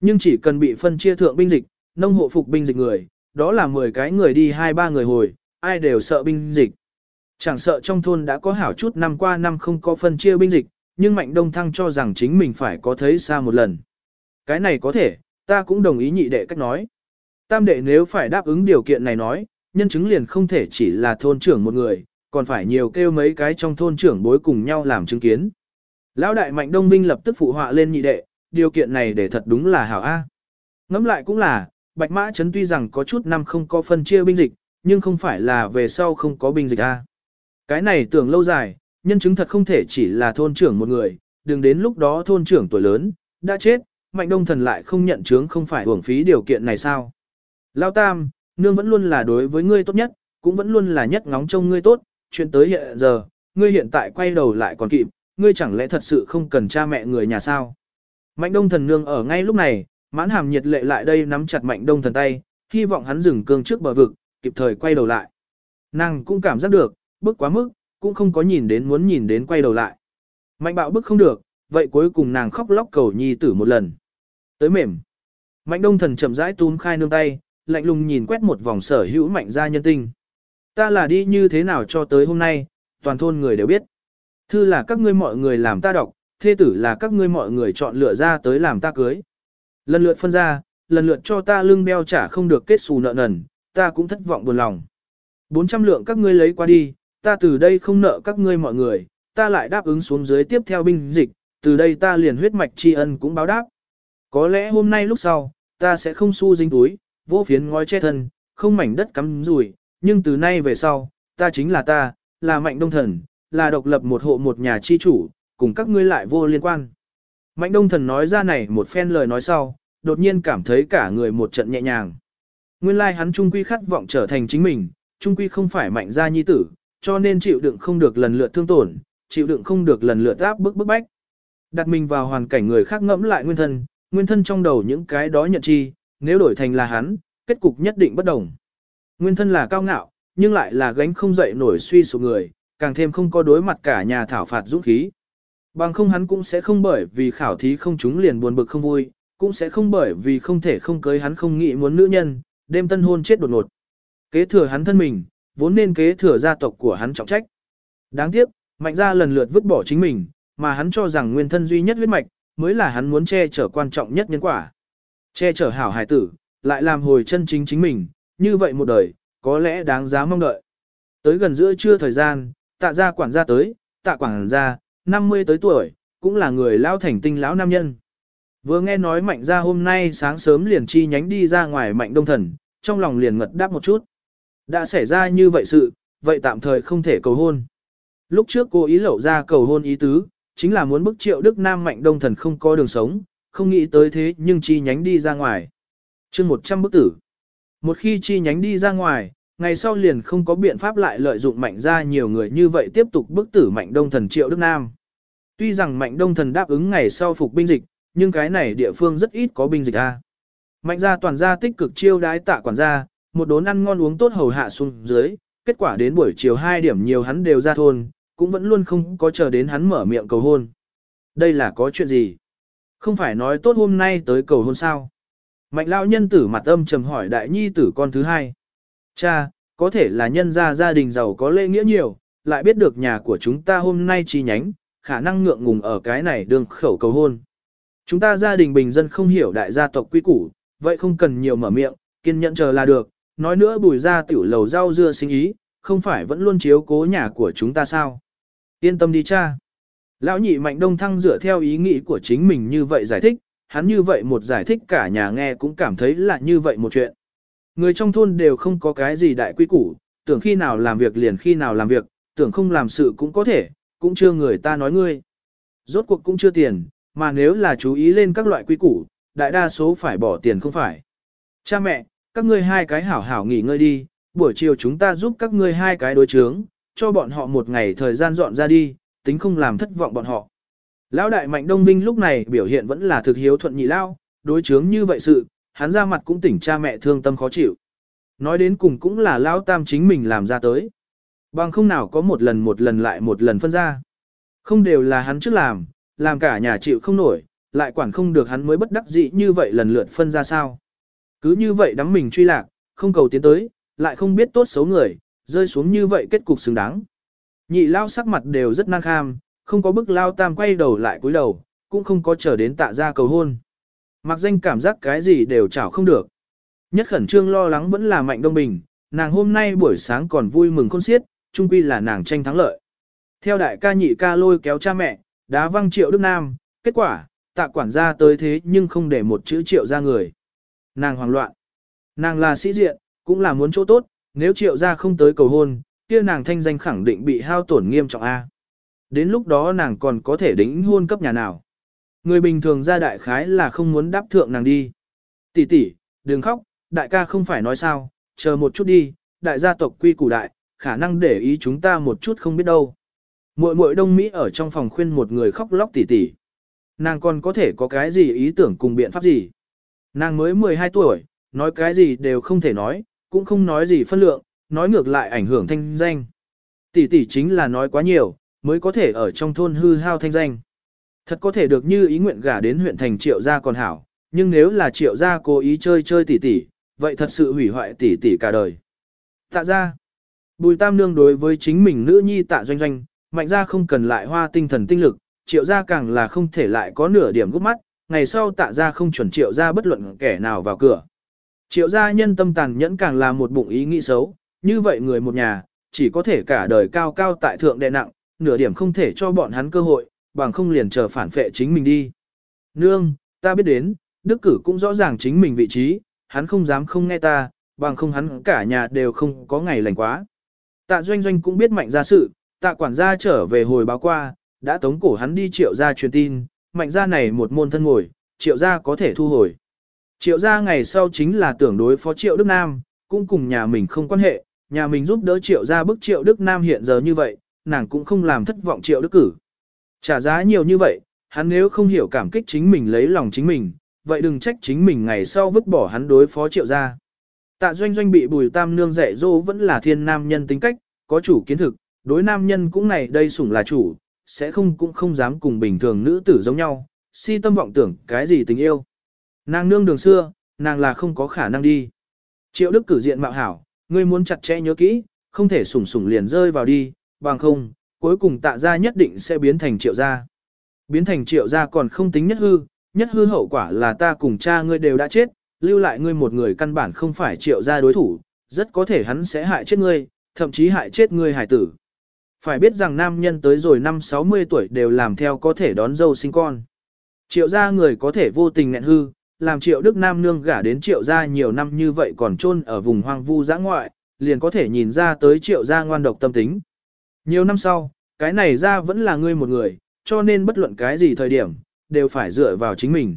Nhưng chỉ cần bị phân chia thượng binh dịch, nông hộ phục binh dịch người, đó là 10 cái người đi hai ba người hồi, ai đều sợ binh dịch. Chẳng sợ trong thôn đã có hảo chút năm qua năm không có phân chia binh dịch, nhưng Mạnh Đông Thăng cho rằng chính mình phải có thấy xa một lần. Cái này có thể, ta cũng đồng ý nhị đệ cách nói. Tam đệ nếu phải đáp ứng điều kiện này nói, nhân chứng liền không thể chỉ là thôn trưởng một người, còn phải nhiều kêu mấy cái trong thôn trưởng bối cùng nhau làm chứng kiến. Lão đại Mạnh Đông Vinh lập tức phụ họa lên nhị đệ, điều kiện này để thật đúng là hảo A. Ngẫm lại cũng là, Bạch Mã Trấn tuy rằng có chút năm không có phân chia binh dịch, nhưng không phải là về sau không có binh dịch A. Cái này tưởng lâu dài, nhân chứng thật không thể chỉ là thôn trưởng một người, đừng đến lúc đó thôn trưởng tuổi lớn, đã chết, Mạnh Đông Thần lại không nhận chứng không phải hưởng phí điều kiện này sao. Lao Tam, nương vẫn luôn là đối với ngươi tốt nhất, cũng vẫn luôn là nhất ngóng trông ngươi tốt, chuyện tới hiện giờ, ngươi hiện tại quay đầu lại còn kịp, ngươi chẳng lẽ thật sự không cần cha mẹ người nhà sao. Mạnh Đông Thần nương ở ngay lúc này, mãn hàm nhiệt lệ lại đây nắm chặt Mạnh Đông Thần tay, hy vọng hắn dừng cương trước bờ vực, kịp thời quay đầu lại. Nàng cũng cảm giác được, bước quá mức, cũng không có nhìn đến muốn nhìn đến quay đầu lại. Mạnh bạo bức không được, vậy cuối cùng nàng khóc lóc cầu nhi tử một lần. Tới mềm. Mạnh đông thần chậm rãi túm khai nương tay, lạnh lùng nhìn quét một vòng sở hữu mạnh gia nhân tinh. Ta là đi như thế nào cho tới hôm nay, toàn thôn người đều biết. Thư là các ngươi mọi người làm ta đọc, thê tử là các ngươi mọi người chọn lựa ra tới làm ta cưới. Lần lượt phân ra, lần lượt cho ta lưng beo trả không được kết xù nợ nần, ta cũng thất vọng buồn lòng. 400 lượng các ngươi lấy qua đi, ta từ đây không nợ các ngươi mọi người, ta lại đáp ứng xuống dưới tiếp theo binh dịch, từ đây ta liền huyết mạch tri ân cũng báo đáp. Có lẽ hôm nay lúc sau, ta sẽ không su dính túi, vô phiến ngói che thân, không mảnh đất cắm rủi, nhưng từ nay về sau, ta chính là ta, là mạnh đông thần, là độc lập một hộ một nhà chi chủ, cùng các ngươi lại vô liên quan. Mạnh đông thần nói ra này một phen lời nói sau, đột nhiên cảm thấy cả người một trận nhẹ nhàng. Nguyên lai like hắn trung quy khát vọng trở thành chính mình, trung quy không phải mạnh gia nhi tử, cho nên chịu đựng không được lần lượt thương tổn, chịu đựng không được lần lượt áp bức bức bách. Đặt mình vào hoàn cảnh người khác ngẫm lại nguyên thân, nguyên thân trong đầu những cái đó nhận chi, nếu đổi thành là hắn, kết cục nhất định bất đồng. Nguyên thân là cao ngạo, nhưng lại là gánh không dậy nổi suy sụp người, càng thêm không có đối mặt cả nhà thảo phạt dũng khí. Bằng không hắn cũng sẽ không bởi vì khảo thí không chúng liền buồn bực không vui, cũng sẽ không bởi vì không thể không cưới hắn không nghĩ muốn nữ nhân, đêm tân hôn chết đột ngột. Kế thừa hắn thân mình, vốn nên kế thừa gia tộc của hắn trọng trách. Đáng tiếc, mạnh gia lần lượt vứt bỏ chính mình, mà hắn cho rằng nguyên thân duy nhất huyết mạch, mới là hắn muốn che chở quan trọng nhất nhân quả. Che chở hảo hải tử, lại làm hồi chân chính chính mình, như vậy một đời, có lẽ đáng giá mong đợi. Tới gần giữa trưa thời gian, tạ gia quản gia tới, tạ quản gia, 50 tới tuổi, cũng là người lao thành tinh lão nam nhân. Vừa nghe nói mạnh gia hôm nay sáng sớm liền chi nhánh đi ra ngoài mạnh đông thần, trong lòng liền ngật đáp một chút. Đã xảy ra như vậy sự, vậy tạm thời không thể cầu hôn. Lúc trước cô ý lẩu ra cầu hôn ý tứ, chính là muốn bức triệu Đức Nam mạnh đông thần không có đường sống, không nghĩ tới thế nhưng chi nhánh đi ra ngoài. chương 100 bức tử. Một khi chi nhánh đi ra ngoài, ngày sau liền không có biện pháp lại lợi dụng mạnh ra nhiều người như vậy tiếp tục bức tử mạnh đông thần triệu Đức Nam. Tuy rằng mạnh đông thần đáp ứng ngày sau phục binh dịch, nhưng cái này địa phương rất ít có binh dịch a. Mạnh gia toàn gia tích cực chiêu đái tạ quản gia, một đốn ăn ngon uống tốt hầu hạ xuống dưới, kết quả đến buổi chiều 2 điểm nhiều hắn đều ra thôn, cũng vẫn luôn không có chờ đến hắn mở miệng cầu hôn. Đây là có chuyện gì? Không phải nói tốt hôm nay tới cầu hôn sao? Mạnh lão nhân tử mặt âm trầm hỏi đại nhi tử con thứ hai. Cha, có thể là nhân gia gia đình giàu có lễ nghĩa nhiều, lại biết được nhà của chúng ta hôm nay chi nhánh, khả năng ngượng ngùng ở cái này đường khẩu cầu hôn. Chúng ta gia đình bình dân không hiểu đại gia tộc quy củ, vậy không cần nhiều mở miệng, kiên nhẫn chờ là được, nói nữa bùi ra tiểu lầu rau dưa sinh ý, không phải vẫn luôn chiếu cố nhà của chúng ta sao. Yên tâm đi cha. Lão nhị mạnh đông thăng dựa theo ý nghĩ của chính mình như vậy giải thích, hắn như vậy một giải thích cả nhà nghe cũng cảm thấy là như vậy một chuyện. Người trong thôn đều không có cái gì đại quy củ, tưởng khi nào làm việc liền khi nào làm việc, tưởng không làm sự cũng có thể, cũng chưa người ta nói ngươi. Rốt cuộc cũng chưa tiền, mà nếu là chú ý lên các loại quy củ, đại đa số phải bỏ tiền không phải. Cha mẹ, các ngươi hai cái hảo hảo nghỉ ngơi đi, buổi chiều chúng ta giúp các ngươi hai cái đối chướng, cho bọn họ một ngày thời gian dọn ra đi, tính không làm thất vọng bọn họ. Lão đại mạnh đông vinh lúc này biểu hiện vẫn là thực hiếu thuận nhị lao, đối chướng như vậy sự, hắn ra mặt cũng tỉnh cha mẹ thương tâm khó chịu. Nói đến cùng cũng là lão tam chính mình làm ra tới. Bằng không nào có một lần một lần lại một lần phân ra. Không đều là hắn trước làm, làm cả nhà chịu không nổi, lại quản không được hắn mới bất đắc dĩ như vậy lần lượt phân ra sao. Cứ như vậy đắm mình truy lạc, không cầu tiến tới, lại không biết tốt xấu người, rơi xuống như vậy kết cục xứng đáng. Nhị lao sắc mặt đều rất năng kham, Không có bức lao tam quay đầu lại cúi đầu, cũng không có chờ đến tạ ra cầu hôn. Mặc danh cảm giác cái gì đều chảo không được. Nhất khẩn trương lo lắng vẫn là Mạnh Đông Bình, nàng hôm nay buổi sáng còn vui mừng khôn xiết, chung quy là nàng tranh thắng lợi. Theo đại ca nhị ca lôi kéo cha mẹ, đá văng triệu Đức Nam, kết quả, tạ quản gia tới thế nhưng không để một chữ triệu ra người. Nàng hoảng loạn. Nàng là sĩ diện, cũng là muốn chỗ tốt, nếu triệu ra không tới cầu hôn, kia nàng thanh danh khẳng định bị hao tổn nghiêm trọng A. Đến lúc đó nàng còn có thể đính hôn cấp nhà nào. Người bình thường ra đại khái là không muốn đáp thượng nàng đi. Tỷ tỷ, đừng khóc, đại ca không phải nói sao, chờ một chút đi, đại gia tộc quy củ đại, khả năng để ý chúng ta một chút không biết đâu. Muội muội Đông Mỹ ở trong phòng khuyên một người khóc lóc tỉ tỉ. Nàng còn có thể có cái gì ý tưởng cùng biện pháp gì. Nàng mới 12 tuổi, nói cái gì đều không thể nói, cũng không nói gì phân lượng, nói ngược lại ảnh hưởng thanh danh. Tỷ tỷ chính là nói quá nhiều, mới có thể ở trong thôn hư hao thanh danh. Thật có thể được như ý nguyện gả đến huyện thành triệu gia còn hảo, nhưng nếu là triệu gia cố ý chơi chơi tỷ tỷ, vậy thật sự hủy hoại tỷ tỷ cả đời. Tạ ra, bùi tam nương đối với chính mình nữ nhi tạ doanh doanh, mạnh ra không cần lại hoa tinh thần tinh lực, triệu gia càng là không thể lại có nửa điểm gút mắt, ngày sau tạ ra không chuẩn triệu gia bất luận kẻ nào vào cửa. Triệu gia nhân tâm tàn nhẫn càng là một bụng ý nghĩ xấu, như vậy người một nhà, chỉ có thể cả đời cao cao tại thượng đệ nặng, nửa điểm không thể cho bọn hắn cơ hội, bằng không liền chờ phản phệ chính mình đi. Nương, ta biết đến, Đức cử cũng rõ ràng chính mình vị trí, hắn không dám không nghe ta, bằng không hắn cả nhà đều không có ngày lành quá. Tạ doanh doanh cũng biết mạnh ra sự, tạ quản gia trở về hồi báo qua, đã tống cổ hắn đi triệu gia truyền tin, mạnh gia này một môn thân ngồi, triệu gia có thể thu hồi. Triệu gia ngày sau chính là tưởng đối phó triệu Đức Nam, cũng cùng nhà mình không quan hệ, nhà mình giúp đỡ triệu gia bức triệu Đức Nam hiện giờ như vậy, nàng cũng không làm thất vọng triệu Đức cử. Trả giá nhiều như vậy, hắn nếu không hiểu cảm kích chính mình lấy lòng chính mình, vậy đừng trách chính mình ngày sau vứt bỏ hắn đối phó triệu gia. Tạ doanh doanh bị bùi tam nương dạy dỗ vẫn là thiên nam nhân tính cách, có chủ kiến thực, đối nam nhân cũng này đây sủng là chủ, sẽ không cũng không dám cùng bình thường nữ tử giống nhau, si tâm vọng tưởng cái gì tình yêu. Nàng nương đường xưa, nàng là không có khả năng đi. Triệu đức cử diện mạo hảo, ngươi muốn chặt chẽ nhớ kỹ, không thể sủng sủng liền rơi vào đi, bằng không, cuối cùng tạ gia nhất định sẽ biến thành triệu gia. Biến thành triệu gia còn không tính nhất hư, nhất hư hậu quả là ta cùng cha ngươi đều đã chết, lưu lại ngươi một người căn bản không phải triệu gia đối thủ, rất có thể hắn sẽ hại chết ngươi, thậm chí hại chết ngươi hải tử. Phải biết rằng nam nhân tới rồi năm 60 tuổi đều làm theo có thể đón dâu sinh con. Triệu gia người có thể vô tình nghẹn hư, làm triệu đức nam nương gả đến triệu gia nhiều năm như vậy còn chôn ở vùng hoang vu giã ngoại, liền có thể nhìn ra tới triệu gia ngoan độc tâm tính. Nhiều năm sau, cái này ra vẫn là ngươi một người, cho nên bất luận cái gì thời điểm, đều phải dựa vào chính mình.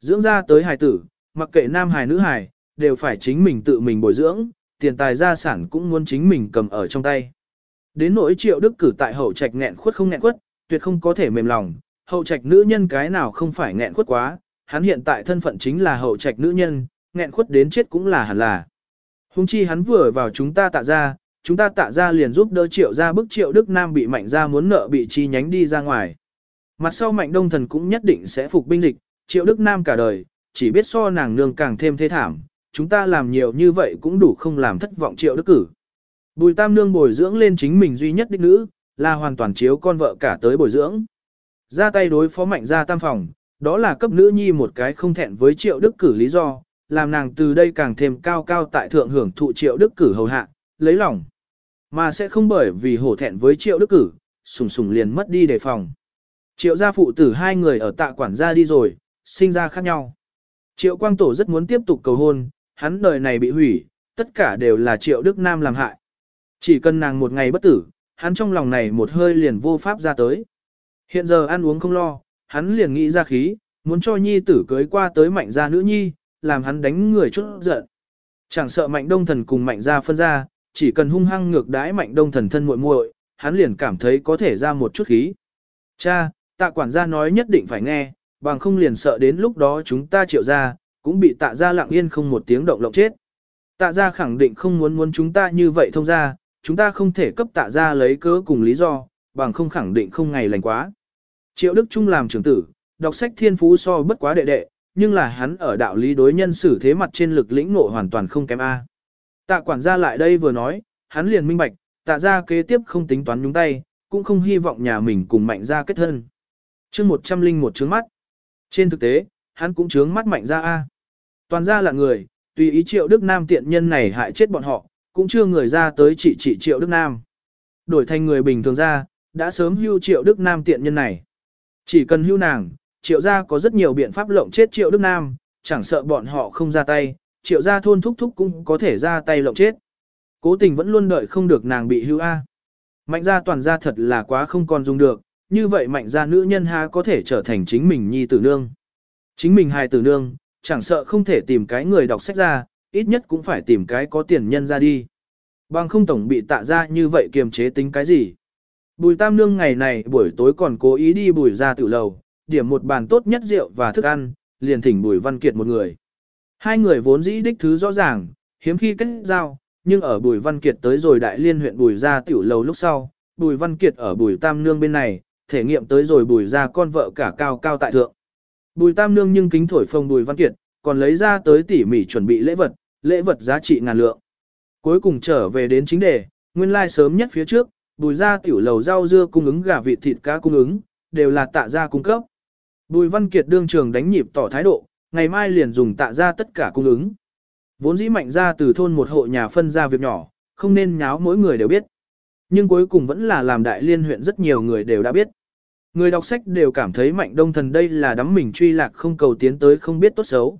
Dưỡng ra tới hài tử, mặc kệ nam hài nữ hài, đều phải chính mình tự mình bồi dưỡng, tiền tài gia sản cũng muốn chính mình cầm ở trong tay. Đến nỗi triệu đức cử tại hậu trạch nghẹn khuất không nghẹn khuất, tuyệt không có thể mềm lòng, hậu trạch nữ nhân cái nào không phải nghẹn khuất quá, hắn hiện tại thân phận chính là hậu trạch nữ nhân, nghẹn khuất đến chết cũng là hẳn là. Hùng chi hắn vừa vào chúng ta tạ ra, chúng ta tạ ra liền giúp đỡ triệu ra bức triệu Đức Nam bị mạnh ra muốn nợ bị chi nhánh đi ra ngoài. Mặt sau mạnh đông thần cũng nhất định sẽ phục binh dịch, triệu Đức Nam cả đời, chỉ biết so nàng nương càng thêm thế thảm, chúng ta làm nhiều như vậy cũng đủ không làm thất vọng triệu đức cử. Bùi tam nương bồi dưỡng lên chính mình duy nhất đích nữ, là hoàn toàn chiếu con vợ cả tới bồi dưỡng. Ra tay đối phó mạnh ra tam phòng, đó là cấp nữ nhi một cái không thẹn với triệu đức cử lý do, làm nàng từ đây càng thêm cao cao tại thượng hưởng thụ triệu đức cử hầu hạ, lấy lòng. Mà sẽ không bởi vì hổ thẹn với triệu đức cử, sùng sùng liền mất đi đề phòng. Triệu gia phụ tử hai người ở tạ quản gia đi rồi, sinh ra khác nhau. Triệu quang tổ rất muốn tiếp tục cầu hôn, hắn đời này bị hủy, tất cả đều là triệu đức nam làm hại. Chỉ cần nàng một ngày bất tử, hắn trong lòng này một hơi liền vô pháp ra tới. Hiện giờ ăn uống không lo, hắn liền nghĩ ra khí, muốn cho nhi tử cưới qua tới mạnh gia nữ nhi, làm hắn đánh người chút giận. Chẳng sợ mạnh đông thần cùng mạnh gia phân ra, chỉ cần hung hăng ngược đãi mạnh đông thần thân muội muội, hắn liền cảm thấy có thể ra một chút khí. Cha, tạ quản gia nói nhất định phải nghe, bằng không liền sợ đến lúc đó chúng ta triệu ra, cũng bị tạ ra lặng yên không một tiếng động lộng chết. Tạ ra khẳng định không muốn muốn chúng ta như vậy thông ra, chúng ta không thể cấp tạ ra lấy cớ cùng lý do, bằng không khẳng định không ngày lành quá. Triệu Đức Trung làm trưởng tử, đọc sách thiên phú so bất quá đệ đệ, nhưng là hắn ở đạo lý đối nhân xử thế mặt trên lực lĩnh ngộ hoàn toàn không kém A. Tạ quản gia lại đây vừa nói, hắn liền minh bạch, tạ gia kế tiếp không tính toán nhúng tay, cũng không hy vọng nhà mình cùng mạnh gia kết thân. chương một trăm linh một trướng mắt. Trên thực tế, hắn cũng trướng mắt mạnh gia A. Toàn gia là người, tùy ý triệu Đức Nam tiện nhân này hại chết bọn họ, cũng chưa người ra tới chỉ trị triệu Đức Nam. Đổi thành người bình thường ra, đã sớm hưu triệu Đức Nam tiện nhân này. Chỉ cần hưu nàng, triệu gia có rất nhiều biện pháp lộng chết triệu Đức Nam, chẳng sợ bọn họ không ra tay, triệu gia thôn thúc thúc cũng có thể ra tay lộng chết. Cố tình vẫn luôn đợi không được nàng bị hưu A. Mạnh gia toàn gia thật là quá không còn dùng được, như vậy mạnh gia nữ nhân ha có thể trở thành chính mình nhi tử nương. Chính mình hài tử nương, chẳng sợ không thể tìm cái người đọc sách ra, ít nhất cũng phải tìm cái có tiền nhân ra đi. Bằng không tổng bị tạ ra như vậy kiềm chế tính cái gì. Bùi tam nương ngày này buổi tối còn cố ý đi bùi ra tự lầu, điểm một bàn tốt nhất rượu và thức ăn, liền thỉnh bùi văn kiệt một người. Hai người vốn dĩ đích thứ rõ ràng, hiếm khi kết giao, nhưng ở bùi văn kiệt tới rồi đại liên huyện bùi ra tiểu lầu lúc sau, bùi văn kiệt ở bùi tam nương bên này, thể nghiệm tới rồi bùi ra con vợ cả cao cao tại thượng. Bùi tam nương nhưng kính thổi phồng bùi văn kiệt, còn lấy ra tới tỉ mỉ chuẩn bị lễ vật, lễ vật giá trị ngàn lượng. Cuối cùng trở về đến chính đề, nguyên lai like sớm nhất phía trước, bùi ra tiểu lầu rau dưa cung ứng gà vịt thịt cá cung ứng, đều là tạ gia cung cấp. Bùi văn kiệt đương trường đánh nhịp tỏ thái độ, ngày mai liền dùng tạ ra tất cả cung ứng. Vốn dĩ mạnh ra từ thôn một hộ nhà phân ra việc nhỏ, không nên nháo mỗi người đều biết. Nhưng cuối cùng vẫn là làm đại liên huyện rất nhiều người đều đã biết. Người đọc sách đều cảm thấy mạnh đông thần đây là đắm mình truy lạc không cầu tiến tới không biết tốt xấu.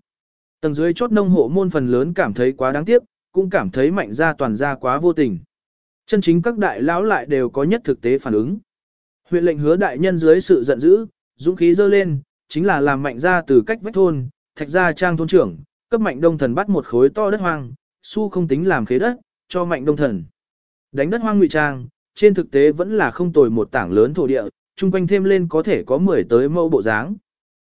Tầng dưới chốt nông hộ môn phần lớn cảm thấy quá đáng tiếc, cũng cảm thấy mạnh ra toàn ra quá vô tình. Chân chính các đại lão lại đều có nhất thực tế phản ứng. Huyện lệnh hứa đại nhân dưới sự giận dữ, dũng khí dơ lên, chính là làm mạnh ra từ cách vách thôn, thạch gia trang thôn trưởng, cấp mạnh đông thần bắt một khối to đất hoang, su không tính làm khế đất, cho mạnh đông thần. Đánh đất hoang ngụy trang, trên thực tế vẫn là không tồi một tảng lớn thổ địa, chung quanh thêm lên có thể có 10 tới mẫu bộ dáng.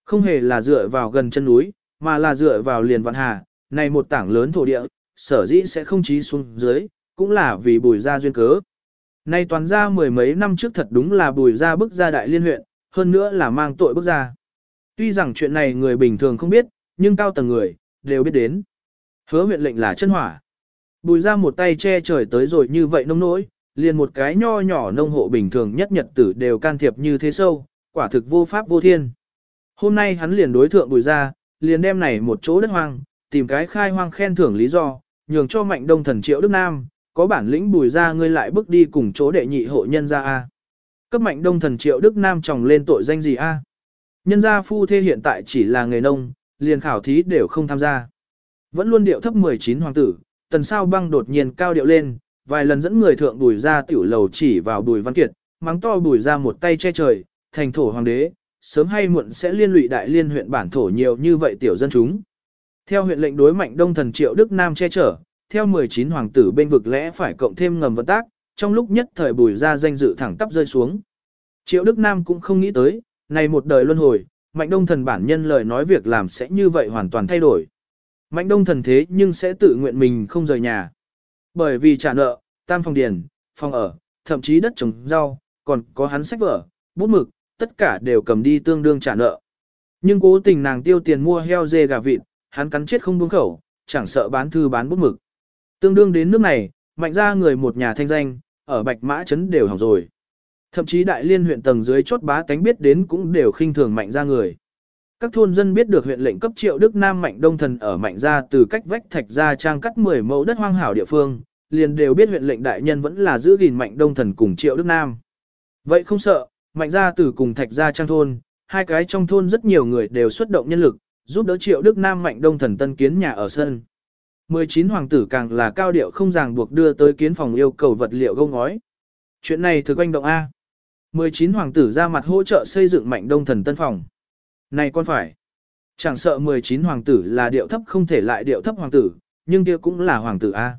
Không hề là dựa vào gần chân núi, mà là dựa vào liền vạn hà, này một tảng lớn thổ địa, sở dĩ sẽ không chí xuống dưới, cũng là vì bùi ra duyên cớ. Nay toàn ra mười mấy năm trước thật đúng là bùi ra bức ra đại liên huyện, hơn nữa là mang tội bức ra. Tuy rằng chuyện này người bình thường không biết, nhưng cao tầng người, đều biết đến. Hứa huyện lệnh là chân hỏa. Bùi ra một tay che trời tới rồi như vậy nông nỗi, liền một cái nho nhỏ nông hộ bình thường nhất nhật tử đều can thiệp như thế sâu, quả thực vô pháp vô thiên. Hôm nay hắn liền đối thượng bùi ra, liền đem này một chỗ đất hoang, tìm cái khai hoang khen thưởng lý do, nhường cho mạnh đông thần triệu Đức Nam, có bản lĩnh bùi ra ngươi lại bước đi cùng chỗ đệ nhị hộ nhân ra A. Cấp mạnh đông thần triệu Đức Nam tròng lên tội danh gì A. Nhân gia phu thê hiện tại chỉ là nghề nông, liền khảo thí đều không tham gia. Vẫn luôn điệu thấp 19 hoàng tử, tần sao băng đột nhiên cao điệu lên, vài lần dẫn người thượng đùi ra tiểu lầu chỉ vào đùi văn kiệt, mắng to bùi ra một tay che trời, thành thổ hoàng đế, sớm hay muộn sẽ liên lụy đại liên huyện bản thổ nhiều như vậy tiểu dân chúng. Theo huyện lệnh đối mạnh đông thần triệu Đức Nam che chở, theo 19 hoàng tử bên vực lẽ phải cộng thêm ngầm vận tác, trong lúc nhất thời bùi ra danh dự thẳng tắp rơi xuống. Triệu Đức Nam cũng không nghĩ tới, này một đời luân hồi, mạnh đông thần bản nhân lời nói việc làm sẽ như vậy hoàn toàn thay đổi. Mạnh đông thần thế nhưng sẽ tự nguyện mình không rời nhà. Bởi vì trả nợ, tam phòng điền, phòng ở, thậm chí đất trồng rau, còn có hắn sách vở, bút mực, tất cả đều cầm đi tương đương trả nợ. Nhưng cố tình nàng tiêu tiền mua heo dê gà vịt, hắn cắn chết không buông khẩu, chẳng sợ bán thư bán bút mực. Tương đương đến nước này, mạnh ra người một nhà thanh danh, ở Bạch Mã Trấn đều hỏng rồi. Thậm chí đại liên huyện tầng dưới chốt bá cánh biết đến cũng đều khinh thường mạnh ra người. Các thôn dân biết được huyện lệnh cấp triệu Đức Nam mạnh đông thần ở mạnh ra từ cách vách thạch ra trang cắt 10 mẫu đất hoang hảo địa phương, liền đều biết huyện lệnh đại nhân vẫn là giữ gìn mạnh đông thần cùng triệu Đức Nam. Vậy không sợ, mạnh ra từ cùng thạch ra trang thôn, hai cái trong thôn rất nhiều người đều xuất động nhân lực, giúp đỡ triệu Đức Nam mạnh đông thần tân kiến nhà ở sân. 19 hoàng tử càng là cao điệu không ràng buộc đưa tới kiến phòng yêu cầu vật liệu gông ngói. Chuyện này thực anh động A. 19 hoàng tử ra mặt hỗ trợ xây dựng mạnh đông thần tân phòng. Này con phải. Chẳng sợ 19 hoàng tử là điệu thấp không thể lại điệu thấp hoàng tử, nhưng kia cũng là hoàng tử A.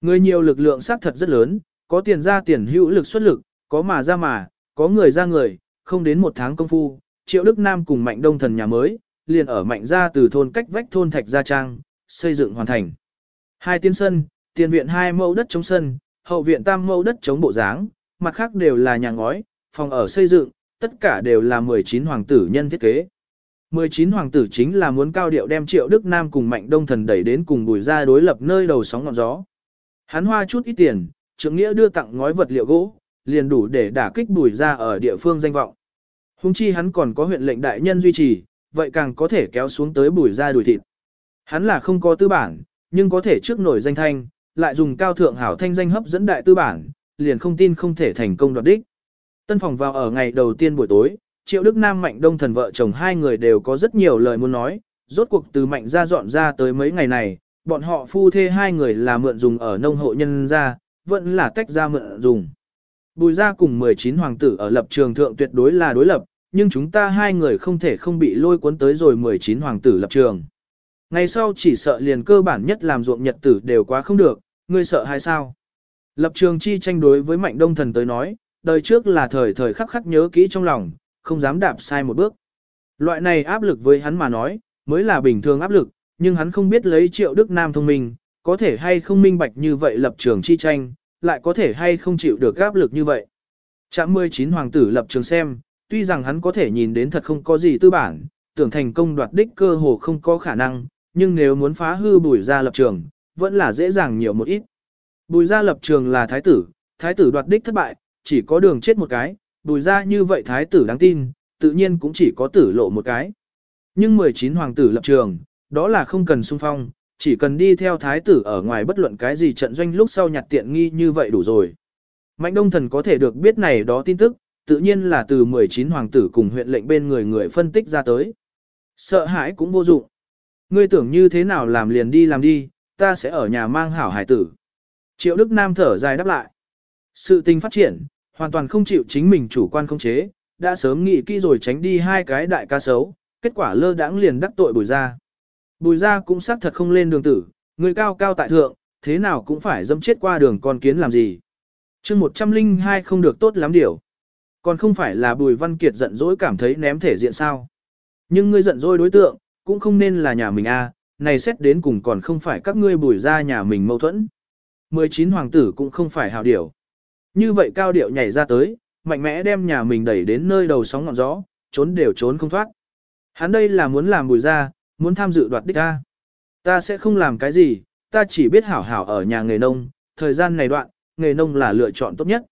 Người nhiều lực lượng xác thật rất lớn, có tiền ra tiền hữu lực xuất lực, có mà ra mà, có người ra người, không đến một tháng công phu, triệu Đức Nam cùng mạnh đông thần nhà mới, liền ở mạnh ra từ thôn cách vách thôn Thạch Gia Trang, xây dựng hoàn thành. Hai tiên sân, tiền viện hai mẫu đất chống sân, hậu viện tam mẫu đất chống bộ dáng, mặt khác đều là nhà ngói, phòng ở xây dựng, tất cả đều là 19 hoàng tử nhân thiết kế. 19 hoàng tử chính là muốn cao điệu đem triệu Đức Nam cùng mạnh đông thần đẩy đến cùng bùi ra đối lập nơi đầu sóng ngọn gió. Hắn hoa chút ít tiền, trưởng nghĩa đưa tặng ngói vật liệu gỗ, liền đủ để đả kích bùi ra ở địa phương danh vọng. Hùng chi hắn còn có huyện lệnh đại nhân duy trì, vậy càng có thể kéo xuống tới bùi ra đuổi thịt. Hắn là không có tư bản, nhưng có thể trước nổi danh thanh, lại dùng cao thượng hảo thanh danh hấp dẫn đại tư bản, liền không tin không thể thành công đoạt đích. Tân phòng vào ở ngày đầu tiên buổi tối, Triệu Đức Nam Mạnh Đông Thần vợ chồng hai người đều có rất nhiều lời muốn nói, rốt cuộc từ Mạnh ra dọn ra tới mấy ngày này, bọn họ phu thê hai người là mượn dùng ở nông hộ nhân ra, vẫn là tách ra mượn dùng. Bùi ra cùng 19 hoàng tử ở lập trường thượng tuyệt đối là đối lập, nhưng chúng ta hai người không thể không bị lôi cuốn tới rồi 19 hoàng tử lập trường. Ngày sau chỉ sợ liền cơ bản nhất làm ruộng nhật tử đều quá không được, ngươi sợ hay sao? Lập trường chi tranh đối với mạnh đông thần tới nói, đời trước là thời thời khắc khắc nhớ kỹ trong lòng, không dám đạp sai một bước. Loại này áp lực với hắn mà nói, mới là bình thường áp lực, nhưng hắn không biết lấy triệu đức nam thông minh, có thể hay không minh bạch như vậy lập trường chi tranh, lại có thể hay không chịu được áp lực như vậy. Trạm 19 hoàng tử lập trường xem, tuy rằng hắn có thể nhìn đến thật không có gì tư bản, tưởng thành công đoạt đích cơ hồ không có khả năng, nhưng nếu muốn phá hư bùi ra lập trường, vẫn là dễ dàng nhiều một ít. Bùi ra lập trường là thái tử, thái tử đoạt đích thất bại, chỉ có đường chết một cái, đùi ra như vậy thái tử đáng tin, tự nhiên cũng chỉ có tử lộ một cái. Nhưng 19 hoàng tử lập trường, đó là không cần xung phong, chỉ cần đi theo thái tử ở ngoài bất luận cái gì trận doanh lúc sau nhặt tiện nghi như vậy đủ rồi. Mạnh đông thần có thể được biết này đó tin tức, tự nhiên là từ 19 hoàng tử cùng huyện lệnh bên người người phân tích ra tới. Sợ hãi cũng vô dụng. Ngươi tưởng như thế nào làm liền đi làm đi, ta sẽ ở nhà mang hảo hải tử. Triệu Đức Nam thở dài đáp lại. Sự tình phát triển, hoàn toàn không chịu chính mình chủ quan không chế, đã sớm nghĩ kỹ rồi tránh đi hai cái đại ca xấu, kết quả lơ đãng liền đắc tội bùi ra. Bùi ra cũng xác thật không lên đường tử, người cao cao tại thượng, thế nào cũng phải dâm chết qua đường con kiến làm gì. chương 102 không được tốt lắm điều. Còn không phải là bùi văn kiệt giận dỗi cảm thấy ném thể diện sao. Nhưng ngươi giận dỗi đối tượng, cũng không nên là nhà mình a à, này xét đến cùng còn không phải các ngươi bùi ra nhà mình mâu thuẫn. 19 hoàng tử cũng không phải hào điểu. Như vậy cao điệu nhảy ra tới, mạnh mẽ đem nhà mình đẩy đến nơi đầu sóng ngọn gió, trốn đều trốn không thoát. Hắn đây là muốn làm bùi ra, muốn tham dự đoạt đích ta. Ta sẽ không làm cái gì, ta chỉ biết hảo hảo ở nhà nghề nông, thời gian này đoạn, nghề nông là lựa chọn tốt nhất.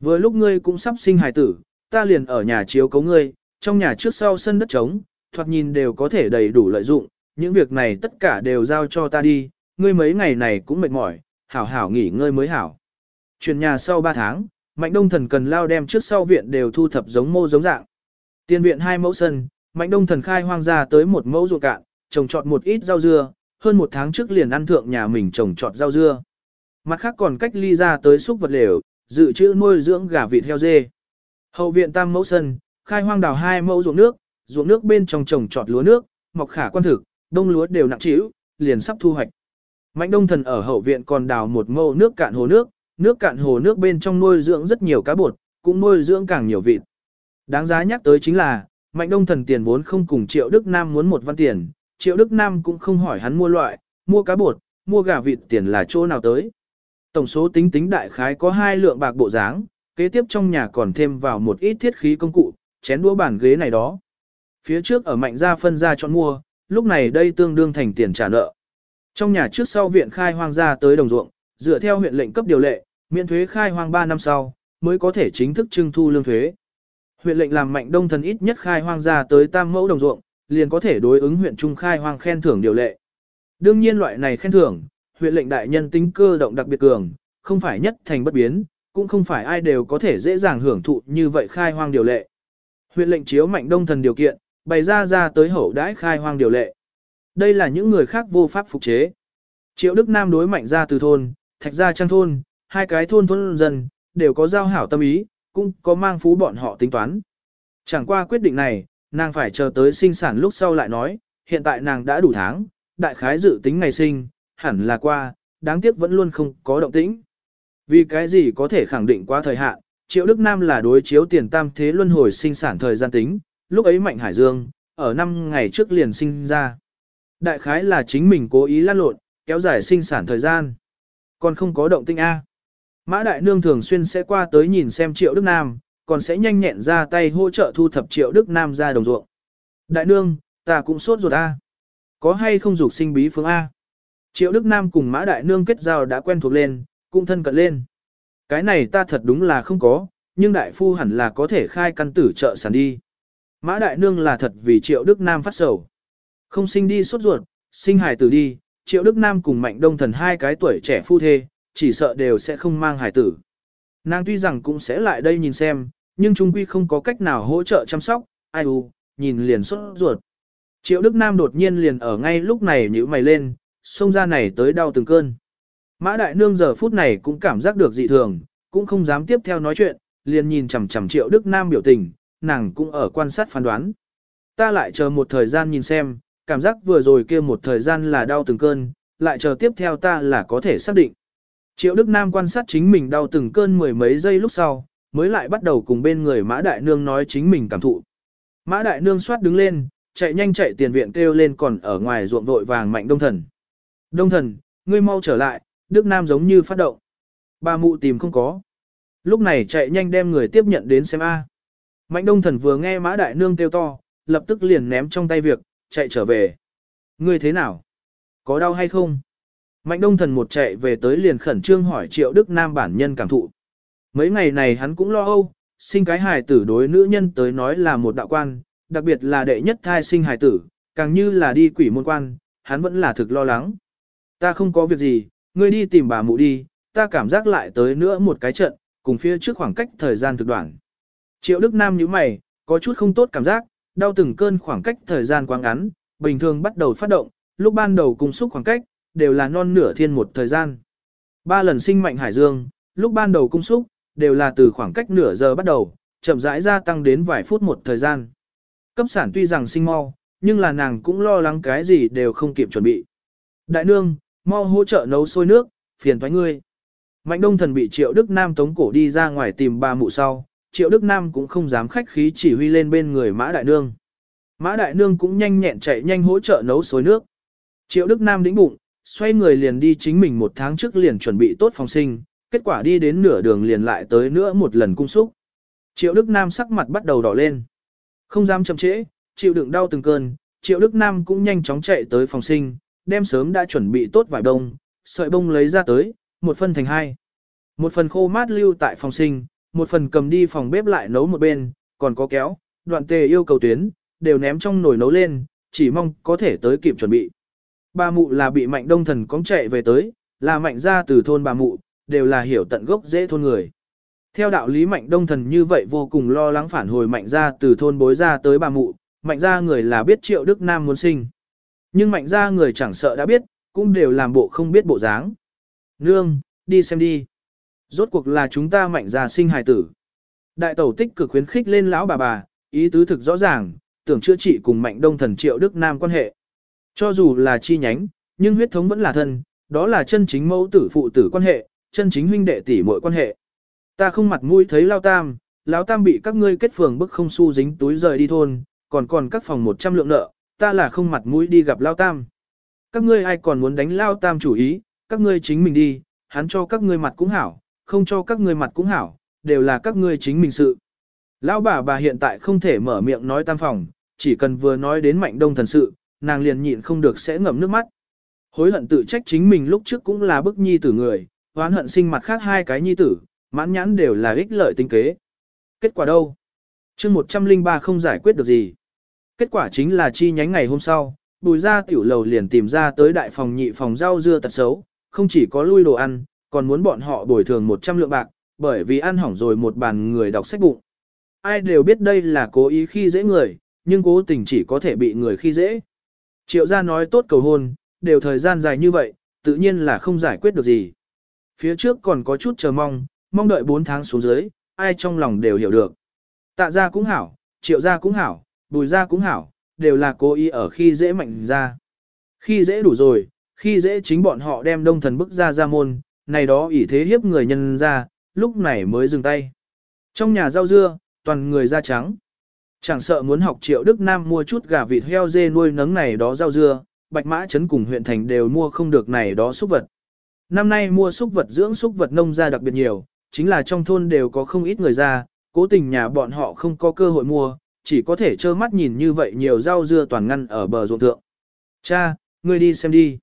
Vừa lúc ngươi cũng sắp sinh hài tử, ta liền ở nhà chiếu cấu ngươi, trong nhà trước sau sân đất trống, thoạt nhìn đều có thể đầy đủ lợi dụng, những việc này tất cả đều giao cho ta đi, ngươi mấy ngày này cũng mệt mỏi, hảo hảo nghỉ ngơi mới hảo. Chuyển nhà sau 3 tháng, Mạnh Đông Thần cần lao đem trước sau viện đều thu thập giống mô giống dạng. Tiên viện hai mẫu sân, Mạnh Đông Thần khai hoang ra tới một mẫu ruộng cạn, trồng trọt một ít rau dưa, hơn một tháng trước liền ăn thượng nhà mình trồng trọt rau dưa. Mặt khác còn cách ly ra tới xúc vật lều, dự trữ nuôi dưỡng gà vịt heo dê. Hậu viện tam mẫu sân, khai hoang đào hai mẫu ruộng nước, ruộng nước bên trong trồng trọt lúa nước, mọc khả quan thực, đông lúa đều nặng trĩu, liền sắp thu hoạch. Mạnh Đông Thần ở hậu viện còn đào một mẫu nước cạn hồ nước, nước cạn hồ nước bên trong nuôi dưỡng rất nhiều cá bột, cũng nuôi dưỡng càng nhiều vịt. Đáng giá nhắc tới chính là, Mạnh Đông Thần tiền vốn không cùng Triệu Đức Nam muốn một văn tiền, Triệu Đức Nam cũng không hỏi hắn mua loại, mua cá bột, mua gà vịt tiền là chỗ nào tới. Tổng số tính tính đại khái có hai lượng bạc bộ dáng, kế tiếp trong nhà còn thêm vào một ít thiết khí công cụ, chén đũa bàn ghế này đó. Phía trước ở mạnh gia phân ra chọn mua, lúc này đây tương đương thành tiền trả nợ. Trong nhà trước sau viện khai hoang gia tới đồng ruộng, dựa theo huyện lệnh cấp điều lệ, miễn thuế khai hoang 3 năm sau, mới có thể chính thức trưng thu lương thuế. Huyện lệnh làm mạnh đông thần ít nhất khai hoang ra tới tam mẫu đồng ruộng, liền có thể đối ứng huyện trung khai hoang khen thưởng điều lệ. Đương nhiên loại này khen thưởng, huyện lệnh đại nhân tính cơ động đặc biệt cường, không phải nhất thành bất biến, cũng không phải ai đều có thể dễ dàng hưởng thụ như vậy khai hoang điều lệ. Huyện lệnh chiếu mạnh đông thần điều kiện, bày ra ra tới hậu đãi khai hoang điều lệ. Đây là những người khác vô pháp phục chế. Triệu Đức Nam đối mạnh ra từ thôn, thạch ra trang thôn, hai cái thôn thôn dân, đều có giao hảo tâm ý, cũng có mang phú bọn họ tính toán. Chẳng qua quyết định này, nàng phải chờ tới sinh sản lúc sau lại nói, hiện tại nàng đã đủ tháng, đại khái dự tính ngày sinh, hẳn là qua, đáng tiếc vẫn luôn không có động tĩnh. Vì cái gì có thể khẳng định qua thời hạn, Triệu Đức Nam là đối chiếu tiền tam thế luân hồi sinh sản thời gian tính, lúc ấy Mạnh Hải Dương, ở năm ngày trước liền sinh ra. Đại khái là chính mình cố ý lăn lộn, kéo dài sinh sản thời gian. Còn không có động tinh A. Mã Đại Nương thường xuyên sẽ qua tới nhìn xem Triệu Đức Nam, còn sẽ nhanh nhẹn ra tay hỗ trợ thu thập Triệu Đức Nam ra đồng ruộng. Đại Nương, ta cũng sốt ruột A. Có hay không dục sinh bí phương A? Triệu Đức Nam cùng Mã Đại Nương kết giao đã quen thuộc lên, cũng thân cận lên. Cái này ta thật đúng là không có, nhưng đại phu hẳn là có thể khai căn tử trợ sản đi. Mã đại nương là thật vì triệu Đức Nam phát sầu. Không sinh đi sốt ruột, sinh hài tử đi, triệu Đức Nam cùng mạnh đông thần hai cái tuổi trẻ phu thê, chỉ sợ đều sẽ không mang hài tử. Nàng tuy rằng cũng sẽ lại đây nhìn xem, nhưng trung quy không có cách nào hỗ trợ chăm sóc, ai u, nhìn liền sốt ruột. Triệu Đức Nam đột nhiên liền ở ngay lúc này nhíu mày lên, xông ra này tới đau từng cơn. Mã Đại Nương giờ phút này cũng cảm giác được dị thường, cũng không dám tiếp theo nói chuyện, liền nhìn chằm chằm Triệu Đức Nam biểu tình, nàng cũng ở quan sát phán đoán. Ta lại chờ một thời gian nhìn xem, cảm giác vừa rồi kia một thời gian là đau từng cơn, lại chờ tiếp theo ta là có thể xác định. Triệu Đức Nam quan sát chính mình đau từng cơn mười mấy giây lúc sau, mới lại bắt đầu cùng bên người Mã Đại Nương nói chính mình cảm thụ. Mã Đại Nương xoát đứng lên, chạy nhanh chạy tiền viện kêu lên còn ở ngoài ruộng vội vàng mạnh đông thần. Đông thần, ngươi mau trở lại, Đức Nam giống như phát động. Bà mụ tìm không có. Lúc này chạy nhanh đem người tiếp nhận đến xem A. Mạnh đông thần vừa nghe mã đại nương kêu to, lập tức liền ném trong tay việc, chạy trở về. Ngươi thế nào? Có đau hay không? Mạnh đông thần một chạy về tới liền khẩn trương hỏi triệu Đức Nam bản nhân cảm thụ. Mấy ngày này hắn cũng lo âu, sinh cái hài tử đối nữ nhân tới nói là một đạo quan, đặc biệt là đệ nhất thai sinh hài tử, càng như là đi quỷ môn quan, hắn vẫn là thực lo lắng. Ta không có việc gì, ngươi đi tìm bà mụ đi, ta cảm giác lại tới nữa một cái trận, cùng phía trước khoảng cách thời gian thực đoạn. Triệu Đức Nam như mày, có chút không tốt cảm giác, đau từng cơn khoảng cách thời gian quá ngắn, bình thường bắt đầu phát động, lúc ban đầu cùng xúc khoảng cách, đều là non nửa thiên một thời gian. Ba lần sinh mạnh hải dương, lúc ban đầu cung xúc, đều là từ khoảng cách nửa giờ bắt đầu, chậm rãi gia tăng đến vài phút một thời gian. Cấp sản tuy rằng sinh mau, nhưng là nàng cũng lo lắng cái gì đều không kịp chuẩn bị. Đại nương, mau hỗ trợ nấu sôi nước, phiền thoái ngươi. Mạnh đông thần bị triệu Đức Nam tống cổ đi ra ngoài tìm bà mụ sau, triệu Đức Nam cũng không dám khách khí chỉ huy lên bên người mã đại nương. Mã đại nương cũng nhanh nhẹn chạy nhanh hỗ trợ nấu sôi nước. Triệu Đức Nam đĩnh bụng, xoay người liền đi chính mình một tháng trước liền chuẩn bị tốt phòng sinh, kết quả đi đến nửa đường liền lại tới nữa một lần cung xúc. Triệu Đức Nam sắc mặt bắt đầu đỏ lên. Không dám chậm trễ, chịu đựng đau từng cơn, Triệu Đức Nam cũng nhanh chóng chạy tới phòng sinh, đem sớm đã chuẩn bị tốt vải bông, sợi bông lấy ra tới, một phân thành hai. Một phần khô mát lưu tại phòng sinh, một phần cầm đi phòng bếp lại nấu một bên, còn có kéo, đoạn tề yêu cầu tuyến, đều ném trong nồi nấu lên, chỉ mong có thể tới kịp chuẩn bị. Bà mụ là bị mạnh đông thần cóng chạy về tới, là mạnh ra từ thôn bà mụ, đều là hiểu tận gốc dễ thôn người. Theo đạo lý mạnh đông thần như vậy vô cùng lo lắng phản hồi mạnh ra từ thôn bối ra tới bà mụ, mạnh ra người là biết triệu Đức Nam muốn sinh. Nhưng mạnh ra người chẳng sợ đã biết, cũng đều làm bộ không biết bộ dáng. Nương, đi xem đi. Rốt cuộc là chúng ta mạnh ra sinh hài tử. Đại tẩu tích cực khuyến khích lên lão bà bà, ý tứ thực rõ ràng, tưởng chữa trị cùng mạnh đông thần triệu Đức Nam quan hệ. Cho dù là chi nhánh, nhưng huyết thống vẫn là thân, đó là chân chính mẫu tử phụ tử quan hệ, chân chính huynh đệ tỷ muội quan hệ. Ta không mặt mũi thấy lao tam, lão tam bị các ngươi kết phường bức không xu dính túi rời đi thôn, còn còn các phòng 100 lượng nợ, ta là không mặt mũi đi gặp lao tam. Các ngươi ai còn muốn đánh lao tam chủ ý, các ngươi chính mình đi, hắn cho các ngươi mặt cũng hảo, không cho các ngươi mặt cũng hảo, đều là các ngươi chính mình sự. Lão bà bà hiện tại không thể mở miệng nói tam phòng, chỉ cần vừa nói đến mạnh đông thần sự, nàng liền nhịn không được sẽ ngậm nước mắt. Hối hận tự trách chính mình lúc trước cũng là bức nhi tử người, oán hận sinh mặt khác hai cái nhi tử, mãn nhãn đều là ích lợi tinh kế. Kết quả đâu? chương 103 không giải quyết được gì. Kết quả chính là chi nhánh ngày hôm sau, bùi ra tiểu lầu liền tìm ra tới đại phòng nhị phòng rau dưa tật xấu, không chỉ có lui đồ ăn, còn muốn bọn họ bồi thường 100 lượng bạc, bởi vì ăn hỏng rồi một bàn người đọc sách bụng. Ai đều biết đây là cố ý khi dễ người, nhưng cố tình chỉ có thể bị người khi dễ. Triệu gia nói tốt cầu hôn, đều thời gian dài như vậy, tự nhiên là không giải quyết được gì. Phía trước còn có chút chờ mong, mong đợi 4 tháng xuống dưới, ai trong lòng đều hiểu được. Tạ gia cũng hảo, triệu gia cũng hảo, bùi gia cũng hảo, đều là cố ý ở khi dễ mạnh ra. Khi dễ đủ rồi, khi dễ chính bọn họ đem đông thần bức ra ra môn, này đó ỷ thế hiếp người nhân ra, lúc này mới dừng tay. Trong nhà rau dưa, toàn người da trắng. Chẳng sợ muốn học triệu Đức Nam mua chút gà vịt heo dê nuôi nấng này đó rau dưa, Bạch Mã Trấn cùng huyện thành đều mua không được này đó súc vật. Năm nay mua súc vật dưỡng súc vật nông ra đặc biệt nhiều, chính là trong thôn đều có không ít người ra, cố tình nhà bọn họ không có cơ hội mua, chỉ có thể trơ mắt nhìn như vậy nhiều rau dưa toàn ngăn ở bờ ruộng thượng. Cha, ngươi đi xem đi.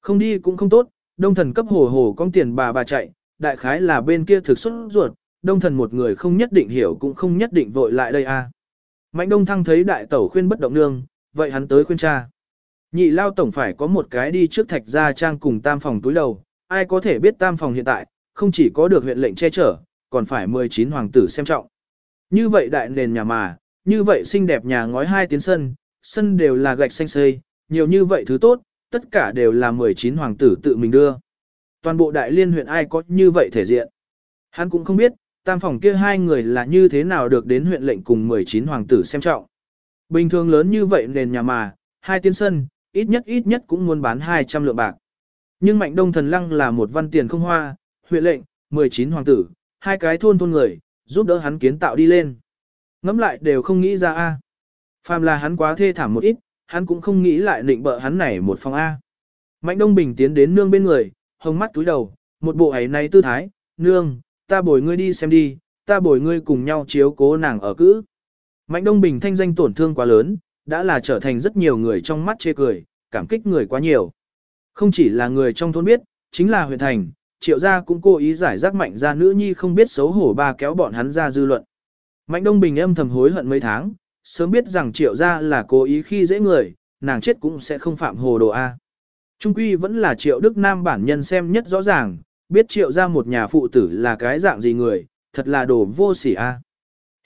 Không đi cũng không tốt, đông thần cấp hồ hồ con tiền bà bà chạy, đại khái là bên kia thực xuất ruột, đông thần một người không nhất định hiểu cũng không nhất định vội lại đây a. Mạnh đông thăng thấy đại tẩu khuyên bất động nương, vậy hắn tới khuyên cha. Nhị lao tổng phải có một cái đi trước thạch gia trang cùng tam phòng túi đầu, ai có thể biết tam phòng hiện tại, không chỉ có được huyện lệnh che chở, còn phải 19 hoàng tử xem trọng. Như vậy đại nền nhà mà, như vậy xinh đẹp nhà ngói hai tiến sân, sân đều là gạch xanh xây, nhiều như vậy thứ tốt, tất cả đều là 19 hoàng tử tự mình đưa. Toàn bộ đại liên huyện ai có như vậy thể diện. Hắn cũng không biết, tam phòng kia hai người là như thế nào được đến huyện lệnh cùng 19 hoàng tử xem trọng. Bình thường lớn như vậy nền nhà mà, hai tiên sân, ít nhất ít nhất cũng muốn bán 200 lượng bạc. Nhưng mạnh đông thần lăng là một văn tiền không hoa, huyện lệnh, 19 hoàng tử, hai cái thôn thôn người, giúp đỡ hắn kiến tạo đi lên. Ngắm lại đều không nghĩ ra A. Phàm là hắn quá thê thảm một ít, hắn cũng không nghĩ lại định bợ hắn này một phòng A. Mạnh Đông Bình tiến đến nương bên người, hồng mắt túi đầu, một bộ ấy này tư thái, nương, ta bồi ngươi đi xem đi, ta bồi ngươi cùng nhau chiếu cố nàng ở cữ. Mạnh Đông Bình thanh danh tổn thương quá lớn, đã là trở thành rất nhiều người trong mắt chê cười, cảm kích người quá nhiều. Không chỉ là người trong thôn biết, chính là huyện thành, triệu gia cũng cố ý giải rác mạnh ra nữ nhi không biết xấu hổ ba kéo bọn hắn ra dư luận. Mạnh Đông Bình âm thầm hối hận mấy tháng, sớm biết rằng triệu gia là cố ý khi dễ người, nàng chết cũng sẽ không phạm hồ đồ A. Trung quy vẫn là triệu Đức Nam bản nhân xem nhất rõ ràng, biết triệu ra một nhà phụ tử là cái dạng gì người, thật là đồ vô sỉ A.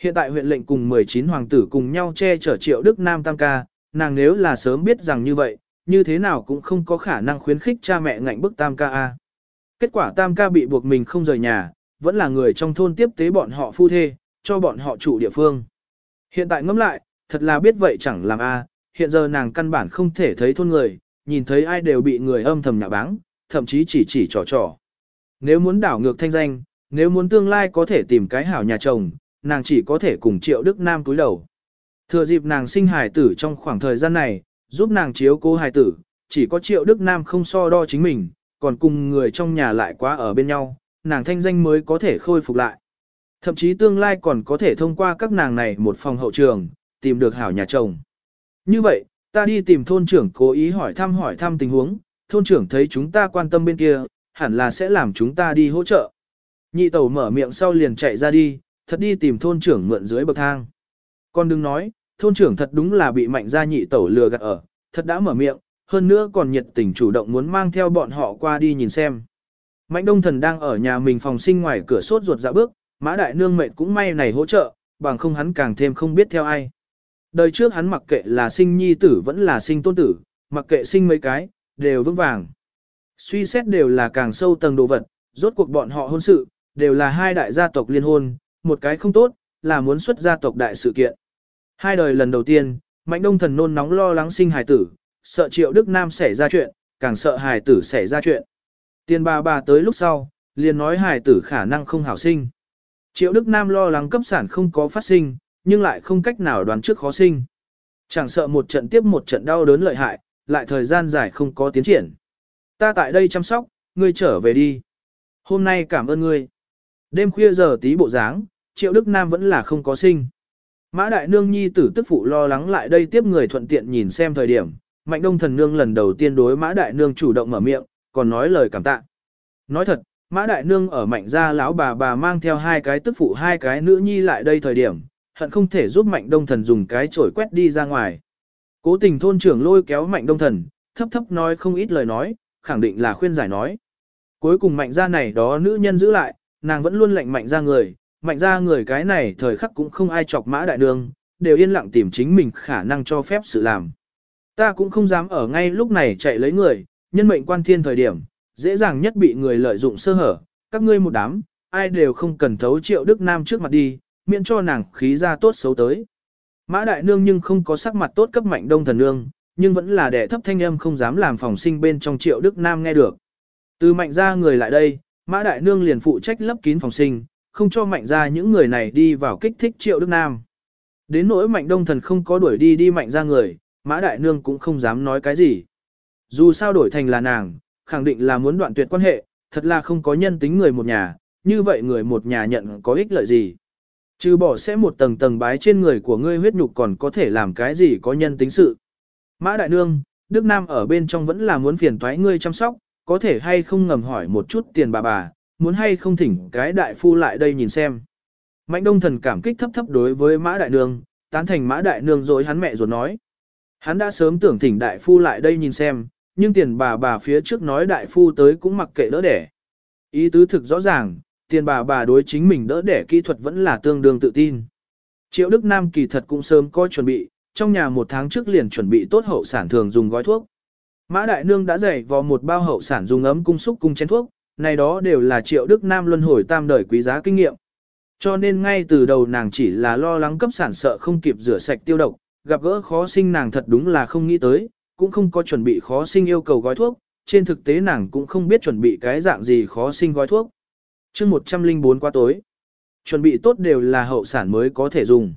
Hiện tại huyện lệnh cùng 19 hoàng tử cùng nhau che chở triệu Đức Nam tam ca, nàng nếu là sớm biết rằng như vậy, như thế nào cũng không có khả năng khuyến khích cha mẹ ngạnh bức tam ca A. Kết quả tam ca bị buộc mình không rời nhà, vẫn là người trong thôn tiếp tế bọn họ phu thê, cho bọn họ trụ địa phương. Hiện tại ngẫm lại, thật là biết vậy chẳng làm a. hiện giờ nàng căn bản không thể thấy thôn người, nhìn thấy ai đều bị người âm thầm nhạ báng, thậm chí chỉ chỉ trò trò. Nếu muốn đảo ngược thanh danh, nếu muốn tương lai có thể tìm cái hảo nhà chồng, nàng chỉ có thể cùng triệu Đức Nam túi đầu. Thừa dịp nàng sinh hài tử trong khoảng thời gian này, giúp nàng chiếu cố hài tử, chỉ có triệu Đức Nam không so đo chính mình, còn cùng người trong nhà lại quá ở bên nhau, nàng thanh danh mới có thể khôi phục lại. Thậm chí tương lai còn có thể thông qua các nàng này một phòng hậu trường, tìm được hảo nhà chồng. Như vậy, ta đi tìm thôn trưởng cố ý hỏi thăm hỏi thăm tình huống, thôn trưởng thấy chúng ta quan tâm bên kia, hẳn là sẽ làm chúng ta đi hỗ trợ. Nhị tẩu mở miệng sau liền chạy ra đi, thật đi tìm thôn trưởng mượn dưới bậc thang. Con đừng nói, thôn trưởng thật đúng là bị mạnh gia nhị tẩu lừa gạt ở, thật đã mở miệng, hơn nữa còn nhiệt tình chủ động muốn mang theo bọn họ qua đi nhìn xem. Mạnh đông thần đang ở nhà mình phòng sinh ngoài cửa sốt ruột dạ bước, mã đại nương mệnh cũng may này hỗ trợ, bằng không hắn càng thêm không biết theo ai. Đời trước hắn mặc kệ là sinh nhi tử vẫn là sinh tôn tử, mặc kệ sinh mấy cái, đều vững vàng. Suy xét đều là càng sâu tầng đồ vật, rốt cuộc bọn họ hôn sự, đều là hai đại gia tộc liên hôn, một cái không tốt, là muốn xuất gia tộc đại sự kiện. Hai đời lần đầu tiên, Mạnh Đông Thần nôn nóng lo lắng sinh hài tử, sợ Triệu Đức Nam xảy ra chuyện, càng sợ hài tử xảy ra chuyện. Tiền bà bà tới lúc sau, liền nói hài tử khả năng không hảo sinh. Triệu Đức Nam lo lắng cấp sản không có phát sinh, nhưng lại không cách nào đoán trước khó sinh. Chẳng sợ một trận tiếp một trận đau đớn lợi hại, lại thời gian dài không có tiến triển. Ta tại đây chăm sóc, ngươi trở về đi. Hôm nay cảm ơn ngươi. Đêm khuya giờ tí bộ dáng, Triệu Đức Nam vẫn là không có sinh. Mã Đại Nương Nhi tử tức phụ lo lắng lại đây tiếp người thuận tiện nhìn xem thời điểm, Mạnh Đông Thần Nương lần đầu tiên đối Mã Đại Nương chủ động mở miệng, còn nói lời cảm tạ. Nói thật, Mã Đại Nương ở Mạnh gia lão bà bà mang theo hai cái tức phụ hai cái nữ nhi lại đây thời điểm, hận không thể giúp Mạnh Đông Thần dùng cái chổi quét đi ra ngoài. Cố tình thôn trưởng lôi kéo Mạnh Đông Thần, thấp thấp nói không ít lời nói, khẳng định là khuyên giải nói. Cuối cùng Mạnh gia này đó nữ nhân giữ lại, nàng vẫn luôn lệnh Mạnh gia người, Mạnh gia người cái này thời khắc cũng không ai chọc Mã Đại Nương, đều yên lặng tìm chính mình khả năng cho phép sự làm. Ta cũng không dám ở ngay lúc này chạy lấy người, nhân mệnh quan thiên thời điểm, dễ dàng nhất bị người lợi dụng sơ hở, các ngươi một đám, ai đều không cần thấu triệu Đức Nam trước mặt đi, miễn cho nàng khí ra tốt xấu tới. Mã Đại Nương nhưng không có sắc mặt tốt cấp mạnh đông thần nương, nhưng vẫn là đẻ thấp thanh âm không dám làm phòng sinh bên trong triệu Đức Nam nghe được. Từ mạnh ra người lại đây, Mã Đại Nương liền phụ trách lấp kín phòng sinh, không cho mạnh ra những người này đi vào kích thích triệu Đức Nam. Đến nỗi mạnh đông thần không có đuổi đi đi mạnh ra người, Mã Đại Nương cũng không dám nói cái gì. Dù sao đổi thành là nàng, khẳng định là muốn đoạn tuyệt quan hệ, thật là không có nhân tính người một nhà, như vậy người một nhà nhận có ích lợi gì. Trừ bỏ sẽ một tầng tầng bái trên người của ngươi huyết nhục còn có thể làm cái gì có nhân tính sự. Mã Đại Nương, Đức Nam ở bên trong vẫn là muốn phiền toái ngươi chăm sóc, có thể hay không ngầm hỏi một chút tiền bà bà, muốn hay không thỉnh cái đại phu lại đây nhìn xem. Mạnh đông thần cảm kích thấp thấp đối với mã đại nương, tán thành mã đại nương rồi hắn mẹ ruột nói. Hắn đã sớm tưởng thỉnh đại phu lại đây nhìn xem, nhưng tiền bà bà phía trước nói đại phu tới cũng mặc kệ đỡ đẻ. Ý tứ thực rõ ràng, tiền bà bà đối chính mình đỡ đẻ kỹ thuật vẫn là tương đương tự tin. Triệu Đức Nam kỳ thật cũng sớm có chuẩn bị, trong nhà một tháng trước liền chuẩn bị tốt hậu sản thường dùng gói thuốc. Mã Đại Nương đã dày vò một bao hậu sản dùng ấm cung xúc cung chén thuốc, này đó đều là Triệu Đức Nam luân hồi tam đời quý giá kinh nghiệm. Cho nên ngay từ đầu nàng chỉ là lo lắng cấp sản sợ không kịp rửa sạch tiêu độc, gặp gỡ khó sinh nàng thật đúng là không nghĩ tới, cũng không có chuẩn bị khó sinh yêu cầu gói thuốc, trên thực tế nàng cũng không biết chuẩn bị cái dạng gì khó sinh gói thuốc. chương 104 qua tối, chuẩn bị tốt đều là hậu sản mới có thể dùng.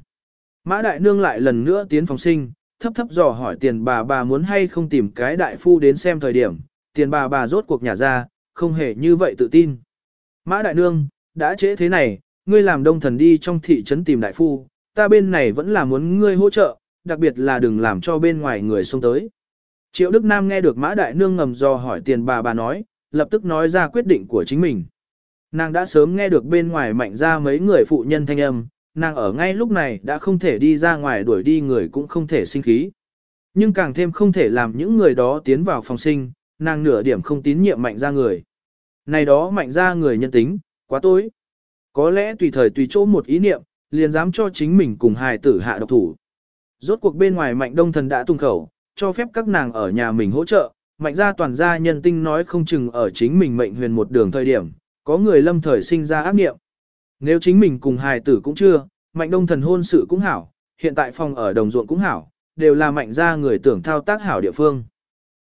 Mã Đại Nương lại lần nữa tiến phòng sinh, thấp thấp dò hỏi tiền bà bà muốn hay không tìm cái đại phu đến xem thời điểm, tiền bà bà rốt cuộc nhà ra, không hề như vậy tự tin. Mã Đại Nương, đã trễ thế này, ngươi làm đông thần đi trong thị trấn tìm đại phu, ta bên này vẫn là muốn ngươi hỗ trợ, đặc biệt là đừng làm cho bên ngoài người xông tới. Triệu Đức Nam nghe được Mã Đại Nương ngầm dò hỏi tiền bà bà nói, lập tức nói ra quyết định của chính mình. Nàng đã sớm nghe được bên ngoài mạnh ra mấy người phụ nhân thanh âm, nàng ở ngay lúc này đã không thể đi ra ngoài đuổi đi người cũng không thể sinh khí. Nhưng càng thêm không thể làm những người đó tiến vào phòng sinh, nàng nửa điểm không tín nhiệm mạnh ra người. Này đó mạnh ra người nhân tính, quá tối. Có lẽ tùy thời tùy chỗ một ý niệm, liền dám cho chính mình cùng hài tử hạ độc thủ. Rốt cuộc bên ngoài mạnh đông thần đã tung khẩu, cho phép các nàng ở nhà mình hỗ trợ, mạnh ra toàn gia nhân tinh nói không chừng ở chính mình mệnh huyền một đường thời điểm, có người lâm thời sinh ra ác niệm. Nếu chính mình cùng hài tử cũng chưa, mạnh đông thần hôn sự cũng hảo, hiện tại phòng ở đồng ruộng cũng hảo, đều là mạnh gia người tưởng thao tác hảo địa phương.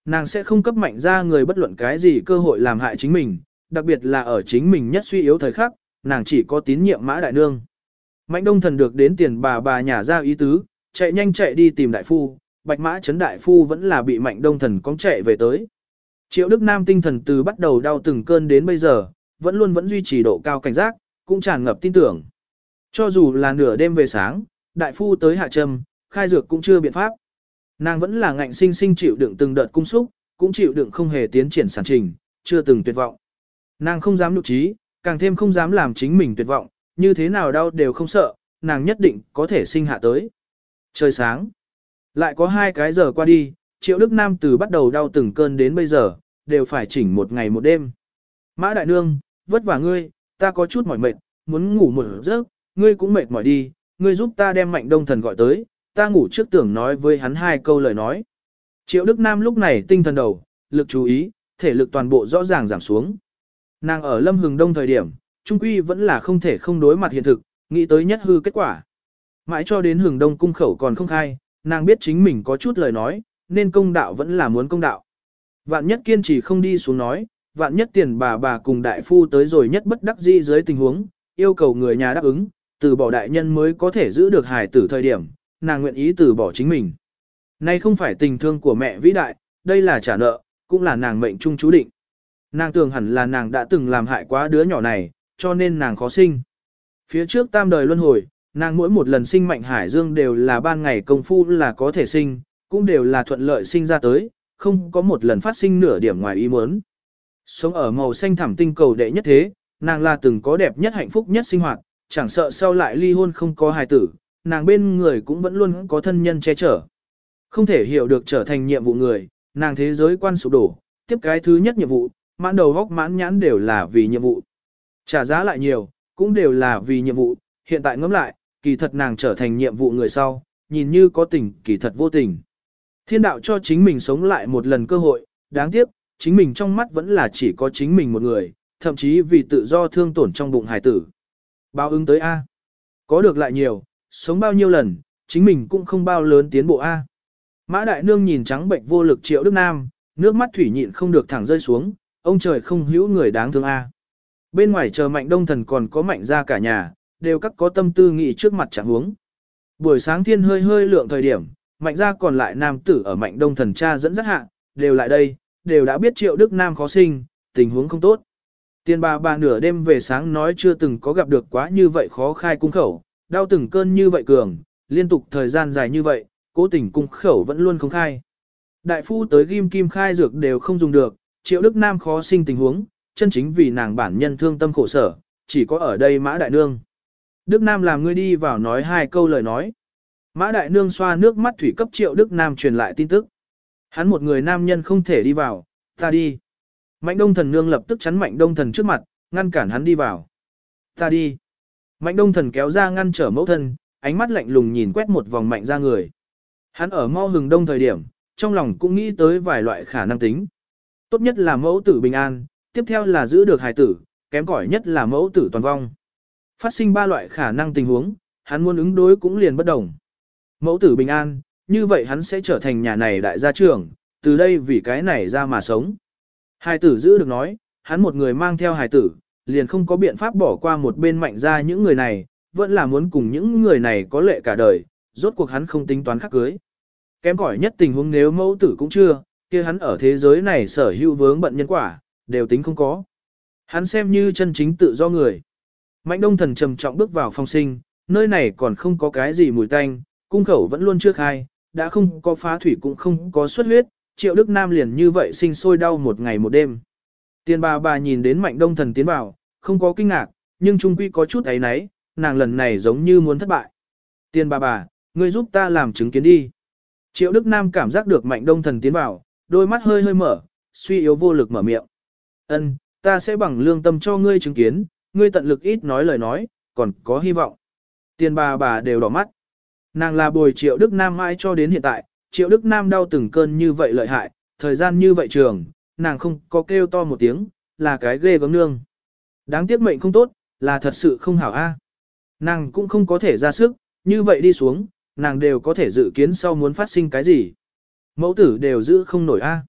Nàng sẽ không cấp mạnh gia người bất luận cái gì cơ hội làm hại chính mình, đặc biệt là ở chính mình nhất suy yếu thời khắc, nàng chỉ có tín nhiệm mã đại nương. Mạnh đông thần được đến tiền bà bà nhà ra ý tứ, chạy nhanh chạy đi tìm đại phu, bạch mã chấn đại phu vẫn là bị mạnh đông thần cong chạy về tới. Triệu Đức Nam tinh thần từ bắt đầu đau từng cơn đến bây giờ, vẫn luôn vẫn duy trì độ cao cảnh giác, cũng tràn ngập tin tưởng. Cho dù là nửa đêm về sáng, đại phu tới hạ trầm, khai dược cũng chưa biện pháp. Nàng vẫn là ngạnh sinh sinh chịu đựng từng đợt cung xúc, cũng chịu đựng không hề tiến triển sản trình, chưa từng tuyệt vọng. Nàng không dám nhục trí, càng thêm không dám làm chính mình tuyệt vọng, như thế nào đau đều không sợ, nàng nhất định có thể sinh hạ tới. Trời sáng. Lại có hai cái giờ qua đi, Triệu Đức Nam từ bắt đầu đau từng cơn đến bây giờ, đều phải chỉnh một ngày một đêm. Mã Đại Nương, vất vả ngươi, ta có chút mỏi mệt, muốn ngủ một giấc, ngươi cũng mệt mỏi đi, ngươi giúp ta đem Mạnh Đông Thần gọi tới, ta ngủ trước tưởng nói với hắn hai câu lời nói. Triệu Đức Nam lúc này tinh thần đầu, lực chú ý, thể lực toàn bộ rõ ràng giảm xuống. Nàng ở Lâm Hừng Đông thời điểm, trung quy vẫn là không thể không đối mặt hiện thực, nghĩ tới nhất hư kết quả. Mãi cho đến Hừng Đông cung khẩu còn không khai, nàng biết chính mình có chút lời nói, nên công đạo vẫn là muốn công đạo. Vạn nhất kiên trì không đi xuống nói, vạn nhất tiền bà bà cùng đại phu tới rồi nhất bất đắc dĩ dưới tình huống, yêu cầu người nhà đáp ứng, từ bỏ đại nhân mới có thể giữ được hài tử thời điểm, nàng nguyện ý từ bỏ chính mình. Nay không phải tình thương của mẹ vĩ đại, đây là trả nợ, cũng là nàng mệnh trung chú định. Nàng tưởng hẳn là nàng đã từng làm hại quá đứa nhỏ này, cho nên nàng khó sinh. Phía trước tam đời luân hồi, nàng mỗi một lần sinh mạnh hải dương đều là ban ngày công phu là có thể sinh, cũng đều là thuận lợi sinh ra tới, không có một lần phát sinh nửa điểm ngoài ý muốn. Sống ở màu xanh thẳm tinh cầu đệ nhất thế, nàng là từng có đẹp nhất hạnh phúc nhất sinh hoạt, chẳng sợ sau lại ly hôn không có hài tử, nàng bên người cũng vẫn luôn có thân nhân che chở. Không thể hiểu được trở thành nhiệm vụ người, nàng thế giới quan sụp đổ, tiếp cái thứ nhất nhiệm vụ, mãn đầu góc mãn nhãn đều là vì nhiệm vụ. Trả giá lại nhiều, cũng đều là vì nhiệm vụ, hiện tại ngẫm lại, kỳ thật nàng trở thành nhiệm vụ người sau, nhìn như có tình, kỳ thật vô tình. Thiên đạo cho chính mình sống lại một lần cơ hội, đáng tiếc, chính mình trong mắt vẫn là chỉ có chính mình một người, thậm chí vì tự do thương tổn trong bụng hải tử. Báo ứng tới A. Có được lại nhiều, sống bao nhiêu lần, chính mình cũng không bao lớn tiến bộ A. Mã Đại Nương nhìn trắng bệnh vô lực triệu Đức Nam, nước mắt thủy nhịn không được thẳng rơi xuống, ông trời không hữu người đáng thương A. Bên ngoài chờ mạnh đông thần còn có mạnh ra cả nhà, đều các có tâm tư nghị trước mặt chẳng huống. Buổi sáng thiên hơi hơi lượng thời điểm, mạnh ra còn lại nam tử ở mạnh đông thần cha dẫn dắt hạ, đều lại đây, đều đã biết triệu Đức Nam khó sinh, tình huống không tốt. Tiền bà bà nửa đêm về sáng nói chưa từng có gặp được quá như vậy khó khai cung khẩu, đau từng cơn như vậy cường, liên tục thời gian dài như vậy, cố tình cung khẩu vẫn luôn không khai. Đại phu tới ghim kim khai dược đều không dùng được, triệu Đức Nam khó sinh tình huống, chân chính vì nàng bản nhân thương tâm khổ sở, chỉ có ở đây Mã Đại Nương. Đức Nam làm ngươi đi vào nói hai câu lời nói. Mã Đại Nương xoa nước mắt thủy cấp triệu Đức Nam truyền lại tin tức. Hắn một người nam nhân không thể đi vào, ta đi. Mạnh đông thần nương lập tức chắn mạnh đông thần trước mặt, ngăn cản hắn đi vào. Ta đi. Mạnh đông thần kéo ra ngăn trở mẫu thân, ánh mắt lạnh lùng nhìn quét một vòng mạnh ra người. Hắn ở mau hừng đông thời điểm, trong lòng cũng nghĩ tới vài loại khả năng tính. Tốt nhất là mẫu tử bình an, tiếp theo là giữ được hài tử, kém cỏi nhất là mẫu tử toàn vong. Phát sinh ba loại khả năng tình huống, hắn muốn ứng đối cũng liền bất đồng. Mẫu tử bình an, như vậy hắn sẽ trở thành nhà này đại gia trưởng, từ đây vì cái này ra mà sống. Hài tử giữ được nói, hắn một người mang theo hài tử, liền không có biện pháp bỏ qua một bên mạnh ra những người này, vẫn là muốn cùng những người này có lệ cả đời, rốt cuộc hắn không tính toán khắc cưới. Kém cỏi nhất tình huống nếu mẫu tử cũng chưa, kia hắn ở thế giới này sở hữu vướng bận nhân quả, đều tính không có. Hắn xem như chân chính tự do người. Mạnh đông thần trầm trọng bước vào phòng sinh, nơi này còn không có cái gì mùi tanh, cung khẩu vẫn luôn trước khai, đã không có phá thủy cũng không có xuất huyết, triệu đức nam liền như vậy sinh sôi đau một ngày một đêm. Tiền bà bà nhìn đến mạnh đông thần tiến vào, không có kinh ngạc, nhưng trung quy có chút ấy náy, nàng lần này giống như muốn thất bại. Tiền bà bà, ngươi giúp ta làm chứng kiến đi. Triệu Đức Nam cảm giác được mạnh đông thần tiến vào, đôi mắt hơi hơi mở, suy yếu vô lực mở miệng. Ân, ta sẽ bằng lương tâm cho ngươi chứng kiến, ngươi tận lực ít nói lời nói, còn có hy vọng. Tiền bà bà đều đỏ mắt. Nàng là bồi Triệu Đức Nam mãi cho đến hiện tại, Triệu Đức Nam đau từng cơn như vậy lợi hại, thời gian như vậy trường, nàng không có kêu to một tiếng, là cái ghê gớm nương. Đáng tiếc mệnh không tốt, là thật sự không hảo a. À. Nàng cũng không có thể ra sức, như vậy đi xuống, nàng đều có thể dự kiến sau muốn phát sinh cái gì. Mẫu tử đều giữ không nổi a. À.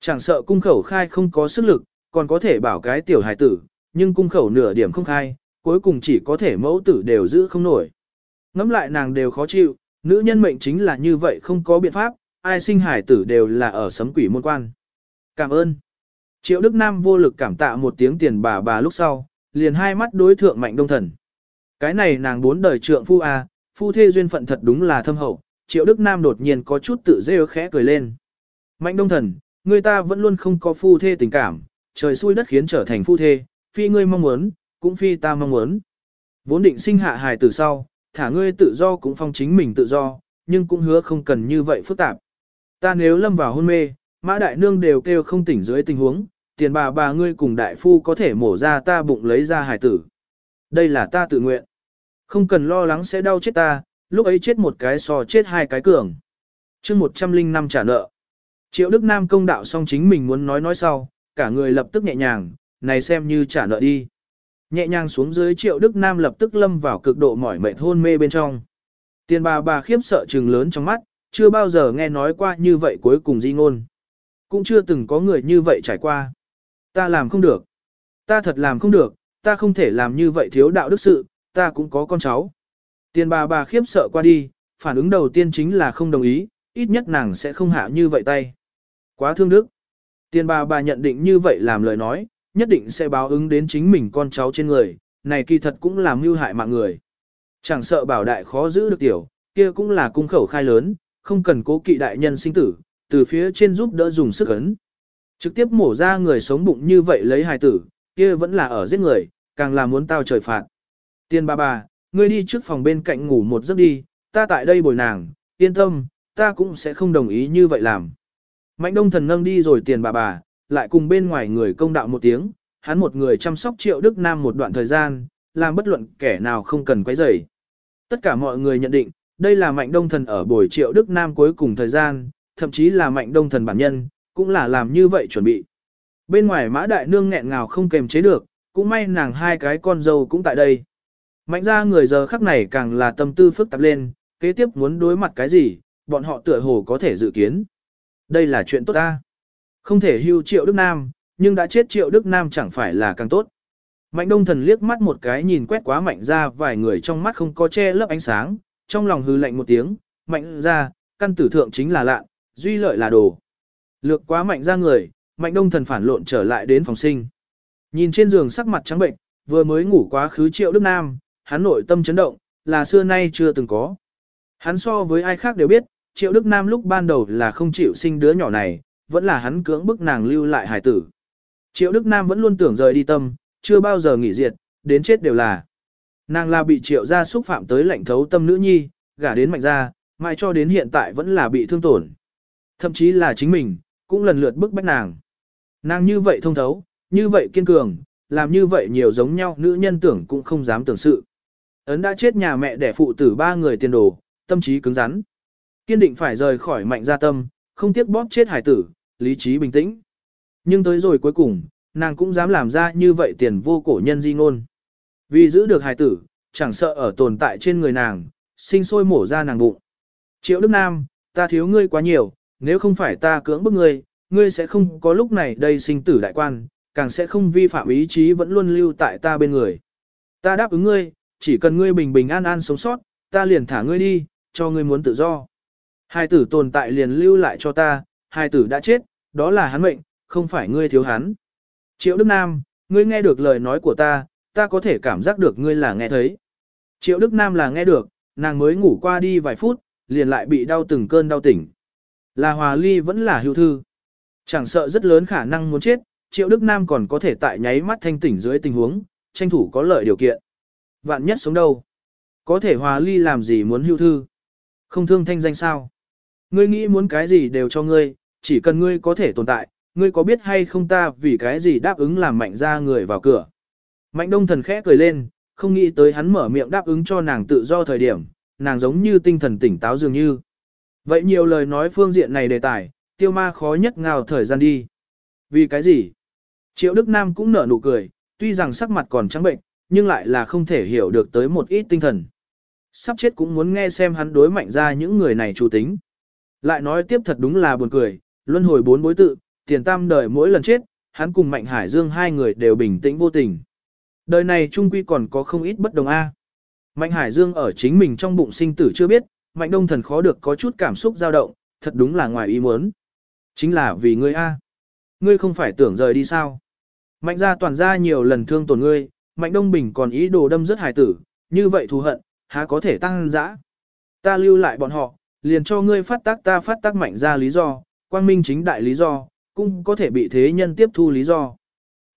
Chẳng sợ cung khẩu khai không có sức lực, còn có thể bảo cái tiểu hài tử, nhưng cung khẩu nửa điểm không khai, cuối cùng chỉ có thể mẫu tử đều giữ không nổi. Ngắm lại nàng đều khó chịu, nữ nhân mệnh chính là như vậy không có biện pháp, ai sinh hải tử đều là ở sấm quỷ môn quan. Cảm ơn. Triệu Đức Nam vô lực cảm tạ một tiếng tiền bà bà lúc sau, liền hai mắt đối thượng mạnh đông thần. Cái này nàng bốn đời trượng phu a, phu thê duyên phận thật đúng là thâm hậu, Triệu Đức Nam đột nhiên có chút tự rêu khẽ cười lên. Mạnh đông thần, người ta vẫn luôn không có phu thê tình cảm, trời xui đất khiến trở thành phu thê, phi ngươi mong muốn, cũng phi ta mong muốn. Vốn định sinh hạ hài từ sau, thả ngươi tự do cũng phong chính mình tự do, nhưng cũng hứa không cần như vậy phức tạp. Ta nếu lâm vào hôn mê, mã đại nương đều kêu không tỉnh dưới tình huống, tiền bà bà ngươi cùng đại phu có thể mổ ra ta bụng lấy ra hài tử. Đây là ta tự nguyện. Không cần lo lắng sẽ đau chết ta, lúc ấy chết một cái so chết hai cái cường. chương 105 trả nợ. Triệu Đức Nam công đạo xong chính mình muốn nói nói sau, cả người lập tức nhẹ nhàng, này xem như trả nợ đi. Nhẹ nhàng xuống dưới Triệu Đức Nam lập tức lâm vào cực độ mỏi mệt hôn mê bên trong. Tiền bà bà khiếp sợ trừng lớn trong mắt, chưa bao giờ nghe nói qua như vậy cuối cùng di ngôn. Cũng chưa từng có người như vậy trải qua. Ta làm không được. Ta thật làm không được, ta không thể làm như vậy thiếu đạo đức sự, ta cũng có con cháu. Tiền bà bà khiếp sợ qua đi, phản ứng đầu tiên chính là không đồng ý, ít nhất nàng sẽ không hạ như vậy tay. Quá thương đức. Tiền bà bà nhận định như vậy làm lời nói, nhất định sẽ báo ứng đến chính mình con cháu trên người, này kỳ thật cũng là mưu hại mạng người. Chẳng sợ bảo đại khó giữ được tiểu, kia cũng là cung khẩu khai lớn, không cần cố kỵ đại nhân sinh tử, từ phía trên giúp đỡ dùng sức ấn. Trực tiếp mổ ra người sống bụng như vậy lấy hài tử, kia vẫn là ở giết người, càng là muốn tao trời phạt. Tiên bà bà, ngươi đi trước phòng bên cạnh ngủ một giấc đi, ta tại đây bồi nàng, yên tâm, ta cũng sẽ không đồng ý như vậy làm. Mạnh đông thần nâng đi rồi tiền bà bà, lại cùng bên ngoài người công đạo một tiếng, hắn một người chăm sóc triệu Đức Nam một đoạn thời gian, làm bất luận kẻ nào không cần quấy rầy. Tất cả mọi người nhận định, đây là mạnh đông thần ở buổi triệu Đức Nam cuối cùng thời gian, thậm chí là mạnh đông thần bản nhân, cũng là làm như vậy chuẩn bị. Bên ngoài mã đại nương nghẹn ngào không kềm chế được, cũng may nàng hai cái con dâu cũng tại đây. Mạnh ra người giờ khắc này càng là tâm tư phức tạp lên, kế tiếp muốn đối mặt cái gì, bọn họ tựa hồ có thể dự kiến. Đây là chuyện tốt ta. Không thể hưu triệu Đức Nam, nhưng đã chết triệu Đức Nam chẳng phải là càng tốt. Mạnh đông thần liếc mắt một cái nhìn quét quá mạnh ra vài người trong mắt không có che lớp ánh sáng, trong lòng hư lạnh một tiếng, mạnh ra, căn tử thượng chính là lạ, duy lợi là đồ. Lược quá mạnh ra người, mạnh đông thần phản lộn trở lại đến phòng sinh. Nhìn trên giường sắc mặt trắng bệnh, vừa mới ngủ quá khứ triệu Đức Nam, hắn nội tâm chấn động, là xưa nay chưa từng có. Hắn so với ai khác đều biết, triệu Đức Nam lúc ban đầu là không chịu sinh đứa nhỏ này, vẫn là hắn cưỡng bức nàng lưu lại hải tử. Triệu Đức Nam vẫn luôn tưởng rời đi tâm, chưa bao giờ nghỉ diệt, đến chết đều là. Nàng là bị triệu gia xúc phạm tới lạnh thấu tâm nữ nhi, gả đến mạnh gia, mai cho đến hiện tại vẫn là bị thương tổn. Thậm chí là chính mình, cũng lần lượt bức bách nàng. Nàng như vậy thông thấu, như vậy kiên cường, làm như vậy nhiều giống nhau nữ nhân tưởng cũng không dám tưởng sự. Ấn đã chết nhà mẹ đẻ phụ tử ba người tiền đồ, tâm trí cứng rắn. Kiên định phải rời khỏi mạnh gia tâm, không tiếc bóp chết hải tử, lý trí bình tĩnh. Nhưng tới rồi cuối cùng, nàng cũng dám làm ra như vậy tiền vô cổ nhân di ngôn. Vì giữ được hài tử, chẳng sợ ở tồn tại trên người nàng, sinh sôi mổ ra nàng bụng. Triệu Đức Nam, ta thiếu ngươi quá nhiều, nếu không phải ta cưỡng bức ngươi, ngươi sẽ không có lúc này đây sinh tử đại quan, càng sẽ không vi phạm ý chí vẫn luôn lưu tại ta bên người. Ta đáp ứng ngươi, chỉ cần ngươi bình bình an an sống sót, ta liền thả ngươi đi, cho ngươi muốn tự do. Hai tử tồn tại liền lưu lại cho ta, hai tử đã chết, đó là hắn mệnh, không phải ngươi thiếu hắn. Triệu Đức Nam, ngươi nghe được lời nói của ta, ta có thể cảm giác được ngươi là nghe thấy. Triệu Đức Nam là nghe được, nàng mới ngủ qua đi vài phút, liền lại bị đau từng cơn đau tỉnh. Là hòa ly vẫn là hưu thư. Chẳng sợ rất lớn khả năng muốn chết, Triệu Đức Nam còn có thể tại nháy mắt thanh tỉnh dưới tình huống, tranh thủ có lợi điều kiện. Vạn nhất sống đâu? Có thể hòa ly làm gì muốn hưu thư? Không thương thanh danh sao? Ngươi nghĩ muốn cái gì đều cho ngươi, chỉ cần ngươi có thể tồn tại, ngươi có biết hay không ta vì cái gì đáp ứng làm mạnh ra người vào cửa. Mạnh đông thần khẽ cười lên, không nghĩ tới hắn mở miệng đáp ứng cho nàng tự do thời điểm, nàng giống như tinh thần tỉnh táo dường như. Vậy nhiều lời nói phương diện này đề tài, tiêu ma khó nhất ngào thời gian đi. Vì cái gì? Triệu Đức Nam cũng nở nụ cười, tuy rằng sắc mặt còn trắng bệnh, nhưng lại là không thể hiểu được tới một ít tinh thần. Sắp chết cũng muốn nghe xem hắn đối mạnh ra những người này chủ tính. Lại nói tiếp thật đúng là buồn cười, luân hồi bốn bối tự, tiền tam đời mỗi lần chết, hắn cùng Mạnh Hải Dương hai người đều bình tĩnh vô tình. Đời này trung quy còn có không ít bất đồng A. Mạnh Hải Dương ở chính mình trong bụng sinh tử chưa biết, Mạnh Đông Thần khó được có chút cảm xúc dao động, thật đúng là ngoài ý muốn. Chính là vì ngươi A. Ngươi không phải tưởng rời đi sao. Mạnh gia toàn gia nhiều lần thương tổn ngươi, Mạnh Đông Bình còn ý đồ đâm rất hải tử, như vậy thù hận, há có thể tăng dã. Ta lưu lại bọn họ, liền cho ngươi phát tác ta phát tác mạnh ra lý do, quang minh chính đại lý do, cũng có thể bị thế nhân tiếp thu lý do.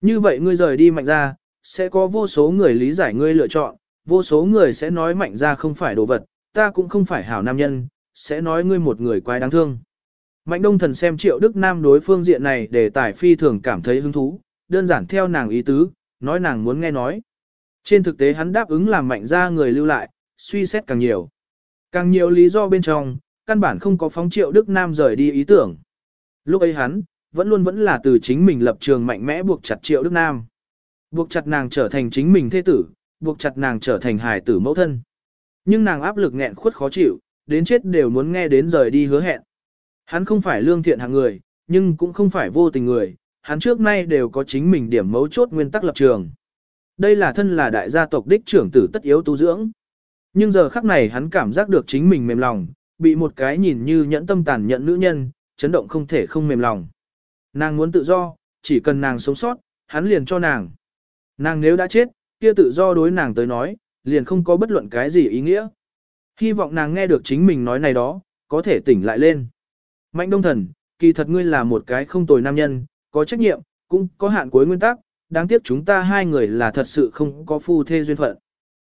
Như vậy ngươi rời đi mạnh ra, sẽ có vô số người lý giải ngươi lựa chọn, vô số người sẽ nói mạnh ra không phải đồ vật, ta cũng không phải hảo nam nhân, sẽ nói ngươi một người quái đáng thương. Mạnh đông thần xem triệu đức nam đối phương diện này để tài phi thường cảm thấy hứng thú, đơn giản theo nàng ý tứ, nói nàng muốn nghe nói. Trên thực tế hắn đáp ứng làm mạnh ra người lưu lại, suy xét càng nhiều. Càng nhiều lý do bên trong, căn bản không có phóng triệu Đức Nam rời đi ý tưởng. Lúc ấy hắn, vẫn luôn vẫn là từ chính mình lập trường mạnh mẽ buộc chặt triệu Đức Nam. Buộc chặt nàng trở thành chính mình thế tử, buộc chặt nàng trở thành hài tử mẫu thân. Nhưng nàng áp lực nghẹn khuất khó chịu, đến chết đều muốn nghe đến rời đi hứa hẹn. Hắn không phải lương thiện hạng người, nhưng cũng không phải vô tình người, hắn trước nay đều có chính mình điểm mấu chốt nguyên tắc lập trường. Đây là thân là đại gia tộc đích trưởng tử tất yếu tu dưỡng. Nhưng giờ khắc này hắn cảm giác được chính mình mềm lòng, bị một cái nhìn như nhẫn tâm tàn nhẫn nữ nhân, chấn động không thể không mềm lòng. Nàng muốn tự do, chỉ cần nàng sống sót, hắn liền cho nàng. Nàng nếu đã chết, kia tự do đối nàng tới nói, liền không có bất luận cái gì ý nghĩa. Hy vọng nàng nghe được chính mình nói này đó, có thể tỉnh lại lên. Mạnh đông thần, kỳ thật ngươi là một cái không tồi nam nhân, có trách nhiệm, cũng có hạn cuối nguyên tắc, đáng tiếc chúng ta hai người là thật sự không có phu thê duyên phận.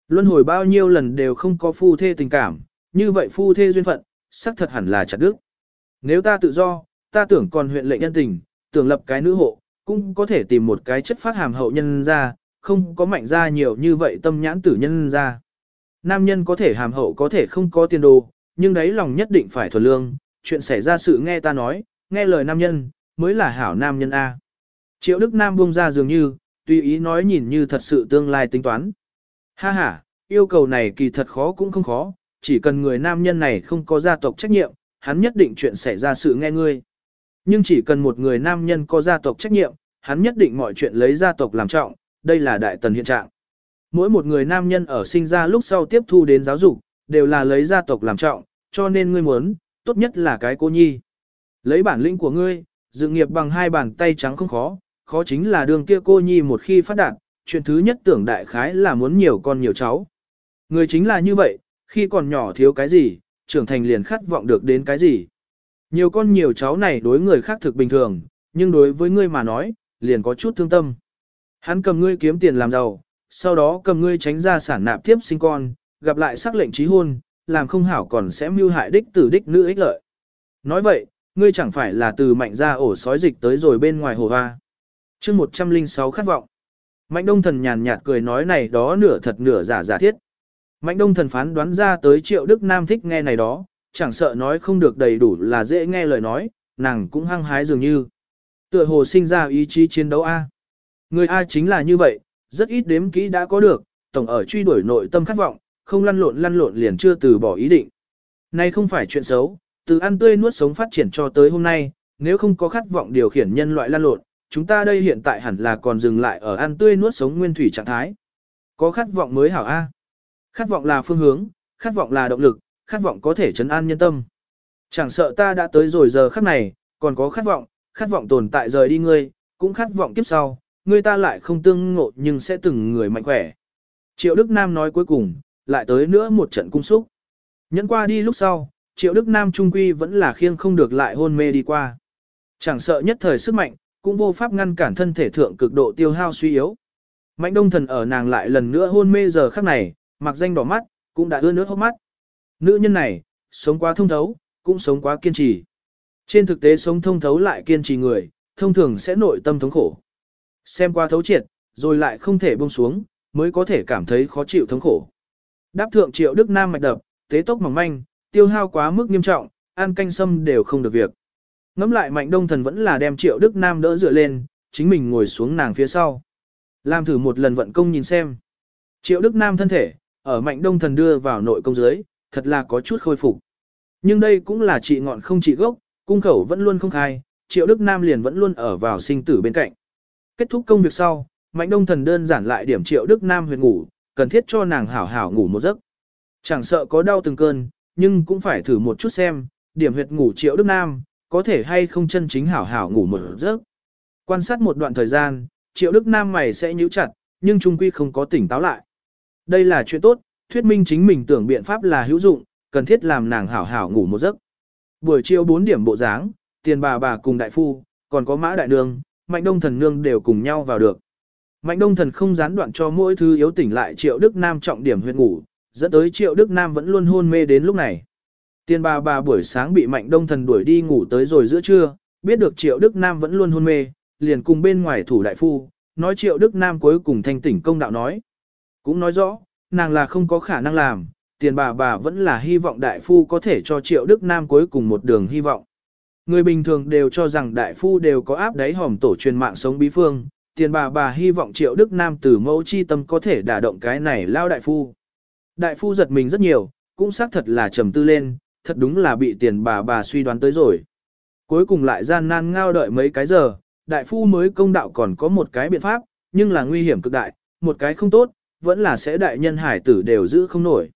Luân hồi bao nhiêu lần đều không có phu thê tình cảm, như vậy phu thê duyên phận, xác thật hẳn là chặt đức. Nếu ta tự do, ta tưởng còn huyện lệnh nhân tình, tưởng lập cái nữ hộ, cũng có thể tìm một cái chất phát hàm hậu nhân ra, không có mạnh ra nhiều như vậy tâm nhãn tử nhân ra. Nam nhân có thể hàm hậu có thể không có tiền đồ, nhưng đấy lòng nhất định phải thuần lương, chuyện xảy ra sự nghe ta nói, nghe lời nam nhân, mới là hảo nam nhân A. Triệu Đức Nam buông ra dường như, tùy ý nói nhìn như thật sự tương lai tính toán. Ha ha, yêu cầu này kỳ thật khó cũng không khó, chỉ cần người nam nhân này không có gia tộc trách nhiệm, hắn nhất định chuyện xảy ra sự nghe ngươi. Nhưng chỉ cần một người nam nhân có gia tộc trách nhiệm, hắn nhất định mọi chuyện lấy gia tộc làm trọng, đây là đại tần hiện trạng. Mỗi một người nam nhân ở sinh ra lúc sau tiếp thu đến giáo dục, đều là lấy gia tộc làm trọng, cho nên ngươi muốn, tốt nhất là cái cô nhi. Lấy bản lĩnh của ngươi, dự nghiệp bằng hai bàn tay trắng không khó, khó chính là đường kia cô nhi một khi phát đạt, chuyện thứ nhất tưởng đại khái là muốn nhiều con nhiều cháu. Người chính là như vậy, khi còn nhỏ thiếu cái gì, trưởng thành liền khát vọng được đến cái gì. Nhiều con nhiều cháu này đối người khác thực bình thường, nhưng đối với ngươi mà nói, liền có chút thương tâm. Hắn cầm ngươi kiếm tiền làm giàu, sau đó cầm ngươi tránh ra sản nạp tiếp sinh con, gặp lại sắc lệnh trí hôn, làm không hảo còn sẽ mưu hại đích tử đích nữ ích lợi. Nói vậy, ngươi chẳng phải là từ mạnh ra ổ sói dịch tới rồi bên ngoài hồ hoa. chương 106 khát vọng. Mạnh đông thần nhàn nhạt cười nói này đó nửa thật nửa giả giả thiết. Mạnh đông thần phán đoán ra tới triệu Đức Nam thích nghe này đó, chẳng sợ nói không được đầy đủ là dễ nghe lời nói, nàng cũng hăng hái dường như. Tựa hồ sinh ra ý chí chiến đấu A. Người A chính là như vậy, rất ít đếm kỹ đã có được, tổng ở truy đuổi nội tâm khát vọng, không lăn lộn lăn lộn liền chưa từ bỏ ý định. Này không phải chuyện xấu, từ ăn tươi nuốt sống phát triển cho tới hôm nay, nếu không có khát vọng điều khiển nhân loại lăn lộn, chúng ta đây hiện tại hẳn là còn dừng lại ở ăn tươi nuốt sống nguyên thủy trạng thái. Có khát vọng mới hảo A. Khát vọng là phương hướng, khát vọng là động lực, khát vọng có thể chấn an nhân tâm. Chẳng sợ ta đã tới rồi giờ khắc này, còn có khát vọng, khát vọng tồn tại rời đi ngươi, cũng khát vọng kiếp sau, ngươi ta lại không tương ngộ nhưng sẽ từng người mạnh khỏe. Triệu Đức Nam nói cuối cùng, lại tới nữa một trận cung xúc. Nhẫn qua đi lúc sau, Triệu Đức Nam trung quy vẫn là khiêng không được lại hôn mê đi qua. Chẳng sợ nhất thời sức mạnh, cũng vô pháp ngăn cản thân thể thượng cực độ tiêu hao suy yếu. Mạnh đông thần ở nàng lại lần nữa hôn mê giờ khắc này, mặc danh đỏ mắt, cũng đã ưa nước hốc mắt. Nữ nhân này, sống quá thông thấu, cũng sống quá kiên trì. Trên thực tế sống thông thấu lại kiên trì người, thông thường sẽ nội tâm thống khổ. Xem qua thấu triệt, rồi lại không thể buông xuống, mới có thể cảm thấy khó chịu thống khổ. Đáp thượng triệu Đức Nam mạch đập, tế tốc mỏng manh, tiêu hao quá mức nghiêm trọng, ăn canh sâm đều không được việc. Ngắm lại mạnh đông thần vẫn là đem triệu Đức Nam đỡ dựa lên, chính mình ngồi xuống nàng phía sau. Làm thử một lần vận công nhìn xem. Triệu Đức Nam thân thể, ở mạnh đông thần đưa vào nội công dưới, thật là có chút khôi phục. Nhưng đây cũng là trị ngọn không trị gốc, cung khẩu vẫn luôn không khai, triệu Đức Nam liền vẫn luôn ở vào sinh tử bên cạnh. Kết thúc công việc sau, mạnh đông thần đơn giản lại điểm triệu Đức Nam huyệt ngủ, cần thiết cho nàng hảo hảo ngủ một giấc. Chẳng sợ có đau từng cơn, nhưng cũng phải thử một chút xem, điểm huyệt ngủ triệu Đức Nam, có thể hay không chân chính hảo hảo ngủ một giấc. Quan sát một đoạn thời gian, triệu Đức Nam mày sẽ nhíu chặt, nhưng trung quy không có tỉnh táo lại. Đây là chuyện tốt, thuyết minh chính mình tưởng biện pháp là hữu dụng, cần thiết làm nàng hảo hảo ngủ một giấc. Buổi chiều 4 điểm bộ dáng, tiền bà bà cùng đại phu, còn có mã đại nương, mạnh đông thần nương đều cùng nhau vào được. Mạnh đông thần không gián đoạn cho mỗi thứ yếu tỉnh lại triệu Đức Nam trọng điểm huyệt ngủ, dẫn tới triệu Đức Nam vẫn luôn hôn mê đến lúc này. Tiền bà bà buổi sáng bị mạnh đông thần đuổi đi ngủ tới rồi giữa trưa, biết được triệu Đức Nam vẫn luôn hôn mê, liền cùng bên ngoài thủ đại phu, nói triệu Đức Nam cuối cùng thanh tỉnh công đạo nói. Cũng nói rõ, nàng là không có khả năng làm, tiền bà bà vẫn là hy vọng đại phu có thể cho triệu Đức Nam cuối cùng một đường hy vọng. Người bình thường đều cho rằng đại phu đều có áp đáy hòm tổ truyền mạng sống bí phương, tiền bà bà hy vọng triệu Đức Nam từ mẫu chi tâm có thể đả động cái này lao đại phu. Đại phu giật mình rất nhiều, cũng xác thật là trầm tư lên, thật đúng là bị tiền bà bà suy đoán tới rồi. Cuối cùng lại gian nan ngao đợi mấy cái giờ, đại phu mới công đạo còn có một cái biện pháp, nhưng là nguy hiểm cực đại, một cái không tốt, vẫn là sẽ đại nhân hải tử đều giữ không nổi.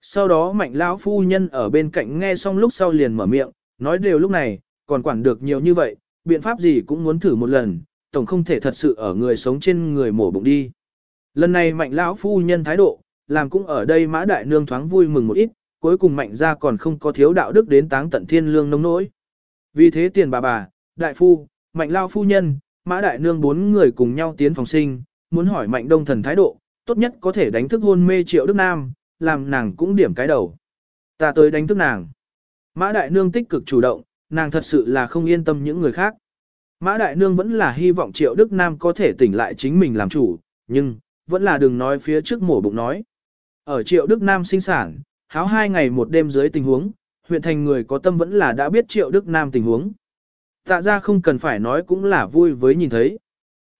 Sau đó mạnh lão phu nhân ở bên cạnh nghe xong lúc sau liền mở miệng, nói đều lúc này, còn quản được nhiều như vậy, biện pháp gì cũng muốn thử một lần, tổng không thể thật sự ở người sống trên người mổ bụng đi. Lần này mạnh lão phu nhân thái độ, làm cũng ở đây mã đại nương thoáng vui mừng một ít, cuối cùng mạnh ra còn không có thiếu đạo đức đến táng tận thiên lương nông nỗi. Vì thế tiền bà bà, đại phu, mạnh lao phu nhân, mã đại nương bốn người cùng nhau tiến phòng sinh, muốn hỏi mạnh đông thần thái độ, tốt nhất có thể đánh thức hôn mê triệu Đức Nam, làm nàng cũng điểm cái đầu. Ta tới đánh thức nàng. Mã Đại Nương tích cực chủ động, nàng thật sự là không yên tâm những người khác. Mã Đại Nương vẫn là hy vọng Triệu Đức Nam có thể tỉnh lại chính mình làm chủ, nhưng, vẫn là đừng nói phía trước mổ bụng nói. Ở Triệu Đức Nam sinh sản, háo hai ngày một đêm dưới tình huống, huyện thành người có tâm vẫn là đã biết Triệu Đức Nam tình huống. Tạ ra không cần phải nói cũng là vui với nhìn thấy.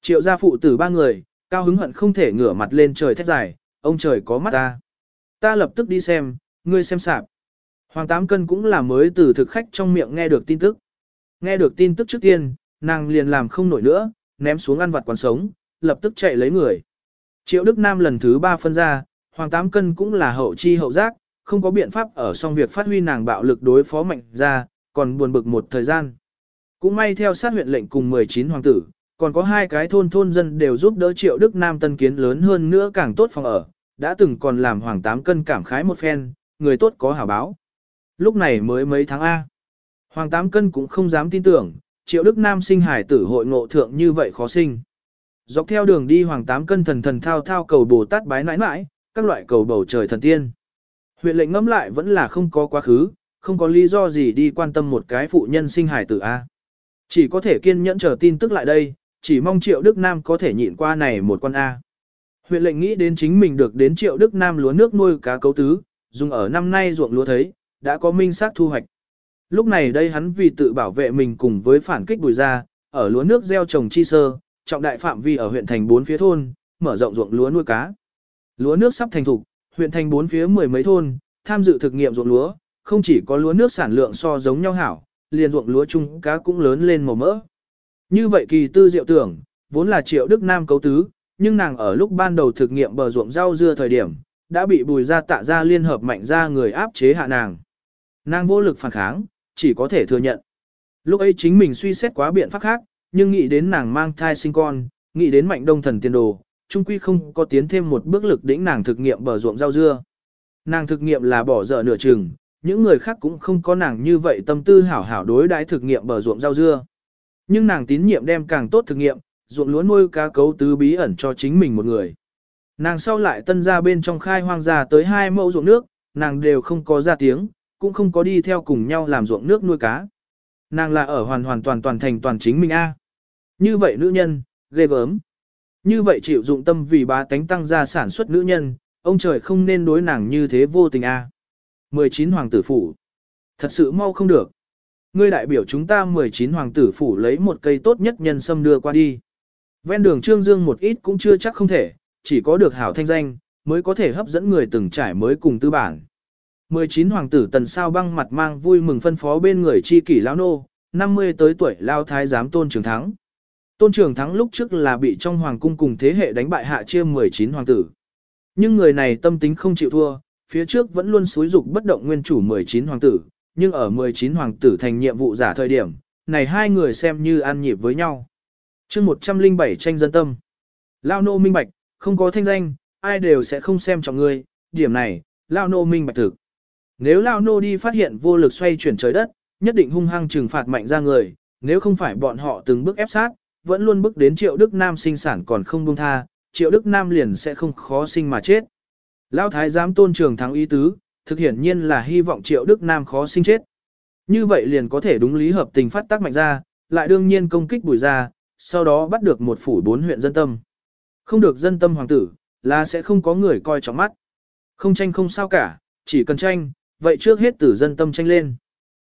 Triệu gia phụ tử ba người, cao hứng hận không thể ngửa mặt lên trời thét dài, ông trời có mắt ta. Ta lập tức đi xem, ngươi xem sạp. Hoàng Tám Cân cũng là mới từ thực khách trong miệng nghe được tin tức. Nghe được tin tức trước tiên, nàng liền làm không nổi nữa, ném xuống ăn vặt quán sống, lập tức chạy lấy người. Triệu Đức Nam lần thứ ba phân ra, Hoàng Tám Cân cũng là hậu chi hậu giác, không có biện pháp ở xong việc phát huy nàng bạo lực đối phó mạnh ra, còn buồn bực một thời gian. Cũng may theo sát huyện lệnh cùng 19 hoàng tử, còn có hai cái thôn thôn dân đều giúp đỡ Triệu Đức Nam tân kiến lớn hơn nữa càng tốt phòng ở, đã từng còn làm Hoàng Tám Cân cảm khái một phen, người tốt có hảo báo. Lúc này mới mấy tháng A. Hoàng Tám Cân cũng không dám tin tưởng, triệu đức nam sinh hải tử hội ngộ thượng như vậy khó sinh. Dọc theo đường đi hoàng tám cân thần thần thao thao cầu Bồ Tát bái nãi nãi, các loại cầu bầu trời thần tiên. Huyện lệnh ngẫm lại vẫn là không có quá khứ, không có lý do gì đi quan tâm một cái phụ nhân sinh hải tử A. Chỉ có thể kiên nhẫn chờ tin tức lại đây, chỉ mong triệu Đức Nam có thể nhịn qua này một con A. Huyện lệnh nghĩ đến chính mình được đến triệu Đức Nam lúa nước nuôi cá cấu tứ, dùng ở năm nay ruộng lúa thấy, đã có minh xác thu hoạch. Lúc này đây hắn vì tự bảo vệ mình cùng với phản kích bùi ra, ở lúa nước gieo trồng chi sơ, trọng đại phạm vi ở huyện thành bốn phía thôn, mở rộng ruộng lúa nuôi cá. Lúa nước sắp thành thục, huyện thành bốn phía mười mấy thôn, tham dự thực nghiệm ruộng lúa, không chỉ có lúa nước sản lượng so giống nhau hảo, liền ruộng lúa chung cá cũng lớn lên màu mỡ. Như vậy kỳ tư diệu tưởng, vốn là triệu Đức Nam cấu tứ, nhưng nàng ở lúc ban đầu thực nghiệm bờ ruộng rau dưa thời điểm, đã bị bùi ra tạ ra liên hợp mạnh ra người áp chế hạ nàng. Nàng vô lực phản kháng, chỉ có thể thừa nhận. Lúc ấy chính mình suy xét quá biện pháp khác, nhưng nghĩ đến nàng mang thai sinh con, nghĩ đến mạnh đông thần tiền đồ, trung quy không có tiến thêm một bước lực đỉnh nàng thực nghiệm bờ ruộng rau dưa. Nàng thực nghiệm là bỏ dở nửa chừng, những người khác cũng không có nàng như vậy tâm tư hảo hảo đối đãi thực nghiệm bờ ruộng rau dưa. Nhưng nàng tín nhiệm đem càng tốt thực nghiệm, ruộng lúa nuôi cá cấu tứ bí ẩn cho chính mình một người. Nàng sau lại tân ra bên trong khai hoang ra tới hai mẫu ruộng nước, nàng đều không có ra tiếng, cũng không có đi theo cùng nhau làm ruộng nước nuôi cá. Nàng là ở hoàn hoàn toàn toàn thành toàn chính mình a. Như vậy nữ nhân, ghê gớm. Như vậy chịu dụng tâm vì bá tánh tăng gia sản xuất nữ nhân, ông trời không nên đối nàng như thế vô tình a. 19 hoàng tử phủ. Thật sự mau không được. Ngươi đại biểu chúng ta 19 hoàng tử phủ lấy một cây tốt nhất nhân sâm đưa qua đi. Ven đường Trương Dương một ít cũng chưa chắc không thể, chỉ có được hảo thanh danh, mới có thể hấp dẫn người từng trải mới cùng tư bản. 19 hoàng tử tần sao băng mặt mang vui mừng phân phó bên người chi kỷ lão nô, 50 tới tuổi lao thái giám tôn trường thắng. Tôn trường thắng lúc trước là bị trong hoàng cung cùng thế hệ đánh bại hạ chia 19 hoàng tử. Nhưng người này tâm tính không chịu thua, phía trước vẫn luôn xúi dục bất động nguyên chủ 19 hoàng tử, nhưng ở 19 hoàng tử thành nhiệm vụ giả thời điểm, này hai người xem như ăn nhịp với nhau. chương 107 tranh dân tâm. Lao nô minh bạch, không có thanh danh, ai đều sẽ không xem trọng ngươi, điểm này, Lao nô minh bạch thực. Nếu Lao nô đi phát hiện vô lực xoay chuyển trời đất, nhất định hung hăng trừng phạt mạnh ra người, nếu không phải bọn họ từng bước ép sát, vẫn luôn bước đến triệu Đức Nam sinh sản còn không buông tha, triệu Đức Nam liền sẽ không khó sinh mà chết. lao thái giám tôn trường thắng ý tứ, thực hiển nhiên là hy vọng triệu Đức Nam khó sinh chết. Như vậy liền có thể đúng lý hợp tình phát tác mạnh ra, lại đương nhiên công kích bùi ra, sau đó bắt được một phủ bốn huyện dân tâm. Không được dân tâm hoàng tử, là sẽ không có người coi trọng mắt. Không tranh không sao cả, chỉ cần tranh, vậy trước hết từ dân tâm tranh lên.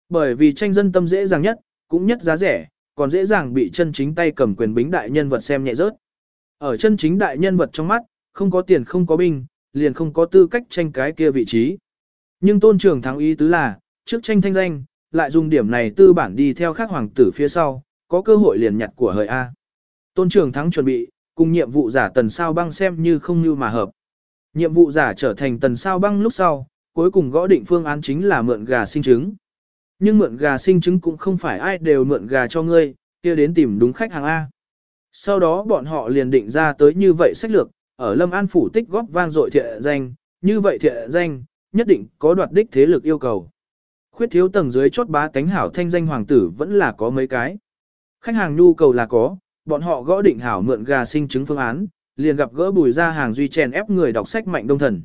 Bởi vì tranh dân tâm dễ dàng nhất, cũng nhất giá rẻ, còn dễ dàng bị chân chính tay cầm quyền bính đại nhân vật xem nhẹ rớt. Ở chân chính đại nhân vật trong mắt, không có tiền không có binh, liền không có tư cách tranh cái kia vị trí. Nhưng tôn trưởng thắng ý tứ là, trước tranh thanh danh, lại dùng điểm này tư bản đi theo các hoàng tử phía sau, có cơ hội liền nhặt của hời A. Tôn trưởng thắng chuẩn bị, cùng nhiệm vụ giả tần sao băng xem như không như mà hợp. Nhiệm vụ giả trở thành tần sao băng lúc sau, cuối cùng gõ định phương án chính là mượn gà sinh trứng. Nhưng mượn gà sinh trứng cũng không phải ai đều mượn gà cho ngươi, kia đến tìm đúng khách hàng A. Sau đó bọn họ liền định ra tới như vậy sách lược, ở Lâm An phủ tích góp vang dội thiện danh, như vậy thiện danh, nhất định có đoạt đích thế lực yêu cầu. Khuyết thiếu tầng dưới chốt bá tánh hảo thanh danh hoàng tử vẫn là có mấy cái. Khách hàng nhu cầu là có, bọn họ gõ định hảo mượn gà sinh chứng phương án, liền gặp gỡ bùi ra hàng duy chèn ép người đọc sách mạnh đông thần.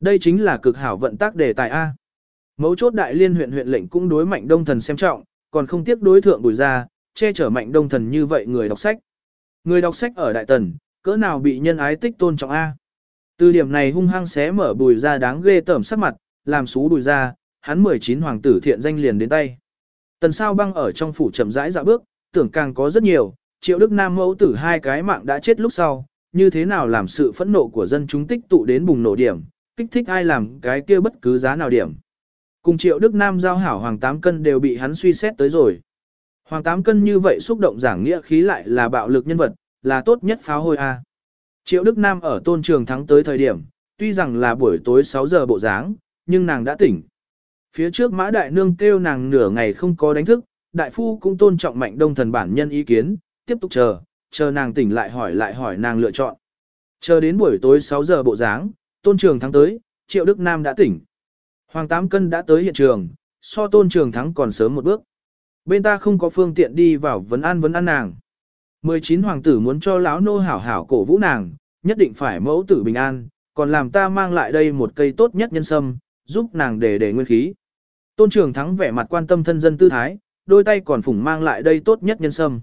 Đây chính là cực hảo vận tác đề tài A. Mấu chốt đại liên huyện huyện lệnh cũng đối mạnh đông thần xem trọng, còn không tiếc đối thượng bùi ra, che chở mạnh đông thần như vậy người đọc sách. Người đọc sách ở đại tần, cỡ nào bị nhân ái tích tôn trọng A. Từ điểm này hung hăng xé mở bùi ra đáng ghê tởm sắc mặt, làm xú bùi ra, hắn 19 hoàng tử thiện danh liền đến tay. Tần sao băng ở trong phủ chậm rãi dạo bước, tưởng càng có rất nhiều, triệu đức nam mẫu tử hai cái mạng đã chết lúc sau, như thế nào làm sự phẫn nộ của dân chúng tích tụ đến bùng nổ điểm, kích thích ai làm cái kia bất cứ giá nào điểm. Cùng triệu đức nam giao hảo hoàng tám cân đều bị hắn suy xét tới rồi. Hoàng tám cân như vậy xúc động giảng nghĩa khí lại là bạo lực nhân vật, là tốt nhất pháo hôi A. Triệu Đức Nam ở tôn trường thắng tới thời điểm, tuy rằng là buổi tối 6 giờ bộ dáng, nhưng nàng đã tỉnh. Phía trước mã đại nương kêu nàng nửa ngày không có đánh thức, đại phu cũng tôn trọng mạnh đông thần bản nhân ý kiến, tiếp tục chờ, chờ nàng tỉnh lại hỏi lại hỏi nàng lựa chọn. Chờ đến buổi tối 6 giờ bộ dáng, tôn trường thắng tới, triệu Đức Nam đã tỉnh. Hoàng Tám Cân đã tới hiện trường, so tôn trường thắng còn sớm một bước. Bên ta không có phương tiện đi vào vấn an vấn an nàng. 19 hoàng tử muốn cho lão nô hảo hảo cổ vũ nàng, nhất định phải mẫu tử bình an, còn làm ta mang lại đây một cây tốt nhất nhân sâm, giúp nàng để để nguyên khí. Tôn trưởng thắng vẻ mặt quan tâm thân dân tư thái, đôi tay còn phủng mang lại đây tốt nhất nhân sâm.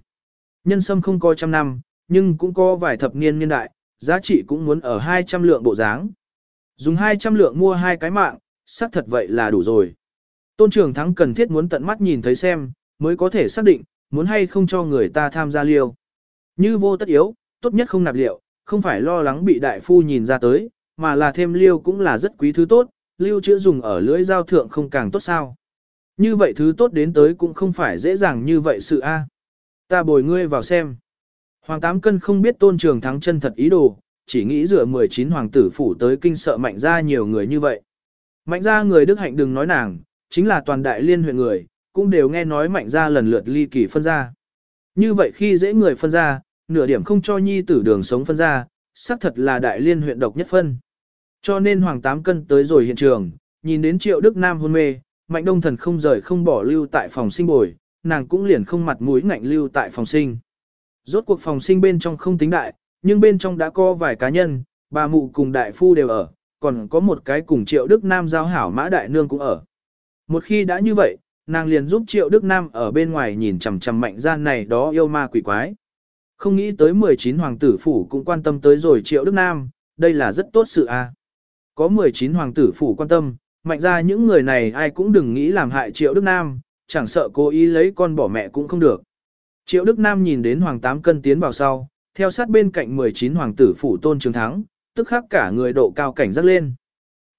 Nhân sâm không có trăm năm, nhưng cũng có vài thập niên niên đại, giá trị cũng muốn ở 200 lượng bộ dáng. Dùng 200 lượng mua hai cái mạng, xác thật vậy là đủ rồi. Tôn trưởng thắng cần thiết muốn tận mắt nhìn thấy xem, mới có thể xác định, muốn hay không cho người ta tham gia liêu. Như vô tất yếu, tốt nhất không nạp liệu, không phải lo lắng bị đại phu nhìn ra tới, mà là thêm liêu cũng là rất quý thứ tốt, lưu chữa dùng ở lưỡi giao thượng không càng tốt sao. Như vậy thứ tốt đến tới cũng không phải dễ dàng như vậy sự a. À. Ta bồi ngươi vào xem. Hoàng Tám Cân không biết tôn trường thắng chân thật ý đồ, chỉ nghĩ dựa 19 hoàng tử phủ tới kinh sợ mạnh ra nhiều người như vậy. Mạnh ra người Đức Hạnh đừng nói nàng, chính là toàn đại liên huyện người, cũng đều nghe nói mạnh ra lần lượt ly kỳ phân ra. Như vậy khi dễ người phân ra, nửa điểm không cho nhi tử đường sống phân ra, xác thật là đại liên huyện độc nhất phân. Cho nên Hoàng Tám Cân tới rồi hiện trường, nhìn đến triệu Đức Nam hôn mê, mạnh đông thần không rời không bỏ lưu tại phòng sinh bồi, nàng cũng liền không mặt mũi ngạnh lưu tại phòng sinh. Rốt cuộc phòng sinh bên trong không tính đại, nhưng bên trong đã có vài cá nhân, bà mụ cùng đại phu đều ở, còn có một cái cùng triệu Đức Nam giao hảo mã đại nương cũng ở. Một khi đã như vậy, nàng liền giúp triệu Đức Nam ở bên ngoài nhìn chằm chằm mạnh gian này đó yêu ma quỷ quái. Không nghĩ tới 19 hoàng tử phủ cũng quan tâm tới rồi triệu Đức Nam, đây là rất tốt sự a. À. Có 19 hoàng tử phủ quan tâm, mạnh ra những người này ai cũng đừng nghĩ làm hại triệu Đức Nam, chẳng sợ cố ý lấy con bỏ mẹ cũng không được. Triệu Đức Nam nhìn đến hoàng tám cân tiến vào sau, theo sát bên cạnh 19 hoàng tử phủ tôn trường thắng, tức khắc cả người độ cao cảnh giác lên.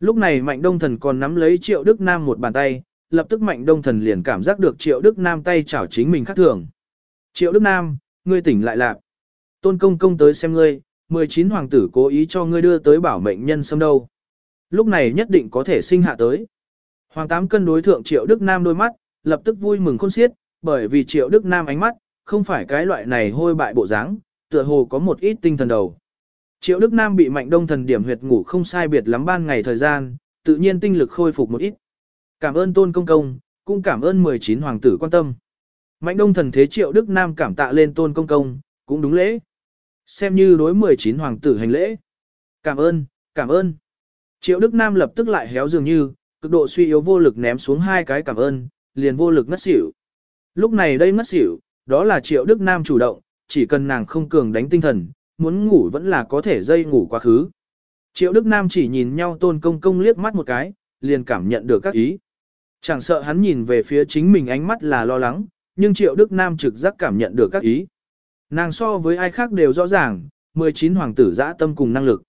Lúc này Mạnh Đông Thần còn nắm lấy Triệu Đức Nam một bàn tay, lập tức Mạnh Đông Thần liền cảm giác được Triệu Đức Nam tay chảo chính mình khác thường. Triệu Đức Nam, ngươi tỉnh lại lạc. Tôn công công tới xem ngươi, 19 hoàng tử cố ý cho ngươi đưa tới bảo mệnh nhân xâm đâu. Lúc này nhất định có thể sinh hạ tới. Hoàng tám cân đối thượng Triệu Đức Nam đôi mắt, lập tức vui mừng khôn xiết, bởi vì Triệu Đức Nam ánh mắt, không phải cái loại này hôi bại bộ dáng, tựa hồ có một ít tinh thần đầu. Triệu Đức Nam bị mạnh đông thần điểm huyệt ngủ không sai biệt lắm ban ngày thời gian, tự nhiên tinh lực khôi phục một ít. Cảm ơn tôn công công, cũng cảm ơn 19 hoàng tử quan tâm. Mạnh đông thần thế Triệu Đức Nam cảm tạ lên tôn công công, cũng đúng lễ. Xem như đối 19 hoàng tử hành lễ. Cảm ơn, cảm ơn. Triệu Đức Nam lập tức lại héo dường như, cực độ suy yếu vô lực ném xuống hai cái cảm ơn, liền vô lực ngất xỉu. Lúc này đây ngất xỉu, đó là Triệu Đức Nam chủ động, chỉ cần nàng không cường đánh tinh thần, muốn ngủ vẫn là có thể dây ngủ quá khứ. Triệu Đức Nam chỉ nhìn nhau tôn công công liếc mắt một cái, liền cảm nhận được các ý. Chẳng sợ hắn nhìn về phía chính mình ánh mắt là lo lắng, nhưng Triệu Đức Nam trực giác cảm nhận được các ý. Nàng so với ai khác đều rõ ràng, 19 hoàng tử dã tâm cùng năng lực.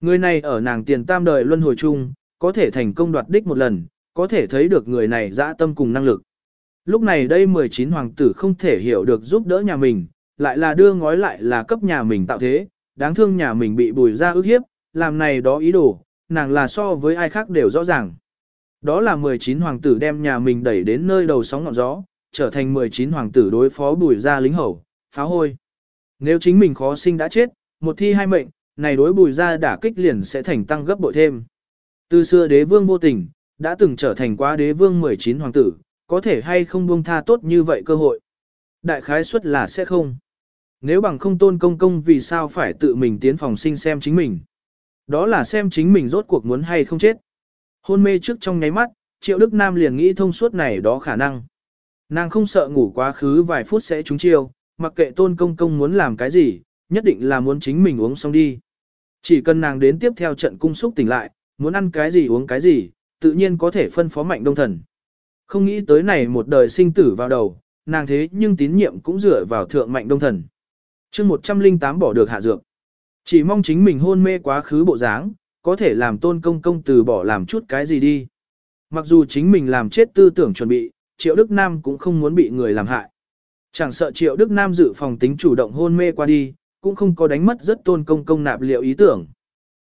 Người này ở nàng tiền tam đời luân hồi chung, có thể thành công đoạt đích một lần, có thể thấy được người này dã tâm cùng năng lực. Lúc này đây 19 hoàng tử không thể hiểu được giúp đỡ nhà mình, lại là đưa ngói lại là cấp nhà mình tạo thế, đáng thương nhà mình bị bùi ra ức hiếp, làm này đó ý đồ, nàng là so với ai khác đều rõ ràng. Đó là 19 hoàng tử đem nhà mình đẩy đến nơi đầu sóng ngọn gió, trở thành 19 hoàng tử đối phó bùi ra lính hầu, pháo hôi. Nếu chính mình khó sinh đã chết, một thi hai mệnh, này đối bùi ra đả kích liền sẽ thành tăng gấp bội thêm. Từ xưa đế vương vô tình, đã từng trở thành quá đế vương 19 hoàng tử, có thể hay không buông tha tốt như vậy cơ hội. Đại khái suất là sẽ không. Nếu bằng không tôn công công vì sao phải tự mình tiến phòng sinh xem chính mình. Đó là xem chính mình rốt cuộc muốn hay không chết. Hôn mê trước trong nháy mắt, Triệu Đức Nam liền nghĩ thông suốt này đó khả năng. Nàng không sợ ngủ quá khứ vài phút sẽ trúng chiêu, mặc kệ tôn công công muốn làm cái gì, nhất định là muốn chính mình uống xong đi. Chỉ cần nàng đến tiếp theo trận cung xúc tỉnh lại, muốn ăn cái gì uống cái gì, tự nhiên có thể phân phó mạnh đông thần. Không nghĩ tới này một đời sinh tử vào đầu, nàng thế nhưng tín nhiệm cũng dựa vào thượng mạnh đông thần chương 108 bỏ được hạ dược. Chỉ mong chính mình hôn mê quá khứ bộ dáng, có thể làm tôn công công từ bỏ làm chút cái gì đi. Mặc dù chính mình làm chết tư tưởng chuẩn bị, Triệu Đức Nam cũng không muốn bị người làm hại. Chẳng sợ Triệu Đức Nam dự phòng tính chủ động hôn mê qua đi, cũng không có đánh mất rất tôn công công nạp liệu ý tưởng.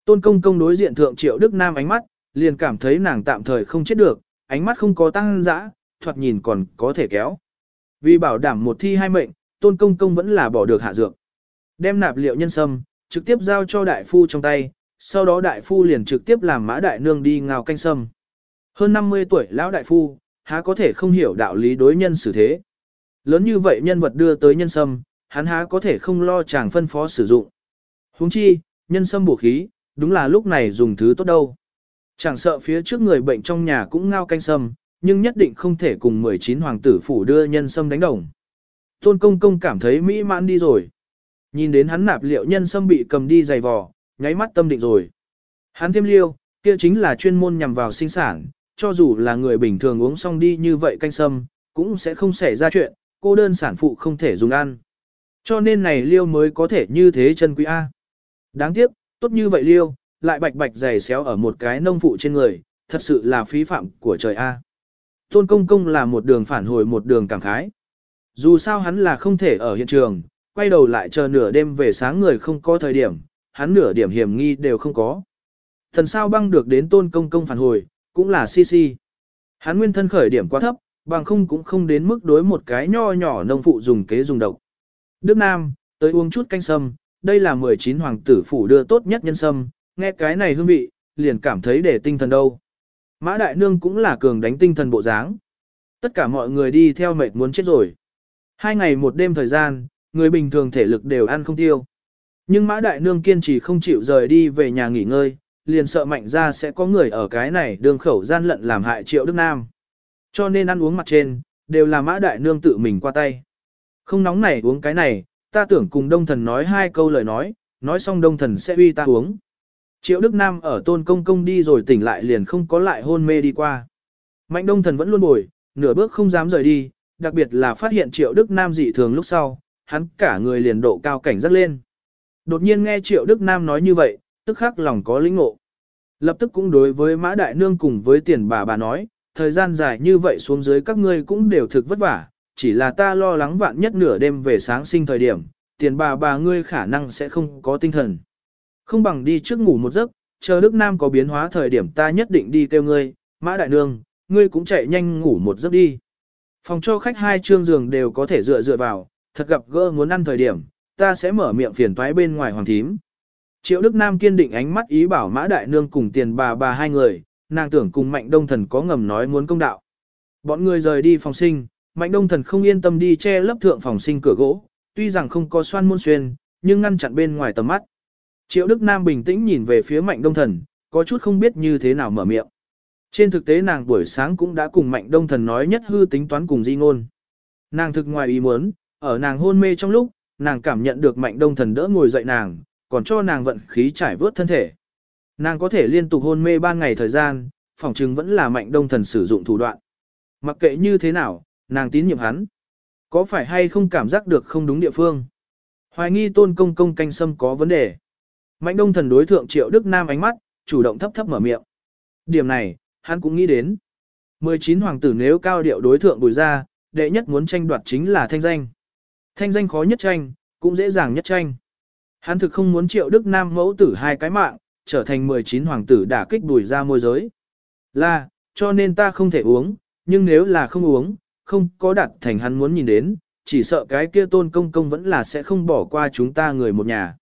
Tôn công công đối diện thượng Triệu Đức Nam ánh mắt, liền cảm thấy nàng tạm thời không chết được, ánh mắt không có tăng dã, thoạt nhìn còn có thể kéo. Vì bảo đảm một thi hai mệnh, tôn công công vẫn là bỏ được hạ dược. Đem nạp liệu nhân sâm, trực tiếp giao cho đại phu trong tay, sau đó đại phu liền trực tiếp làm mã đại nương đi ngào canh sâm. Hơn 50 tuổi lão đại phu, há có thể không hiểu đạo lý đối nhân xử thế. lớn như vậy nhân vật đưa tới nhân sâm, hắn há có thể không lo chàng phân phó sử dụng. Huống chi, nhân sâm bổ khí, đúng là lúc này dùng thứ tốt đâu. Chẳng sợ phía trước người bệnh trong nhà cũng ngao canh sâm, nhưng nhất định không thể cùng 19 hoàng tử phủ đưa nhân sâm đánh đồng. Tôn công công cảm thấy mỹ mãn đi rồi. Nhìn đến hắn nạp liệu nhân sâm bị cầm đi dày vò, nháy mắt tâm định rồi. Hắn thêm liêu, kia chính là chuyên môn nhằm vào sinh sản, cho dù là người bình thường uống xong đi như vậy canh sâm, cũng sẽ không xảy ra chuyện, cô đơn sản phụ không thể dùng ăn. Cho nên này liêu mới có thể như thế chân quý A. Đáng tiếc, tốt như vậy liêu, lại bạch bạch dày xéo ở một cái nông phụ trên người, thật sự là phí phạm của trời A. Tôn công công là một đường phản hồi một đường cảm khái. Dù sao hắn là không thể ở hiện trường, quay đầu lại chờ nửa đêm về sáng người không có thời điểm, hắn nửa điểm hiểm nghi đều không có. Thần sao băng được đến tôn công công phản hồi, cũng là si si. Hắn nguyên thân khởi điểm quá thấp, bằng không cũng không đến mức đối một cái nho nhỏ nông phụ dùng kế dùng độc. Đức Nam, tới uống chút canh sâm, đây là 19 hoàng tử phủ đưa tốt nhất nhân sâm, nghe cái này hương vị, liền cảm thấy để tinh thần đâu. Mã Đại Nương cũng là cường đánh tinh thần bộ dáng. Tất cả mọi người đi theo mệt muốn chết rồi. Hai ngày một đêm thời gian, người bình thường thể lực đều ăn không tiêu. Nhưng Mã Đại Nương kiên trì không chịu rời đi về nhà nghỉ ngơi, liền sợ mạnh ra sẽ có người ở cái này đường khẩu gian lận làm hại triệu Đức Nam. Cho nên ăn uống mặt trên, đều là Mã Đại Nương tự mình qua tay. Không nóng này uống cái này, ta tưởng cùng Đông Thần nói hai câu lời nói, nói xong Đông Thần sẽ uy ta uống. Triệu Đức Nam ở tôn công công đi rồi tỉnh lại liền không có lại hôn mê đi qua. Mạnh Đông Thần vẫn luôn bồi, nửa bước không dám rời đi, đặc biệt là phát hiện Triệu Đức Nam dị thường lúc sau, hắn cả người liền độ cao cảnh giác lên. Đột nhiên nghe Triệu Đức Nam nói như vậy, tức khắc lòng có lĩnh ngộ. Lập tức cũng đối với Mã Đại Nương cùng với tiền bà bà nói, thời gian dài như vậy xuống dưới các ngươi cũng đều thực vất vả, chỉ là ta lo lắng vạn nhất nửa đêm về sáng sinh thời điểm, tiền bà bà ngươi khả năng sẽ không có tinh thần. Không bằng đi trước ngủ một giấc, chờ Đức Nam có biến hóa thời điểm ta nhất định đi kêu ngươi, Mã Đại Nương, ngươi cũng chạy nhanh ngủ một giấc đi. Phòng cho khách hai trương giường đều có thể dựa dựa vào, thật gặp gỡ muốn ăn thời điểm, ta sẽ mở miệng phiền toái bên ngoài hoàng thím. Triệu Đức Nam kiên định ánh mắt ý bảo Mã Đại Nương cùng tiền bà bà hai người, nàng tưởng cùng Mạnh Đông Thần có ngầm nói muốn công đạo. Bọn người rời đi phòng sinh, Mạnh Đông Thần không yên tâm đi che lấp thượng phòng sinh cửa gỗ, tuy rằng không có xoan môn xuyên, nhưng ngăn chặn bên ngoài tầm mắt. Triệu Đức Nam bình tĩnh nhìn về phía Mạnh Đông Thần, có chút không biết như thế nào mở miệng. Trên thực tế nàng buổi sáng cũng đã cùng Mạnh Đông Thần nói nhất hư tính toán cùng di ngôn. Nàng thực ngoài ý muốn, ở nàng hôn mê trong lúc, nàng cảm nhận được Mạnh Đông Thần đỡ ngồi dậy nàng, còn cho nàng vận khí trải vớt thân thể. Nàng có thể liên tục hôn mê ban ngày thời gian, phỏng chừng vẫn là Mạnh Đông Thần sử dụng thủ đoạn. Mặc kệ như thế nào, nàng tín nhiệm hắn. Có phải hay không cảm giác được không đúng địa phương? Hoài nghi tôn công công canh sâm có vấn đề. Mạnh đông thần đối thượng triệu Đức Nam ánh mắt, chủ động thấp thấp mở miệng. Điểm này, hắn cũng nghĩ đến. 19 hoàng tử nếu cao điệu đối thượng bùi ra, đệ nhất muốn tranh đoạt chính là thanh danh. Thanh danh khó nhất tranh, cũng dễ dàng nhất tranh. Hắn thực không muốn triệu Đức Nam mẫu tử hai cái mạng, trở thành 19 hoàng tử đả kích đùi ra môi giới. Là, cho nên ta không thể uống, nhưng nếu là không uống, không có đạt thành hắn muốn nhìn đến, chỉ sợ cái kia tôn công công vẫn là sẽ không bỏ qua chúng ta người một nhà.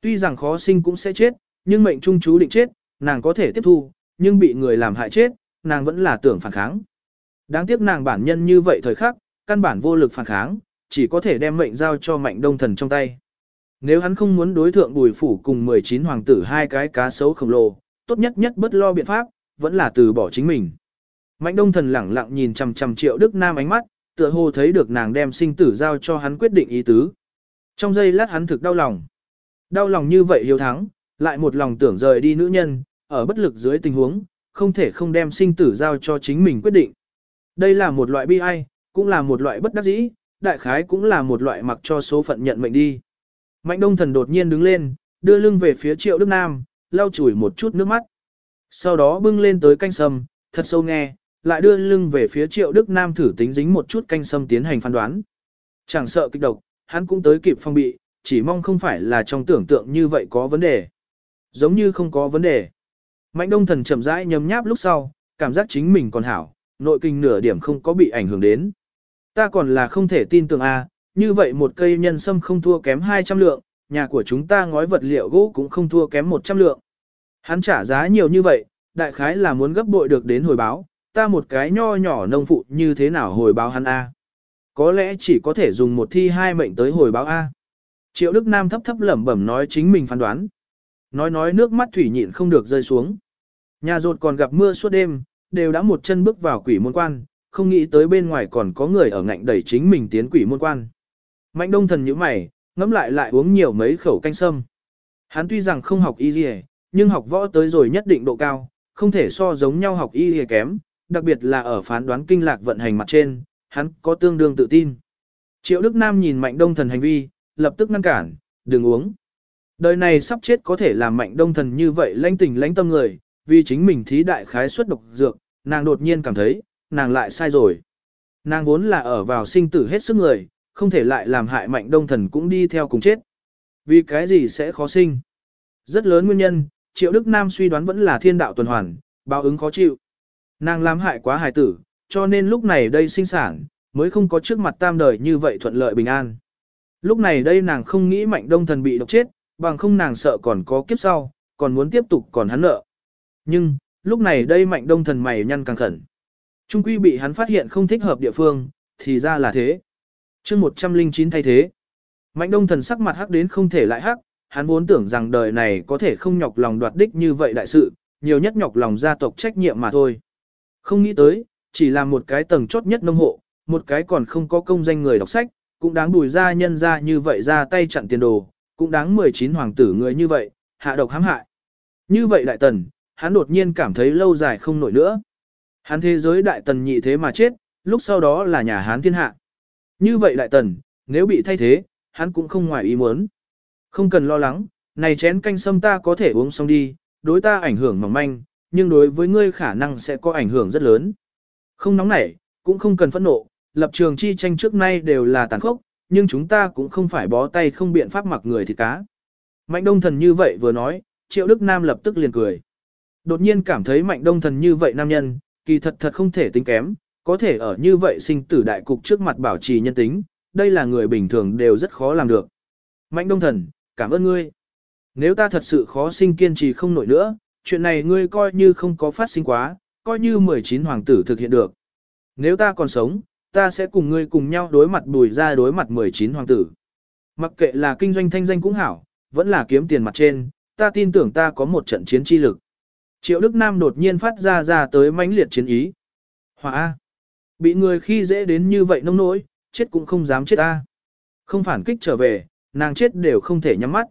Tuy rằng khó sinh cũng sẽ chết, nhưng mệnh trung chú định chết, nàng có thể tiếp thu, nhưng bị người làm hại chết, nàng vẫn là tưởng phản kháng. Đáng tiếc nàng bản nhân như vậy thời khắc, căn bản vô lực phản kháng, chỉ có thể đem mệnh giao cho mạnh đông thần trong tay. Nếu hắn không muốn đối thượng bùi phủ cùng 19 hoàng tử hai cái cá sấu khổng lồ, tốt nhất nhất bất lo biện pháp, vẫn là từ bỏ chính mình. Mạnh đông thần lẳng lặng nhìn chằm chằm triệu Đức Nam ánh mắt, tựa hồ thấy được nàng đem sinh tử giao cho hắn quyết định ý tứ. Trong giây lát hắn thực đau lòng. Đau lòng như vậy hiếu thắng, lại một lòng tưởng rời đi nữ nhân, ở bất lực dưới tình huống, không thể không đem sinh tử giao cho chính mình quyết định. Đây là một loại bi ai, cũng là một loại bất đắc dĩ, đại khái cũng là một loại mặc cho số phận nhận mệnh đi. Mạnh đông thần đột nhiên đứng lên, đưa lưng về phía triệu Đức Nam, lau chùi một chút nước mắt. Sau đó bưng lên tới canh sâm, thật sâu nghe, lại đưa lưng về phía triệu Đức Nam thử tính dính một chút canh sâm tiến hành phán đoán. Chẳng sợ kịch độc, hắn cũng tới kịp phong bị, chỉ mong không phải là trong tưởng tượng như vậy có vấn đề. Giống như không có vấn đề. Mạnh đông thần chậm rãi nhấm nháp lúc sau, cảm giác chính mình còn hảo, nội kinh nửa điểm không có bị ảnh hưởng đến. Ta còn là không thể tin tưởng a, như vậy một cây nhân sâm không thua kém 200 lượng, nhà của chúng ta ngói vật liệu gỗ cũng không thua kém 100 lượng. Hắn trả giá nhiều như vậy, đại khái là muốn gấp bội được đến hồi báo, ta một cái nho nhỏ nông phụ như thế nào hồi báo hắn a? Có lẽ chỉ có thể dùng một thi hai mệnh tới hồi báo A. Triệu Đức Nam thấp thấp lẩm bẩm nói chính mình phán đoán. Nói nói nước mắt thủy nhịn không được rơi xuống. Nhà rột còn gặp mưa suốt đêm, đều đã một chân bước vào quỷ môn quan, không nghĩ tới bên ngoài còn có người ở ngạnh đẩy chính mình tiến quỷ môn quan. Mạnh đông thần như mày, ngẫm lại lại uống nhiều mấy khẩu canh sâm. Hắn tuy rằng không học y gì, nhưng học võ tới rồi nhất định độ cao, không thể so giống nhau học y gì kém, đặc biệt là ở phán đoán kinh lạc vận hành mặt trên, hắn có tương đương tự tin. Triệu Đức Nam nhìn mạnh đông thần hành vi, lập tức ngăn cản, đừng uống. Đời này sắp chết có thể làm mạnh đông thần như vậy lãnh tình lãnh tâm người, vì chính mình thí đại khái suất độc dược, nàng đột nhiên cảm thấy, nàng lại sai rồi. Nàng vốn là ở vào sinh tử hết sức người, không thể lại làm hại mạnh đông thần cũng đi theo cùng chết. Vì cái gì sẽ khó sinh? Rất lớn nguyên nhân, Triệu Đức Nam suy đoán vẫn là thiên đạo tuần hoàn, báo ứng khó chịu. Nàng làm hại quá hài tử, cho nên lúc này đây sinh sản, mới không có trước mặt tam đời như vậy thuận lợi bình an. Lúc này đây nàng không nghĩ mạnh đông thần bị độc chết, bằng không nàng sợ còn có kiếp sau, còn muốn tiếp tục còn hắn nợ. Nhưng, lúc này đây mạnh đông thần mày nhăn càng khẩn. Trung quy bị hắn phát hiện không thích hợp địa phương, thì ra là thế chương 109 thay thế. Mạnh đông thần sắc mặt hắc đến không thể lại hắc, hắn vốn tưởng rằng đời này có thể không nhọc lòng đoạt đích như vậy đại sự, nhiều nhất nhọc lòng gia tộc trách nhiệm mà thôi. Không nghĩ tới, chỉ là một cái tầng chốt nhất nông hộ, một cái còn không có công danh người đọc sách, cũng đáng bùi ra nhân ra như vậy ra tay chặn tiền đồ, cũng đáng 19 hoàng tử người như vậy, hạ độc hãm hại. Như vậy đại tần, hắn đột nhiên cảm thấy lâu dài không nổi nữa. Hắn thế giới đại tần nhị thế mà chết, lúc sau đó là nhà hán thiên hạ. Như vậy đại tần, nếu bị thay thế, hắn cũng không ngoài ý muốn. Không cần lo lắng, này chén canh sâm ta có thể uống xong đi, đối ta ảnh hưởng mỏng manh, nhưng đối với ngươi khả năng sẽ có ảnh hưởng rất lớn. Không nóng nảy, cũng không cần phẫn nộ, lập trường chi tranh trước nay đều là tàn khốc, nhưng chúng ta cũng không phải bó tay không biện pháp mặc người thịt cá. Mạnh đông thần như vậy vừa nói, triệu đức nam lập tức liền cười. Đột nhiên cảm thấy mạnh đông thần như vậy nam nhân, kỳ thật thật không thể tính kém, có thể ở như vậy sinh tử đại cục trước mặt bảo trì nhân tính, đây là người bình thường đều rất khó làm được. Mạnh đông thần, cảm ơn ngươi. Nếu ta thật sự khó sinh kiên trì không nổi nữa, chuyện này ngươi coi như không có phát sinh quá, coi như 19 hoàng tử thực hiện được. Nếu ta còn sống, ta sẽ cùng ngươi cùng nhau đối mặt bùi ra đối mặt 19 hoàng tử. Mặc kệ là kinh doanh thanh danh cũng hảo, vẫn là kiếm tiền mặt trên, ta tin tưởng ta có một trận chiến chi lực. Triệu Đức Nam đột nhiên phát ra ra tới mãnh liệt chiến ý. hỏa A. Bị người khi dễ đến như vậy nông nỗi, chết cũng không dám chết ta, Không phản kích trở về, nàng chết đều không thể nhắm mắt.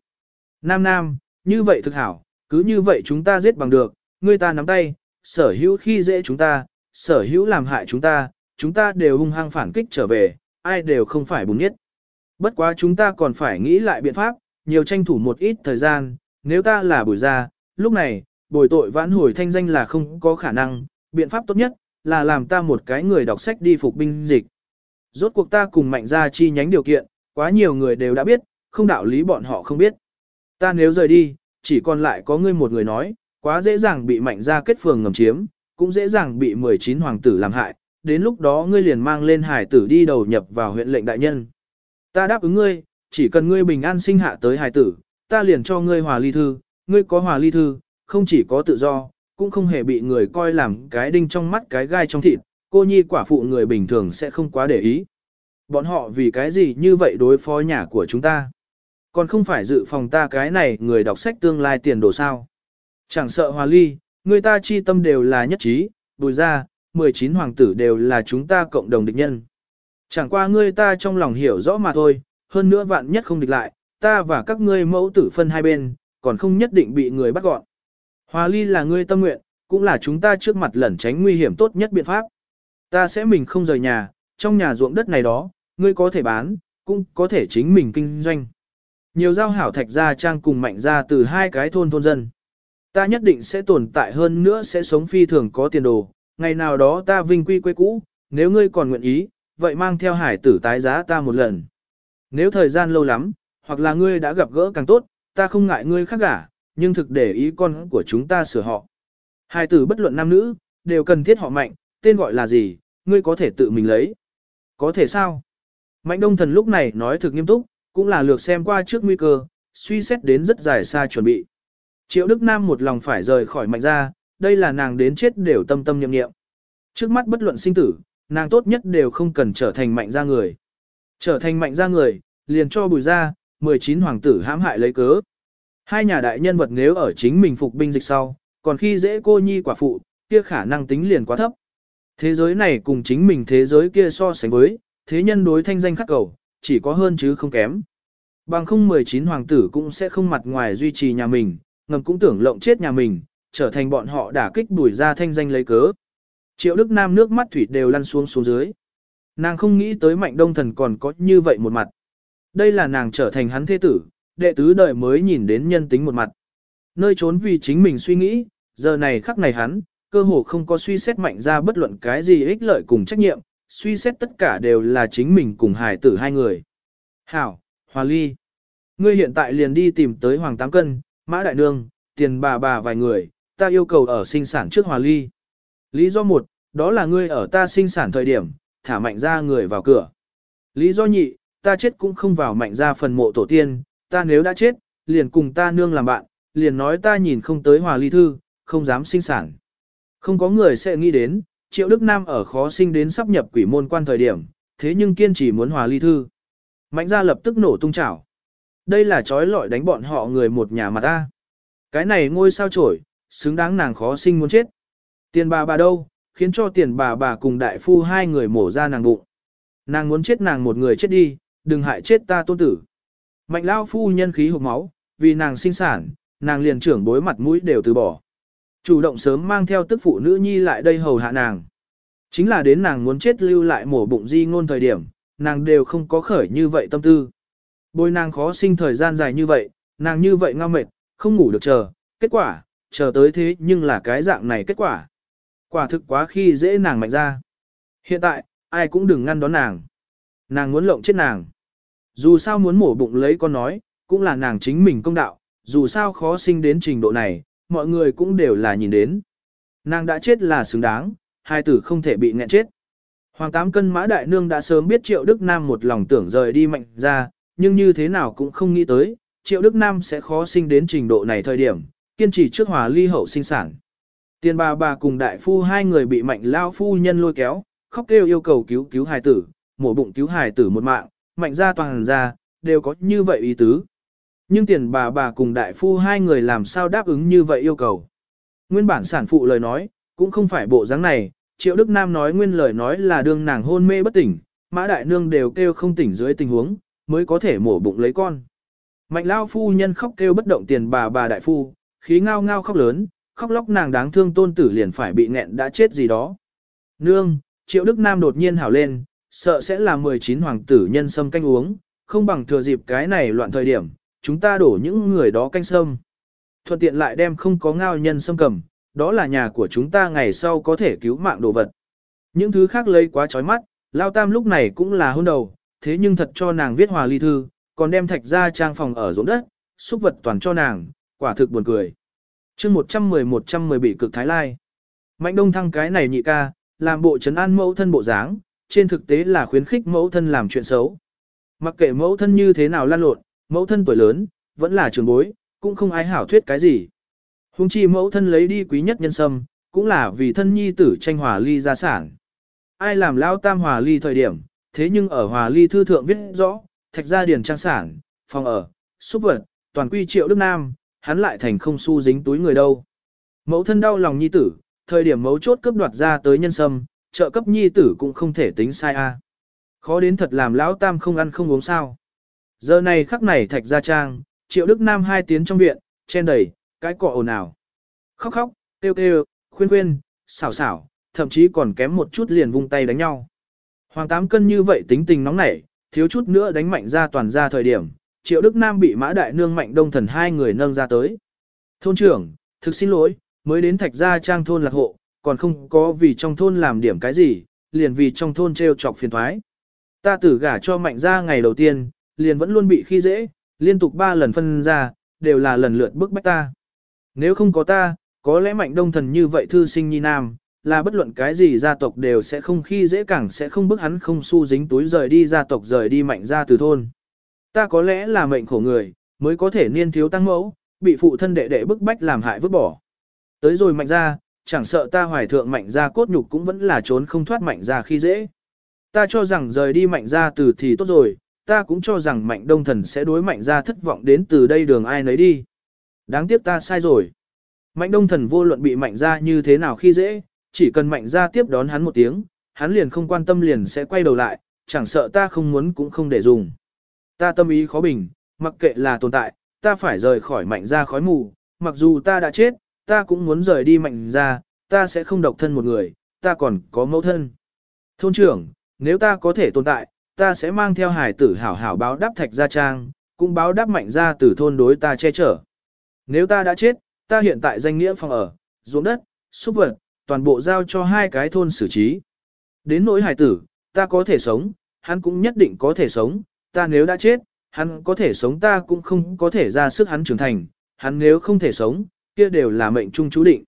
Nam Nam, như vậy thực hảo, cứ như vậy chúng ta giết bằng được, người ta nắm tay, sở hữu khi dễ chúng ta, sở hữu làm hại chúng ta, chúng ta đều hung hăng phản kích trở về, ai đều không phải bùn nhất. Bất quá chúng ta còn phải nghĩ lại biện pháp, nhiều tranh thủ một ít thời gian, nếu ta là bùi gia, lúc này, bồi tội vãn hồi thanh danh là không có khả năng, biện pháp tốt nhất, là làm ta một cái người đọc sách đi phục binh dịch. Rốt cuộc ta cùng mạnh ra chi nhánh điều kiện, quá nhiều người đều đã biết, không đạo lý bọn họ không biết. Ta nếu rời đi, chỉ còn lại có ngươi một người nói, quá dễ dàng bị mạnh ra kết phường ngầm chiếm, cũng dễ dàng bị 19 hoàng tử làm hại, đến lúc đó ngươi liền mang lên hải tử đi đầu nhập vào huyện lệnh đại nhân. Ta đáp ứng ngươi, chỉ cần ngươi bình an sinh hạ tới hải tử, ta liền cho ngươi hòa ly thư, ngươi có hòa ly thư, không chỉ có tự do, cũng không hề bị người coi làm cái đinh trong mắt cái gai trong thịt, cô nhi quả phụ người bình thường sẽ không quá để ý. Bọn họ vì cái gì như vậy đối phó nhà của chúng ta? Còn không phải dự phòng ta cái này người đọc sách tương lai tiền đồ sao? Chẳng sợ hòa ly, người ta chi tâm đều là nhất trí, bùi ra, 19 hoàng tử đều là chúng ta cộng đồng địch nhân. Chẳng qua ngươi ta trong lòng hiểu rõ mà thôi, hơn nữa vạn nhất không địch lại, ta và các ngươi mẫu tử phân hai bên, còn không nhất định bị người bắt gọn. Hòa ly là ngươi tâm nguyện, cũng là chúng ta trước mặt lẩn tránh nguy hiểm tốt nhất biện pháp. Ta sẽ mình không rời nhà, trong nhà ruộng đất này đó, ngươi có thể bán, cũng có thể chính mình kinh doanh. Nhiều giao hảo thạch gia trang cùng mạnh ra từ hai cái thôn thôn dân. Ta nhất định sẽ tồn tại hơn nữa sẽ sống phi thường có tiền đồ, ngày nào đó ta vinh quy quê cũ, nếu ngươi còn nguyện ý, vậy mang theo hải tử tái giá ta một lần. Nếu thời gian lâu lắm, hoặc là ngươi đã gặp gỡ càng tốt, ta không ngại ngươi khác gả, nhưng thực để ý con của chúng ta sửa họ. hai tử bất luận nam nữ, đều cần thiết họ mạnh, tên gọi là gì, ngươi có thể tự mình lấy. Có thể sao? Mạnh đông thần lúc này nói thực nghiêm túc, cũng là lược xem qua trước nguy cơ, suy xét đến rất dài xa chuẩn bị. Triệu Đức Nam một lòng phải rời khỏi mạnh ra, đây là nàng đến chết đều tâm tâm nhậm nghiệm. Trước mắt bất luận sinh tử, nàng tốt nhất đều không cần trở thành mạnh gia người. Trở thành mạnh gia người, liền cho bùi ra, 19 hoàng tử hãm hại lấy cớ. Hai nhà đại nhân vật nếu ở chính mình phục binh dịch sau, còn khi dễ cô nhi quả phụ, kia khả năng tính liền quá thấp. Thế giới này cùng chính mình thế giới kia so sánh với, thế nhân đối thanh danh khắc cầu, chỉ có hơn chứ không kém. Bằng không 19 hoàng tử cũng sẽ không mặt ngoài duy trì nhà mình, ngầm cũng tưởng lộng chết nhà mình, trở thành bọn họ đả kích đuổi ra thanh danh lấy cớ. Triệu Đức Nam nước mắt thủy đều lăn xuống xuống dưới. Nàng không nghĩ tới mạnh đông thần còn có như vậy một mặt. Đây là nàng trở thành hắn thế tử, đệ tứ đời mới nhìn đến nhân tính một mặt. Nơi trốn vì chính mình suy nghĩ, giờ này khắc này hắn, cơ hồ không có suy xét mạnh ra bất luận cái gì ích lợi cùng trách nhiệm, suy xét tất cả đều là chính mình cùng hài tử hai người. Hảo, Hòa Ly, ngươi hiện tại liền đi tìm tới Hoàng Tám Cân, Mã Đại Nương, tiền bà bà vài người, ta yêu cầu ở sinh sản trước Hòa Ly. Lý do một, đó là ngươi ở ta sinh sản thời điểm, thả mạnh ra người vào cửa. Lý do nhị, ta chết cũng không vào mạnh ra phần mộ tổ tiên, ta nếu đã chết, liền cùng ta nương làm bạn, liền nói ta nhìn không tới hòa ly thư, không dám sinh sản. Không có người sẽ nghĩ đến, triệu Đức Nam ở khó sinh đến sắp nhập quỷ môn quan thời điểm, thế nhưng kiên trì muốn hòa ly thư. Mạnh ra lập tức nổ tung chảo. Đây là trói lọi đánh bọn họ người một nhà mà ta. Cái này ngôi sao trổi, xứng đáng nàng khó sinh muốn chết. Tiền bà bà đâu, khiến cho tiền bà bà cùng đại phu hai người mổ ra nàng bụng. Nàng muốn chết nàng một người chết đi, đừng hại chết ta tôn tử. Mạnh lao phu nhân khí hộp máu, vì nàng sinh sản, nàng liền trưởng bối mặt mũi đều từ bỏ. Chủ động sớm mang theo tức phụ nữ nhi lại đây hầu hạ nàng. Chính là đến nàng muốn chết lưu lại mổ bụng di ngôn thời điểm, nàng đều không có khởi như vậy tâm tư. Bôi nàng khó sinh thời gian dài như vậy, nàng như vậy ngao mệt, không ngủ được chờ, kết quả, chờ tới thế nhưng là cái dạng này kết quả. Quả thực quá khi dễ nàng mạnh ra. Hiện tại, ai cũng đừng ngăn đón nàng. Nàng muốn lộng chết nàng. Dù sao muốn mổ bụng lấy con nói, cũng là nàng chính mình công đạo, dù sao khó sinh đến trình độ này, mọi người cũng đều là nhìn đến. Nàng đã chết là xứng đáng, hai tử không thể bị nghẹn chết. Hoàng tám cân mã đại nương đã sớm biết Triệu Đức Nam một lòng tưởng rời đi mạnh ra, nhưng như thế nào cũng không nghĩ tới, Triệu Đức Nam sẽ khó sinh đến trình độ này thời điểm, kiên trì trước hòa ly hậu sinh sản. Tiền bà bà cùng đại phu hai người bị mạnh lao phu nhân lôi kéo, khóc kêu yêu cầu cứu cứu hài tử, mổ bụng cứu hài tử một mạng, mạnh ra toàn ra, đều có như vậy ý tứ. Nhưng tiền bà bà cùng đại phu hai người làm sao đáp ứng như vậy yêu cầu. Nguyên bản sản phụ lời nói, cũng không phải bộ dáng này, Triệu Đức Nam nói nguyên lời nói là đương nàng hôn mê bất tỉnh, mã đại nương đều kêu không tỉnh dưới tình huống, mới có thể mổ bụng lấy con. Mạnh lao phu nhân khóc kêu bất động tiền bà bà đại phu, khí ngao ngao khóc lớn, khóc lóc nàng đáng thương tôn tử liền phải bị nghẹn đã chết gì đó. Nương, Triệu Đức Nam đột nhiên hảo lên, sợ sẽ là 19 hoàng tử nhân sâm canh uống, không bằng thừa dịp cái này loạn thời điểm, chúng ta đổ những người đó canh sâm. Thuận tiện lại đem không có ngao nhân sâm cầm, đó là nhà của chúng ta ngày sau có thể cứu mạng đồ vật. Những thứ khác lấy quá chói mắt, Lao Tam lúc này cũng là hôn đầu, thế nhưng thật cho nàng viết hòa ly thư, còn đem thạch ra trang phòng ở ruộng đất, xúc vật toàn cho nàng, quả thực buồn cười. chương 110-110 bị cực thái lai. Mạnh đông thăng cái này nhị ca, làm bộ trấn an mẫu thân bộ dáng, trên thực tế là khuyến khích mẫu thân làm chuyện xấu. Mặc kệ mẫu thân như thế nào lan lộn, mẫu thân tuổi lớn, vẫn là trường bối, cũng không ai hảo thuyết cái gì. Hùng chi mẫu thân lấy đi quý nhất nhân sâm, cũng là vì thân nhi tử tranh hòa ly gia sản. Ai làm lao tam hòa ly thời điểm, thế nhưng ở hòa ly thư thượng viết rõ, thạch gia điền trang sản, phòng ở, xúc vật, toàn quy triệu Đức Nam, hắn lại thành không xu dính túi người đâu. Mẫu thân đau lòng nhi tử, thời điểm mấu chốt cướp đoạt ra tới nhân sâm, trợ cấp nhi tử cũng không thể tính sai a. Khó đến thật làm lão tam không ăn không uống sao. Giờ này khắc này thạch gia trang, triệu đức nam hai tiếng trong viện, chen đầy, cái cọ ồn ào. Khóc khóc, kêu kêu, khuyên khuyên, xảo xảo, thậm chí còn kém một chút liền vung tay đánh nhau. Hoàng tám cân như vậy tính tình nóng nảy, thiếu chút nữa đánh mạnh ra toàn ra thời điểm, triệu đức nam bị mã đại nương mạnh đông thần hai người nâng ra tới. Thôn trưởng, thực xin lỗi, mới đến thạch gia trang thôn lạc hộ, còn không có vì trong thôn làm điểm cái gì, liền vì trong thôn treo chọc phiền thoái. Ta tử gả cho mạnh ra ngày đầu tiên, liền vẫn luôn bị khi dễ, liên tục ba lần phân ra, đều là lần lượt bức bách ta. Nếu không có ta, có lẽ mạnh đông thần như vậy thư sinh nhi nam, là bất luận cái gì gia tộc đều sẽ không khi dễ cảng sẽ không bức hắn không su dính túi rời đi gia tộc rời đi mạnh ra từ thôn. Ta có lẽ là mệnh khổ người, mới có thể niên thiếu tăng mẫu, bị phụ thân đệ đệ bức bách làm hại vứt bỏ. Tới rồi mạnh ra, chẳng sợ ta hoài thượng mạnh ra cốt nhục cũng vẫn là trốn không thoát mạnh ra khi dễ. Ta cho rằng rời đi mạnh ra từ thì tốt rồi, ta cũng cho rằng mạnh đông thần sẽ đối mạnh ra thất vọng đến từ đây đường ai nấy đi. Đáng tiếc ta sai rồi. Mạnh đông thần vô luận bị mạnh ra như thế nào khi dễ, chỉ cần mạnh ra tiếp đón hắn một tiếng, hắn liền không quan tâm liền sẽ quay đầu lại, chẳng sợ ta không muốn cũng không để dùng. Ta tâm ý khó bình, mặc kệ là tồn tại, ta phải rời khỏi mạnh ra khói mù, mặc dù ta đã chết, ta cũng muốn rời đi mạnh ra, ta sẽ không độc thân một người, ta còn có mẫu thân. Thôn trưởng, nếu ta có thể tồn tại, ta sẽ mang theo hải tử hảo hảo báo đáp thạch gia trang, cũng báo đáp mạnh ra từ thôn đối ta che chở. Nếu ta đã chết, ta hiện tại danh nghĩa phòng ở, ruộng đất, súc vật, toàn bộ giao cho hai cái thôn xử trí. Đến nỗi hải tử, ta có thể sống, hắn cũng nhất định có thể sống, ta nếu đã chết, hắn có thể sống ta cũng không có thể ra sức hắn trưởng thành, hắn nếu không thể sống, kia đều là mệnh trung chú định.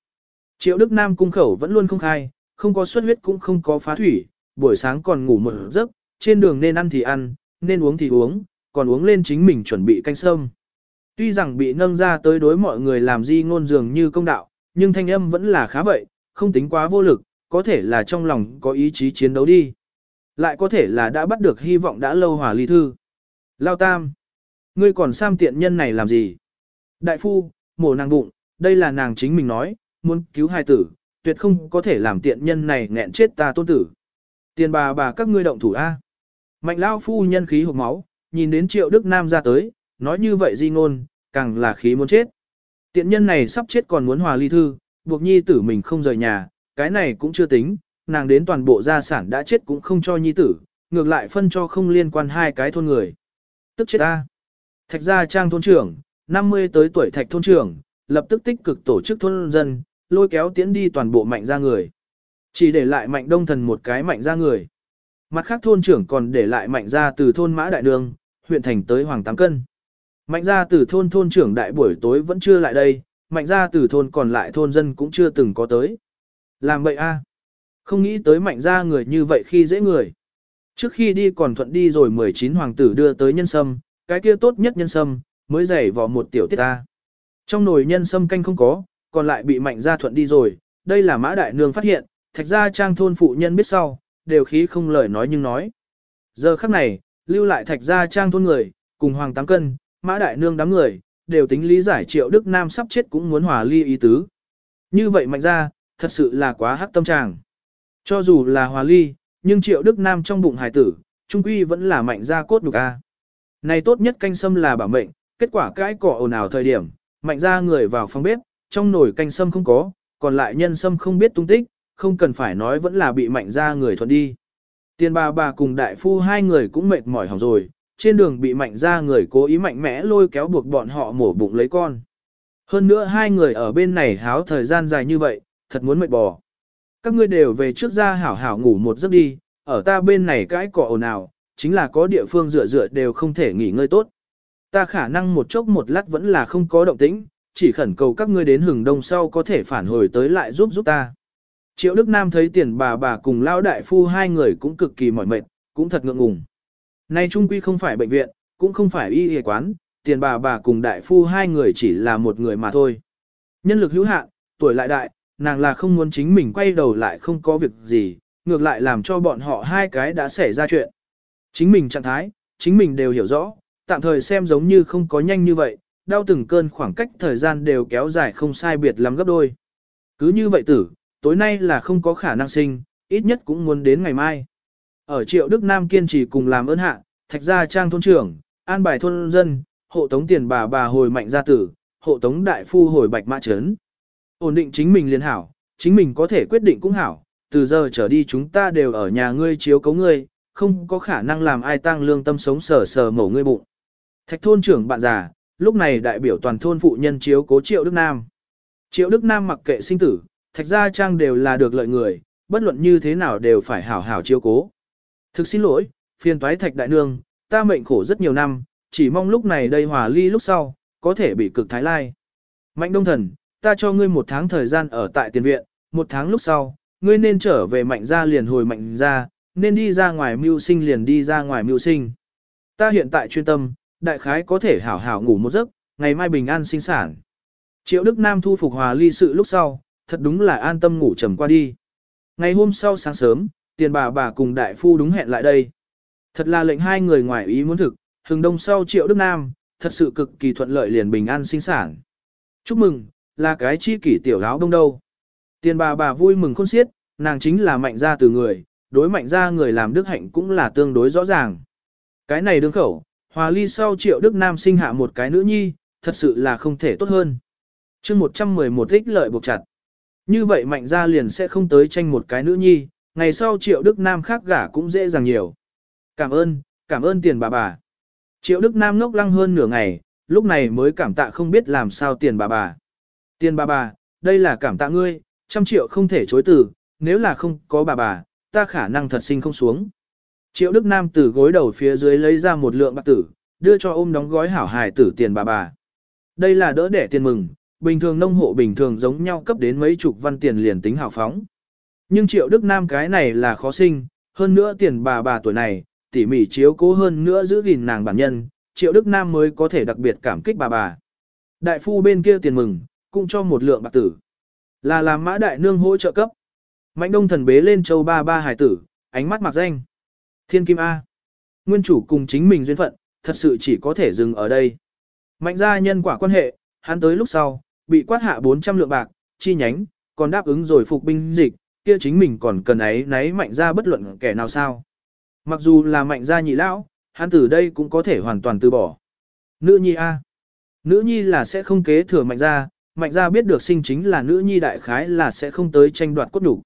Triệu Đức Nam cung khẩu vẫn luôn không khai, không có xuất huyết cũng không có phá thủy, buổi sáng còn ngủ một giấc, trên đường nên ăn thì ăn, nên uống thì uống, còn uống lên chính mình chuẩn bị canh sâm. Tuy rằng bị nâng ra tới đối mọi người làm di ngôn dường như công đạo, nhưng thanh âm vẫn là khá vậy, không tính quá vô lực, có thể là trong lòng có ý chí chiến đấu đi. Lại có thể là đã bắt được hy vọng đã lâu hòa ly thư. Lao tam, ngươi còn sam tiện nhân này làm gì? Đại phu, mổ nàng bụng, đây là nàng chính mình nói, muốn cứu hai tử, tuyệt không có thể làm tiện nhân này nghẹn chết ta tôn tử. Tiền bà bà các ngươi động thủ A. Mạnh lao phu nhân khí hộp máu, nhìn đến triệu Đức Nam ra tới, nói như vậy di ngôn, càng là khí muốn chết. Tiện nhân này sắp chết còn muốn hòa ly thư, buộc nhi tử mình không rời nhà, cái này cũng chưa tính, nàng đến toàn bộ gia sản đã chết cũng không cho nhi tử, ngược lại phân cho không liên quan hai cái thôn người. Tức chết ta. Thạch gia trang thôn trưởng, 50 tới tuổi thạch thôn trưởng, lập tức tích cực tổ chức thôn dân, lôi kéo tiến đi toàn bộ mạnh ra người. Chỉ để lại mạnh đông thần một cái mạnh ra người. Mặt khác thôn trưởng còn để lại mạnh ra từ thôn Mã Đại Đường, huyện thành tới Hoàng Tám Cân. Mạnh ra từ thôn thôn trưởng đại buổi tối vẫn chưa lại đây, mạnh ra từ thôn còn lại thôn dân cũng chưa từng có tới. Làm vậy a Không nghĩ tới mạnh ra người như vậy khi dễ người. Trước khi đi còn thuận đi rồi 19 hoàng tử đưa tới nhân sâm, cái kia tốt nhất nhân sâm, mới giày vào một tiểu tiết ta. Trong nồi nhân sâm canh không có, còn lại bị mạnh gia thuận đi rồi, đây là mã đại nương phát hiện, thạch gia trang thôn phụ nhân biết sau, đều khí không lời nói nhưng nói. Giờ khắc này, lưu lại thạch gia trang thôn người, cùng hoàng tám cân, mã đại nương đám người, đều tính lý giải triệu Đức Nam sắp chết cũng muốn hòa ly ý tứ. Như vậy mạnh ra, thật sự là quá hắc tâm trạng. Cho dù là hòa ly, nhưng triệu Đức Nam trong bụng hải tử, trung quy vẫn là mạnh ra cốt nhục a. Này tốt nhất canh sâm là bảo mệnh, kết quả cái cỏ ồn ào thời điểm, mạnh ra người vào phòng bếp, trong nồi canh sâm không có, còn lại nhân sâm không biết tung tích, không cần phải nói vẫn là bị mạnh ra người thuận đi. Tiền bà bà cùng đại phu hai người cũng mệt mỏi hỏng rồi, trên đường bị mạnh ra người cố ý mạnh mẽ lôi kéo buộc bọn họ mổ bụng lấy con. Hơn nữa hai người ở bên này háo thời gian dài như vậy, thật muốn mệt bò. Các ngươi đều về trước ra hảo hảo ngủ một giấc đi, ở ta bên này cãi cỏ ồn ào, chính là có địa phương dựa dựa đều không thể nghỉ ngơi tốt. Ta khả năng một chốc một lát vẫn là không có động tĩnh, chỉ khẩn cầu các ngươi đến hừng đông sau có thể phản hồi tới lại giúp giúp ta. Triệu Đức Nam thấy tiền bà bà cùng lao đại phu hai người cũng cực kỳ mỏi mệt, cũng thật ngượng ngùng. Nay trung quy không phải bệnh viện, cũng không phải y y quán, tiền bà bà cùng đại phu hai người chỉ là một người mà thôi. Nhân lực hữu hạn, tuổi lại đại, nàng là không muốn chính mình quay đầu lại không có việc gì, ngược lại làm cho bọn họ hai cái đã xảy ra chuyện. Chính mình trạng thái, chính mình đều hiểu rõ, tạm thời xem giống như không có nhanh như vậy, đau từng cơn khoảng cách thời gian đều kéo dài không sai biệt lắm gấp đôi. Cứ như vậy tử, tối nay là không có khả năng sinh, ít nhất cũng muốn đến ngày mai. Ở triệu Đức Nam kiên trì cùng làm ơn hạ, thạch gia trang thôn trưởng, an bài thôn dân, hộ tống tiền bà bà hồi mạnh gia tử, hộ tống đại phu hồi bạch mã trấn. Ổn định chính mình liền hảo, chính mình có thể quyết định cũng hảo, từ giờ trở đi chúng ta đều ở nhà ngươi chiếu cấu ngươi, không có khả năng làm ai tăng lương tâm sống sờ sờ mổ ngươi bụng. Thạch thôn trưởng bạn già, lúc này đại biểu toàn thôn phụ nhân chiếu cố Triệu Đức Nam. Triệu Đức Nam mặc kệ sinh tử, thạch gia trang đều là được lợi người, bất luận như thế nào đều phải hảo hảo chiếu cố. Thực xin lỗi, phiền toái thạch đại nương, ta mệnh khổ rất nhiều năm, chỉ mong lúc này đây hòa ly lúc sau, có thể bị cực thái lai. Mạnh đông thần, ta cho ngươi một tháng thời gian ở tại tiền viện, một tháng lúc sau, ngươi nên trở về mạnh gia liền hồi mạnh gia, nên đi ra ngoài mưu sinh liền đi ra ngoài mưu sinh. Ta hiện tại chuyên tâm, đại khái có thể hảo hảo ngủ một giấc, ngày mai bình an sinh sản. Triệu Đức Nam thu phục hòa ly sự lúc sau, thật đúng là an tâm ngủ trầm qua đi. Ngày hôm sau sáng sớm, tiền bà bà cùng đại phu đúng hẹn lại đây. Thật là lệnh hai người ngoài ý muốn thực, hừng đông sau triệu Đức Nam, thật sự cực kỳ thuận lợi liền bình an sinh sản. Chúc mừng, là cái chi kỷ tiểu áo đông đâu. Tiền bà bà vui mừng khôn xiết, nàng chính là mạnh gia từ người, đối mạnh gia người làm đức hạnh cũng là tương đối rõ ràng. Cái này đương khẩu, hòa ly sau triệu Đức Nam sinh hạ một cái nữ nhi, thật sự là không thể tốt hơn. chương 111 ích lợi buộc chặt. Như vậy mạnh gia liền sẽ không tới tranh một cái nữ nhi, ngày sau triệu Đức Nam khác gả cũng dễ dàng nhiều. Cảm ơn, cảm ơn tiền bà bà. Triệu Đức Nam ngốc lăng hơn nửa ngày, lúc này mới cảm tạ không biết làm sao tiền bà bà. Tiền bà bà, đây là cảm tạ ngươi, trăm triệu không thể chối từ, nếu là không có bà bà, ta khả năng thật sinh không xuống. Triệu Đức Nam từ gối đầu phía dưới lấy ra một lượng bạc tử, đưa cho ôm đóng gói hảo hài tử tiền bà bà. Đây là đỡ đẻ tiền mừng, bình thường nông hộ bình thường giống nhau cấp đến mấy chục văn tiền liền tính hào phóng. Nhưng Triệu Đức Nam cái này là khó sinh, hơn nữa tiền bà bà tuổi này, tỉ mỉ chiếu cố hơn nữa giữ gìn nàng bản nhân, Triệu Đức Nam mới có thể đặc biệt cảm kích bà bà. Đại phu bên kia tiền mừng, cũng cho một lượng bạc tử. Là làm mã đại nương hỗ trợ cấp. Mạnh đông thần bế lên châu ba ba hải tử, ánh mắt mặc danh. Thiên kim A. Nguyên chủ cùng chính mình duyên phận, thật sự chỉ có thể dừng ở đây. Mạnh gia nhân quả quan hệ, hắn tới lúc sau, bị quát hạ 400 lượng bạc, chi nhánh, còn đáp ứng rồi phục binh dịch, kia chính mình còn cần ấy nấy mạnh gia bất luận kẻ nào sao. Mặc dù là mạnh gia nhị lão, hắn từ đây cũng có thể hoàn toàn từ bỏ. Nữ nhi A. Nữ nhi là sẽ không kế thừa mạnh gia, mạnh gia biết được sinh chính là nữ nhi đại khái là sẽ không tới tranh đoạt cốt đủ.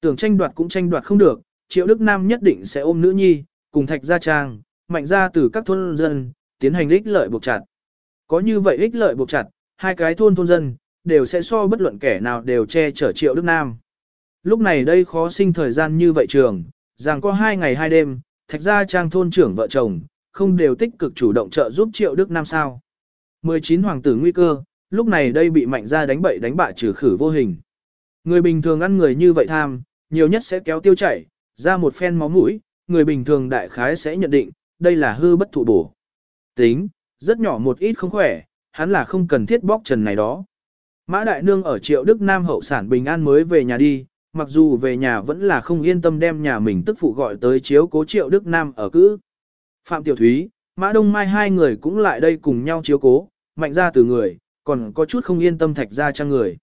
Tưởng tranh đoạt cũng tranh đoạt không được, triệu đức nam nhất định sẽ ôm nữ nhi, cùng thạch gia trang, mạnh gia từ các thôn dân, tiến hành ích lợi buộc chặt. Có như vậy ích lợi buộc chặt, hai cái thôn thôn dân, đều sẽ so bất luận kẻ nào đều che chở triệu đức nam. Lúc này đây khó sinh thời gian như vậy trường, rằng có hai ngày hai đêm, thạch gia trang thôn trưởng vợ chồng, không đều tích cực chủ động trợ giúp triệu đức nam sao. 19 hoàng tử nguy cơ, lúc này đây bị mạnh gia đánh bậy đánh bạ trừ khử vô hình. Người bình thường ăn người như vậy tham, nhiều nhất sẽ kéo tiêu chảy, ra một phen máu mũi, người bình thường đại khái sẽ nhận định, đây là hư bất thụ bổ. Tính, rất nhỏ một ít không khỏe, hắn là không cần thiết bóc trần này đó. Mã Đại Nương ở triệu Đức Nam hậu sản bình an mới về nhà đi, mặc dù về nhà vẫn là không yên tâm đem nhà mình tức phụ gọi tới chiếu cố triệu Đức Nam ở cữ. Phạm Tiểu Thúy, Mã Đông Mai hai người cũng lại đây cùng nhau chiếu cố, mạnh ra từ người, còn có chút không yên tâm thạch ra trang người.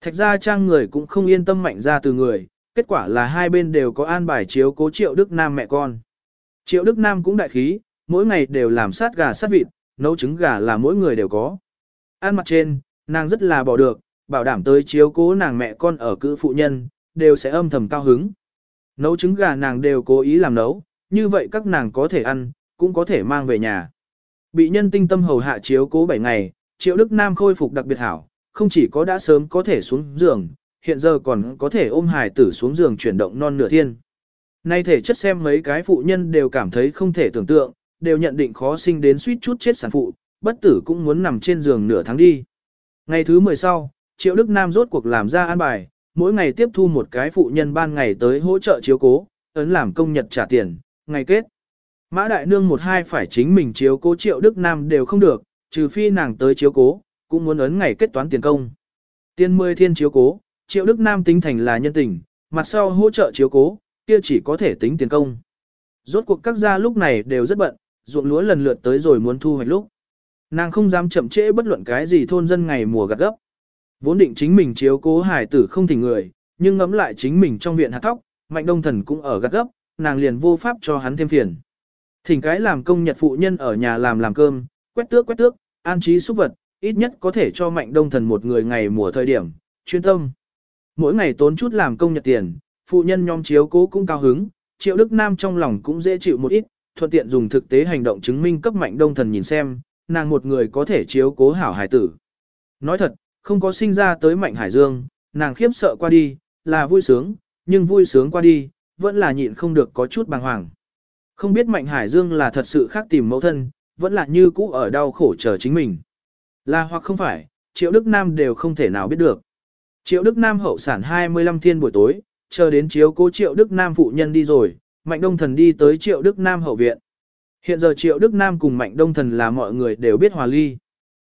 Thạch ra trang người cũng không yên tâm mạnh ra từ người, kết quả là hai bên đều có an bài chiếu cố triệu Đức Nam mẹ con. Triệu Đức Nam cũng đại khí, mỗi ngày đều làm sát gà sát vịt, nấu trứng gà là mỗi người đều có. Ăn mặt trên, nàng rất là bỏ được, bảo đảm tới chiếu cố nàng mẹ con ở cữ phụ nhân, đều sẽ âm thầm cao hứng. Nấu trứng gà nàng đều cố ý làm nấu, như vậy các nàng có thể ăn, cũng có thể mang về nhà. Bị nhân tinh tâm hầu hạ chiếu cố 7 ngày, Triệu Đức Nam khôi phục đặc biệt hảo, không chỉ có đã sớm có thể xuống giường, hiện giờ còn có thể ôm hài tử xuống giường chuyển động non nửa thiên. Nay thể chất xem mấy cái phụ nhân đều cảm thấy không thể tưởng tượng, đều nhận định khó sinh đến suýt chút chết sản phụ, bất tử cũng muốn nằm trên giường nửa tháng đi. Ngày thứ 10 sau, Triệu Đức Nam rốt cuộc làm ra an bài, mỗi ngày tiếp thu một cái phụ nhân ban ngày tới hỗ trợ chiếu cố, ấn làm công nhật trả tiền, ngày kết. Mã Đại Nương một hai phải chính mình chiếu cố Triệu Đức Nam đều không được, trừ phi nàng tới chiếu cố, cũng muốn ấn ngày kết toán tiền công. Tiên mười thiên chiếu cố, Triệu Đức Nam tính thành là nhân tình, mặt sau hỗ trợ chiếu cố, kia chỉ có thể tính tiền công. Rốt cuộc các gia lúc này đều rất bận, ruộng lúa lần lượt tới rồi muốn thu hoạch lúc. Nàng không dám chậm trễ bất luận cái gì thôn dân ngày mùa gặt gấp. Vốn định chính mình chiếu cố hải tử không thỉnh người, nhưng ngẫm lại chính mình trong viện hạt thóc, mạnh đông thần cũng ở gặt gấp, nàng liền vô pháp cho hắn thêm phiền. Thỉnh cái làm công nhật phụ nhân ở nhà làm làm cơm, quét tước quét tước, an trí xúc vật, ít nhất có thể cho mạnh đông thần một người ngày mùa thời điểm, chuyên tâm. Mỗi ngày tốn chút làm công nhật tiền, phụ nhân nhóm chiếu cố cũng cao hứng, triệu đức nam trong lòng cũng dễ chịu một ít, thuận tiện dùng thực tế hành động chứng minh cấp mạnh đông thần nhìn xem, nàng một người có thể chiếu cố hảo hải tử. Nói thật, không có sinh ra tới mạnh hải dương, nàng khiếp sợ qua đi, là vui sướng, nhưng vui sướng qua đi, vẫn là nhịn không được có chút bàng hoàng. Không biết mạnh hải dương là thật sự khác tìm mẫu thân, vẫn là như cũ ở đau khổ chờ chính mình. Là hoặc không phải, Triệu Đức Nam đều không thể nào biết được. Triệu Đức Nam hậu sản 25 thiên buổi tối, chờ đến chiếu cố Triệu Đức Nam phụ nhân đi rồi, Mạnh Đông Thần đi tới Triệu Đức Nam hậu viện. Hiện giờ Triệu Đức Nam cùng Mạnh Đông Thần là mọi người đều biết hòa ly.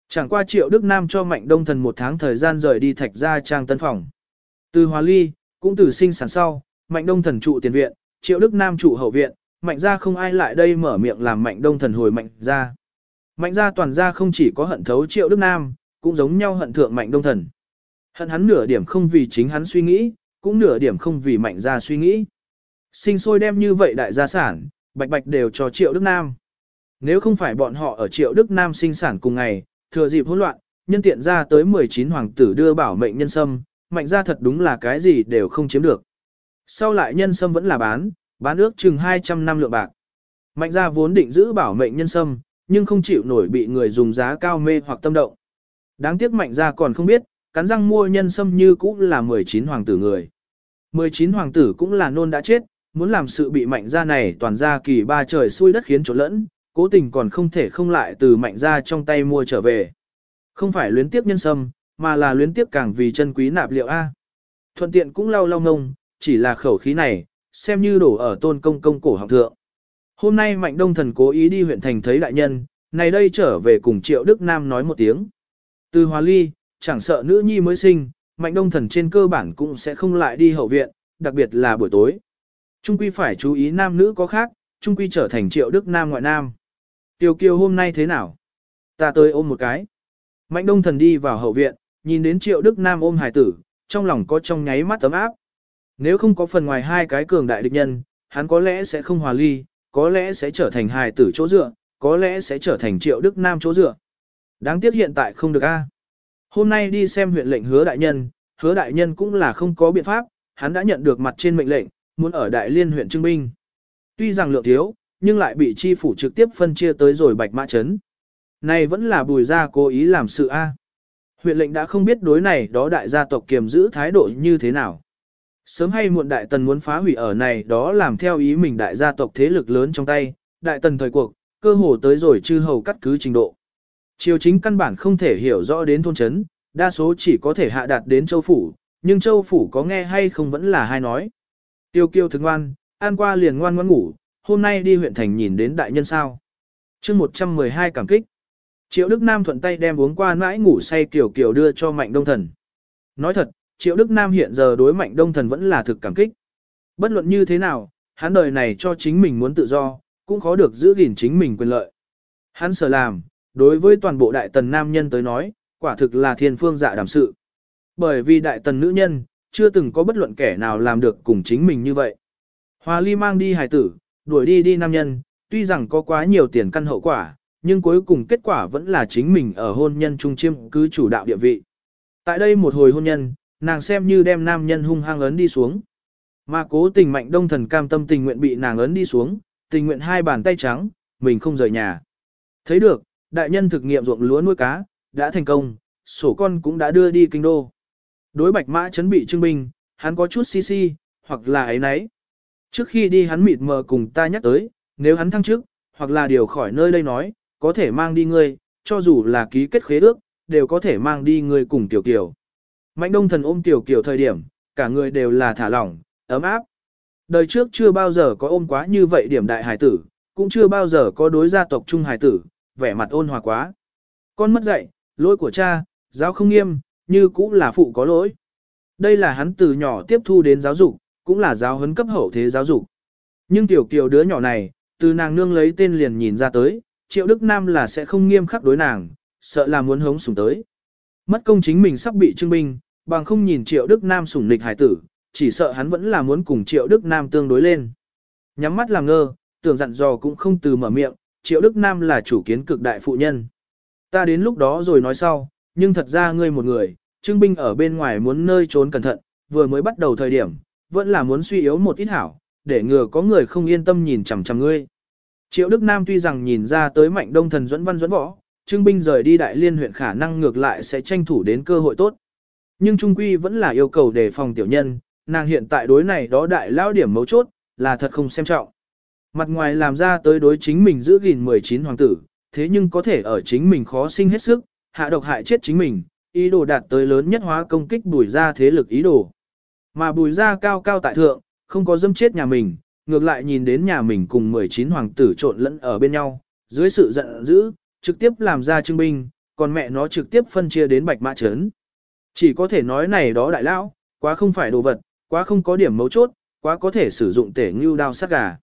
Chẳng qua Triệu Đức Nam cho Mạnh Đông Thần một tháng thời gian rời đi thạch ra trang tân phòng. Từ Hòa Ly, cũng từ sinh sản sau, Mạnh Đông Thần trụ tiền viện, Triệu Đức Nam trụ hậu viện, Mạnh gia không ai lại đây mở miệng làm Mạnh Đông Thần hồi Mạnh gia. Mạnh gia toàn gia không chỉ có hận thấu Triệu Đức Nam, cũng giống nhau hận thượng Mạnh Đông Thần. Hận hắn nửa điểm không vì chính hắn suy nghĩ, cũng nửa điểm không vì Mạnh gia suy nghĩ. Sinh sôi đem như vậy đại gia sản, bạch bạch đều cho Triệu Đức Nam. Nếu không phải bọn họ ở Triệu Đức Nam sinh sản cùng ngày, thừa dịp hỗn loạn, nhân tiện ra tới 19 hoàng tử đưa bảo mệnh nhân sâm, mạnh ra thật đúng là cái gì đều không chiếm được. Sau lại nhân sâm vẫn là bán, bán ước chừng 200 năm lượng bạc. Mạnh ra vốn định giữ bảo mệnh nhân sâm, nhưng không chịu nổi bị người dùng giá cao mê hoặc tâm động. Đáng tiếc mạnh ra còn không biết, cắn răng mua nhân sâm như cũ là 19 hoàng tử người. 19 hoàng tử cũng là nôn đã chết, muốn làm sự bị mạnh gia này toàn ra kỳ ba trời xui đất khiến chỗ lẫn, cố tình còn không thể không lại từ mạnh gia trong tay mua trở về. Không phải luyến tiếp nhân sâm, mà là luyến tiếp càng vì chân quý nạp liệu A. Thuận tiện cũng lau lau ngông, chỉ là khẩu khí này, xem như đổ ở tôn công công cổ học thượng. Hôm nay Mạnh Đông Thần cố ý đi huyện thành thấy đại nhân, này đây trở về cùng Triệu Đức Nam nói một tiếng. Từ Hòa Ly, chẳng sợ nữ nhi mới sinh, Mạnh Đông Thần trên cơ bản cũng sẽ không lại đi hậu viện, đặc biệt là buổi tối. Trung quy phải chú ý nam nữ có khác, Trung quy trở thành Triệu Đức Nam ngoại nam. Tiêu kiều hôm nay thế nào? Ta tới ôm một cái. Mạnh Đông Thần đi vào hậu viện, nhìn đến Triệu Đức Nam ôm hải tử, trong lòng có trong nháy mắt tấm áp. Nếu không có phần ngoài hai cái cường đại địch nhân, hắn có lẽ sẽ không hòa ly, có lẽ sẽ trở thành hài tử chỗ dựa, có lẽ sẽ trở thành Triệu Đức Nam chỗ dựa. Đáng tiếc hiện tại không được a. Hôm nay đi xem huyện lệnh hứa đại nhân, hứa đại nhân cũng là không có biện pháp, hắn đã nhận được mặt trên mệnh lệnh, muốn ở đại liên huyện trưng binh. Tuy rằng lượng thiếu, nhưng lại bị chi phủ trực tiếp phân chia tới rồi bạch mã chấn. Này vẫn là bùi gia cố ý làm sự A. Huyện lệnh đã không biết đối này đó đại gia tộc kiềm giữ thái độ như thế nào. Sớm hay muộn đại tần muốn phá hủy ở này đó làm theo ý mình đại gia tộc thế lực lớn trong tay, đại tần thời cuộc, cơ hồ tới rồi chư hầu cắt cứ trình độ. Triều chính căn bản không thể hiểu rõ đến thôn chấn, đa số chỉ có thể hạ đạt đến châu phủ, nhưng châu phủ có nghe hay không vẫn là hai nói. Tiêu kiêu thức ngoan, An qua liền ngoan ngoan ngủ, hôm nay đi huyện thành nhìn đến đại nhân sao. chương 112 cảm kích. Triệu Đức Nam thuận tay đem uống qua mãi ngủ say kiểu kiểu đưa cho Mạnh Đông Thần. Nói thật, Triệu Đức Nam hiện giờ đối Mạnh Đông Thần vẫn là thực cảm kích. Bất luận như thế nào, hắn đời này cho chính mình muốn tự do, cũng khó được giữ gìn chính mình quyền lợi. Hắn sở làm, đối với toàn bộ đại tần nam nhân tới nói, quả thực là thiên phương dạ đảm sự. Bởi vì đại tần nữ nhân, chưa từng có bất luận kẻ nào làm được cùng chính mình như vậy. Hòa ly mang đi hài tử, đuổi đi đi nam nhân, tuy rằng có quá nhiều tiền căn hậu quả, nhưng cuối cùng kết quả vẫn là chính mình ở hôn nhân trung chiêm cứ chủ đạo địa vị. Tại đây một hồi hôn nhân, nàng xem như đem nam nhân hung hăng ấn đi xuống. Mà cố tình mạnh đông thần cam tâm tình nguyện bị nàng ấn đi xuống, tình nguyện hai bàn tay trắng, mình không rời nhà. Thấy được, đại nhân thực nghiệm ruộng lúa nuôi cá, đã thành công, sổ con cũng đã đưa đi kinh đô. Đối bạch mã chấn bị trưng binh, hắn có chút si si, hoặc là ấy nấy. Trước khi đi hắn mịt mờ cùng ta nhắc tới, nếu hắn thăng chức, hoặc là điều khỏi nơi đây nói, có thể mang đi ngươi, cho dù là ký kết khế ước, đều có thể mang đi ngươi cùng Tiểu Kiều. Mạnh đông thần ôm Tiểu Kiều thời điểm, cả người đều là thả lỏng, ấm áp. Đời trước chưa bao giờ có ôm quá như vậy điểm đại hải tử, cũng chưa bao giờ có đối gia tộc trung hải tử, vẻ mặt ôn hòa quá. Con mất dạy, lỗi của cha, giáo không nghiêm, như cũng là phụ có lỗi. Đây là hắn từ nhỏ tiếp thu đến giáo dục, cũng là giáo huấn cấp hậu thế giáo dục. Nhưng tiểu kiều đứa nhỏ này, từ nàng nương lấy tên liền nhìn ra tới, triệu đức nam là sẽ không nghiêm khắc đối nàng, sợ là muốn hống sủng tới. Mất công chính mình sắp bị trưng binh, bằng không nhìn triệu đức nam sủng nịch hải tử, chỉ sợ hắn vẫn là muốn cùng triệu đức nam tương đối lên. Nhắm mắt làm ngơ, tưởng dặn dò cũng không từ mở miệng, triệu đức nam là chủ kiến cực đại phụ nhân. Ta đến lúc đó rồi nói sau, nhưng thật ra ngươi một người, trưng binh ở bên ngoài muốn nơi trốn cẩn thận, vừa mới bắt đầu thời điểm, vẫn là muốn suy yếu một ít hảo, để ngừa có người không yên tâm nhìn chằm chằm ngươi. Triệu Đức Nam tuy rằng nhìn ra tới mạnh đông thần dẫn văn dẫn võ, trưng binh rời đi đại liên huyện khả năng ngược lại sẽ tranh thủ đến cơ hội tốt. Nhưng Trung Quy vẫn là yêu cầu đề phòng tiểu nhân, nàng hiện tại đối này đó đại lao điểm mấu chốt, là thật không xem trọng. Mặt ngoài làm ra tới đối chính mình giữ gìn 19 hoàng tử, thế nhưng có thể ở chính mình khó sinh hết sức, hạ độc hại chết chính mình, ý đồ đạt tới lớn nhất hóa công kích bùi ra thế lực ý đồ. Mà bùi ra cao cao tại thượng, không có dâm chết nhà mình, ngược lại nhìn đến nhà mình cùng 19 hoàng tử trộn lẫn ở bên nhau, dưới sự giận dữ, trực tiếp làm ra trưng binh, còn mẹ nó trực tiếp phân chia đến bạch mã chấn. Chỉ có thể nói này đó đại lão, quá không phải đồ vật, quá không có điểm mấu chốt, quá có thể sử dụng tể ngưu đao sát gà.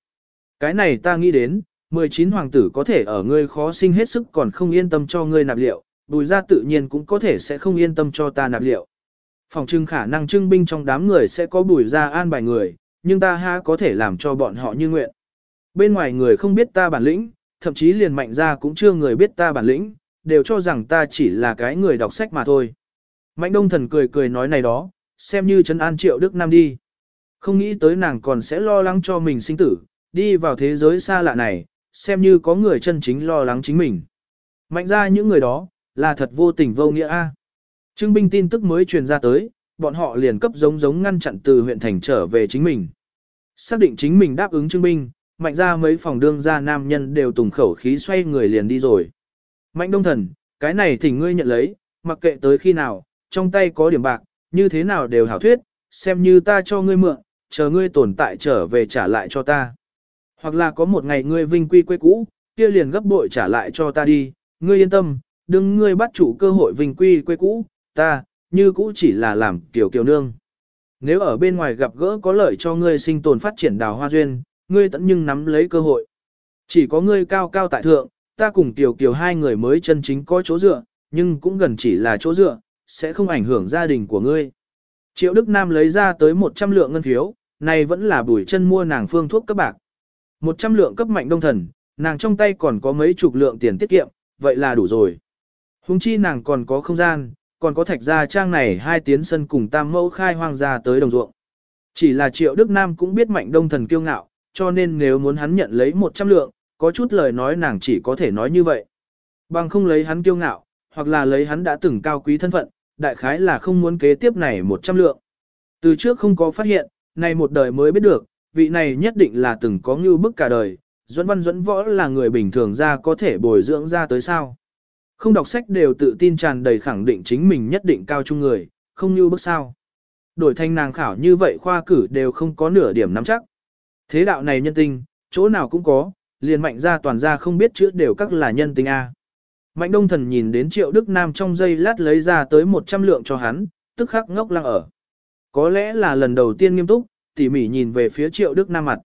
Cái này ta nghĩ đến, 19 hoàng tử có thể ở ngươi khó sinh hết sức còn không yên tâm cho ngươi nạp liệu, bùi ra tự nhiên cũng có thể sẽ không yên tâm cho ta nạp liệu. Phòng trưng khả năng trưng binh trong đám người sẽ có bùi ra an bài người, nhưng ta ha có thể làm cho bọn họ như nguyện. Bên ngoài người không biết ta bản lĩnh, thậm chí liền mạnh ra cũng chưa người biết ta bản lĩnh, đều cho rằng ta chỉ là cái người đọc sách mà thôi. Mạnh đông thần cười cười nói này đó, xem như trấn an triệu Đức Nam đi. Không nghĩ tới nàng còn sẽ lo lắng cho mình sinh tử, đi vào thế giới xa lạ này, xem như có người chân chính lo lắng chính mình. Mạnh ra những người đó, là thật vô tình vô nghĩa a. Trưng binh tin tức mới truyền ra tới, bọn họ liền cấp giống giống ngăn chặn từ huyện thành trở về chính mình. Xác định chính mình đáp ứng trưng binh, mạnh ra mấy phòng đương gia nam nhân đều tùng khẩu khí xoay người liền đi rồi. Mạnh đông thần, cái này thỉnh ngươi nhận lấy, mặc kệ tới khi nào, trong tay có điểm bạc, như thế nào đều hảo thuyết, xem như ta cho ngươi mượn, chờ ngươi tồn tại trở về trả lại cho ta. Hoặc là có một ngày ngươi vinh quy quê cũ, kia liền gấp bội trả lại cho ta đi, ngươi yên tâm, đừng ngươi bắt chủ cơ hội vinh quy quê cũ, ta, như cũ chỉ là làm kiểu kiểu nương. Nếu ở bên ngoài gặp gỡ có lợi cho ngươi sinh tồn phát triển đào hoa duyên, ngươi tận nhưng nắm lấy cơ hội. Chỉ có ngươi cao cao tại thượng, ta cùng tiểu kiều hai người mới chân chính có chỗ dựa, nhưng cũng gần chỉ là chỗ dựa, sẽ không ảnh hưởng gia đình của ngươi. Triệu Đức Nam lấy ra tới 100 lượng ngân phiếu, này vẫn là bùi chân mua nàng phương thuốc các bạc. 100 lượng cấp mạnh đông thần, nàng trong tay còn có mấy chục lượng tiền tiết kiệm, vậy là đủ rồi. Hùng chi nàng còn có không gian, còn có thạch gia trang này hai tiến sân cùng tam mẫu khai hoang ra tới đồng ruộng. Chỉ là triệu Đức Nam cũng biết mạnh đông thần kiêu ngạo, cho nên nếu muốn hắn nhận lấy 100 lượng, có chút lời nói nàng chỉ có thể nói như vậy. Bằng không lấy hắn kiêu ngạo, hoặc là lấy hắn đã từng cao quý thân phận, đại khái là không muốn kế tiếp này 100 lượng. Từ trước không có phát hiện, này một đời mới biết được, vị này nhất định là từng có như bức cả đời, Duẫn Văn Duẫn Võ là người bình thường ra có thể bồi dưỡng ra tới sao. Không đọc sách đều tự tin tràn đầy khẳng định chính mình nhất định cao trung người, không như bức sao. Đổi thanh nàng khảo như vậy khoa cử đều không có nửa điểm nắm chắc. Thế đạo này nhân tinh, chỗ nào cũng có, liền mạnh ra toàn ra không biết chữ đều các là nhân tinh A. Mạnh đông thần nhìn đến triệu Đức Nam trong giây lát lấy ra tới 100 lượng cho hắn, tức khắc ngốc lăng ở. Có lẽ là lần đầu tiên nghiêm túc, tỉ mỉ nhìn về phía triệu Đức Nam mặt.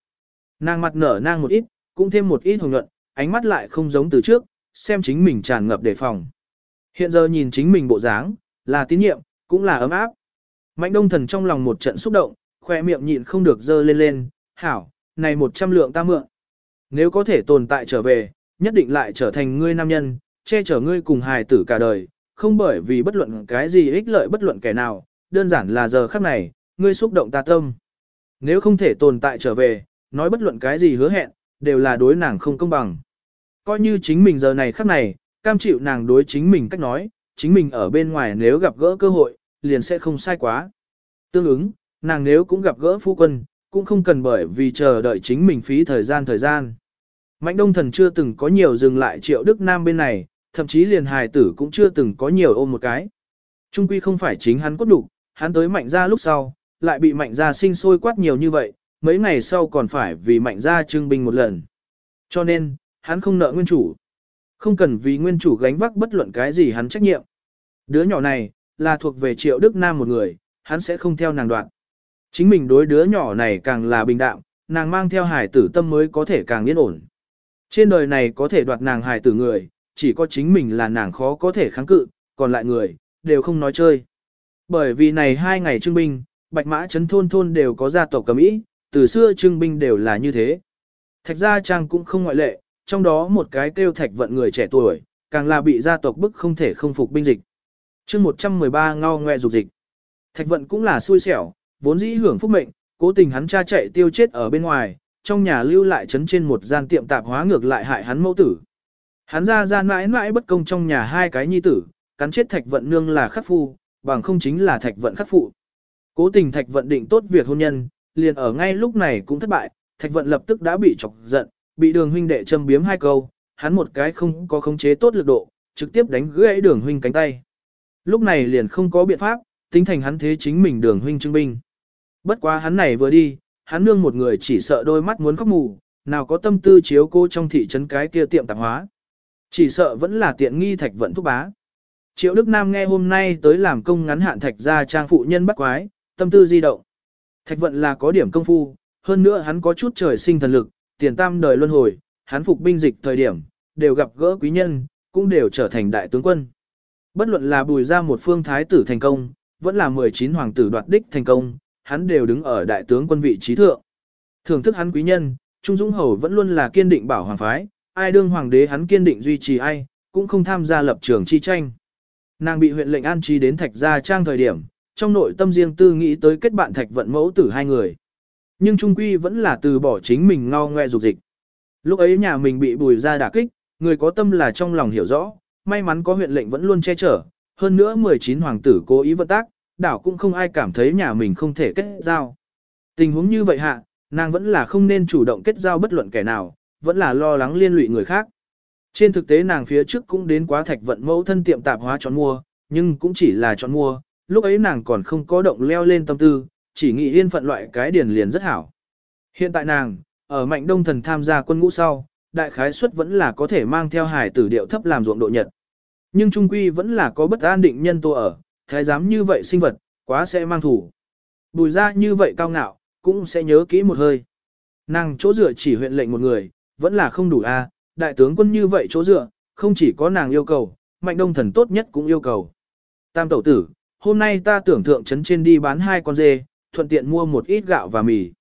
Nàng mặt nở nang một ít, cũng thêm một ít hồng nhuận, ánh mắt lại không giống từ trước, xem chính mình tràn ngập đề phòng. Hiện giờ nhìn chính mình bộ dáng, là tín nhiệm, cũng là ấm áp. Mạnh đông thần trong lòng một trận xúc động, khoe miệng nhịn không được dơ lên lên, hảo, này một trăm lượng ta mượn. Nếu có thể tồn tại trở về, nhất định lại trở thành ngươi nam nhân, che chở ngươi cùng hài tử cả đời, không bởi vì bất luận cái gì ích lợi bất luận kẻ nào, đơn giản là giờ khắc này, ngươi xúc động ta tâm. Nếu không thể tồn tại trở về, nói bất luận cái gì hứa hẹn, đều là đối nàng không công bằng. Coi như chính mình giờ này khắc này, cam chịu nàng đối chính mình cách nói, chính mình ở bên ngoài nếu gặp gỡ cơ hội, liền sẽ không sai quá. Tương ứng, nàng nếu cũng gặp gỡ phu quân, cũng không cần bởi vì chờ đợi chính mình phí thời gian thời gian. Mạnh đông thần chưa từng có nhiều dừng lại triệu Đức Nam bên này, thậm chí liền hài tử cũng chưa từng có nhiều ôm một cái. Trung quy không phải chính hắn cốt đủ, hắn tới mạnh ra lúc sau, lại bị mạnh gia sinh sôi quát nhiều như vậy, mấy ngày sau còn phải vì mạnh gia trưng binh một lần. Cho nên, hắn không nợ nguyên chủ. Không cần vì nguyên chủ gánh vác bất luận cái gì hắn trách nhiệm. Đứa nhỏ này, là thuộc về triệu Đức Nam một người, hắn sẽ không theo nàng đoạn. Chính mình đối đứa nhỏ này càng là bình đạm, nàng mang theo hải tử tâm mới có thể càng yên ổn. Trên đời này có thể đoạt nàng hải tử người, chỉ có chính mình là nàng khó có thể kháng cự, còn lại người, đều không nói chơi. Bởi vì này hai ngày trưng binh, bạch mã chấn thôn thôn đều có gia tộc cầm ý, từ xưa trưng binh đều là như thế. Thạch gia trang cũng không ngoại lệ, trong đó một cái kêu thạch vận người trẻ tuổi, càng là bị gia tộc bức không thể không phục binh dịch. chương 113 ngao ngoe dục dịch. Thạch vận cũng là xui xẻo, vốn dĩ hưởng phúc mệnh, cố tình hắn cha chạy tiêu chết ở bên ngoài, trong nhà lưu lại chấn trên một gian tiệm tạp hóa ngược lại hại hắn mẫu tử. Hắn ra ra mãi mãi bất công trong nhà hai cái nhi tử, cắn chết thạch vận nương là khắc phu, bằng không chính là thạch vận khắc phụ. Cố tình thạch vận định tốt việc hôn nhân, liền ở ngay lúc này cũng thất bại, thạch vận lập tức đã bị chọc giận, bị đường huynh đệ châm biếm hai câu, hắn một cái không có khống chế tốt lực độ, trực tiếp đánh gãy đường huynh cánh tay. Lúc này liền không có biện pháp, tính thành hắn thế chính mình đường huynh chứng binh. Bất quá hắn này vừa đi, hắn nương một người chỉ sợ đôi mắt muốn khóc mù, nào có tâm tư chiếu cô trong thị trấn cái kia tiệm tạp hóa. Chỉ sợ vẫn là tiện nghi thạch vận thúc bá. Triệu Đức Nam nghe hôm nay tới làm công ngắn hạn thạch ra trang phụ nhân bắt quái, tâm tư di động. Thạch vận là có điểm công phu, hơn nữa hắn có chút trời sinh thần lực, tiền tam đời luân hồi, hắn phục binh dịch thời điểm, đều gặp gỡ quý nhân, cũng đều trở thành đại tướng quân. Bất luận là bùi ra một phương thái tử thành công, vẫn là 19 hoàng tử đoạt đích thành công, hắn đều đứng ở đại tướng quân vị trí thượng. Thưởng thức hắn quý nhân, Trung Dũng Hầu vẫn luôn là kiên định bảo hoàng phái, ai đương hoàng đế hắn kiên định duy trì ai, cũng không tham gia lập trường chi tranh. Nàng bị huyện lệnh an trí đến thạch gia trang thời điểm, trong nội tâm riêng tư nghĩ tới kết bạn thạch vận mẫu tử hai người. Nhưng Trung Quy vẫn là từ bỏ chính mình ngao ngoe dục dịch. Lúc ấy nhà mình bị bùi ra đả kích, người có tâm là trong lòng hiểu rõ, may mắn có huyện lệnh vẫn luôn che chở, hơn nữa 19 hoàng tử cố ý vận tác, đảo cũng không ai cảm thấy nhà mình không thể kết giao. Tình huống như vậy hạ, nàng vẫn là không nên chủ động kết giao bất luận kẻ nào, vẫn là lo lắng liên lụy người khác. Trên thực tế nàng phía trước cũng đến quá thạch vận mẫu thân tiệm tạp hóa chọn mua, nhưng cũng chỉ là chọn mua, lúc ấy nàng còn không có động leo lên tâm tư, chỉ nghĩ yên phận loại cái điển liền rất hảo. Hiện tại nàng, ở mạnh đông thần tham gia quân ngũ sau, đại khái suất vẫn là có thể mang theo hải tử điệu thấp làm ruộng độ nhật. Nhưng trung quy vẫn là có bất an định nhân tô ở, thái giám như vậy sinh vật, quá sẽ mang thủ. Bùi ra như vậy cao ngạo, cũng sẽ nhớ kỹ một hơi. Nàng chỗ dựa chỉ huyện lệnh một người, vẫn là không đủ a. đại tướng quân như vậy chỗ dựa, không chỉ có nàng yêu cầu, mạnh đông thần tốt nhất cũng yêu cầu. Tam tẩu tử, hôm nay ta tưởng thượng trấn trên đi bán hai con dê, thuận tiện mua một ít gạo và mì.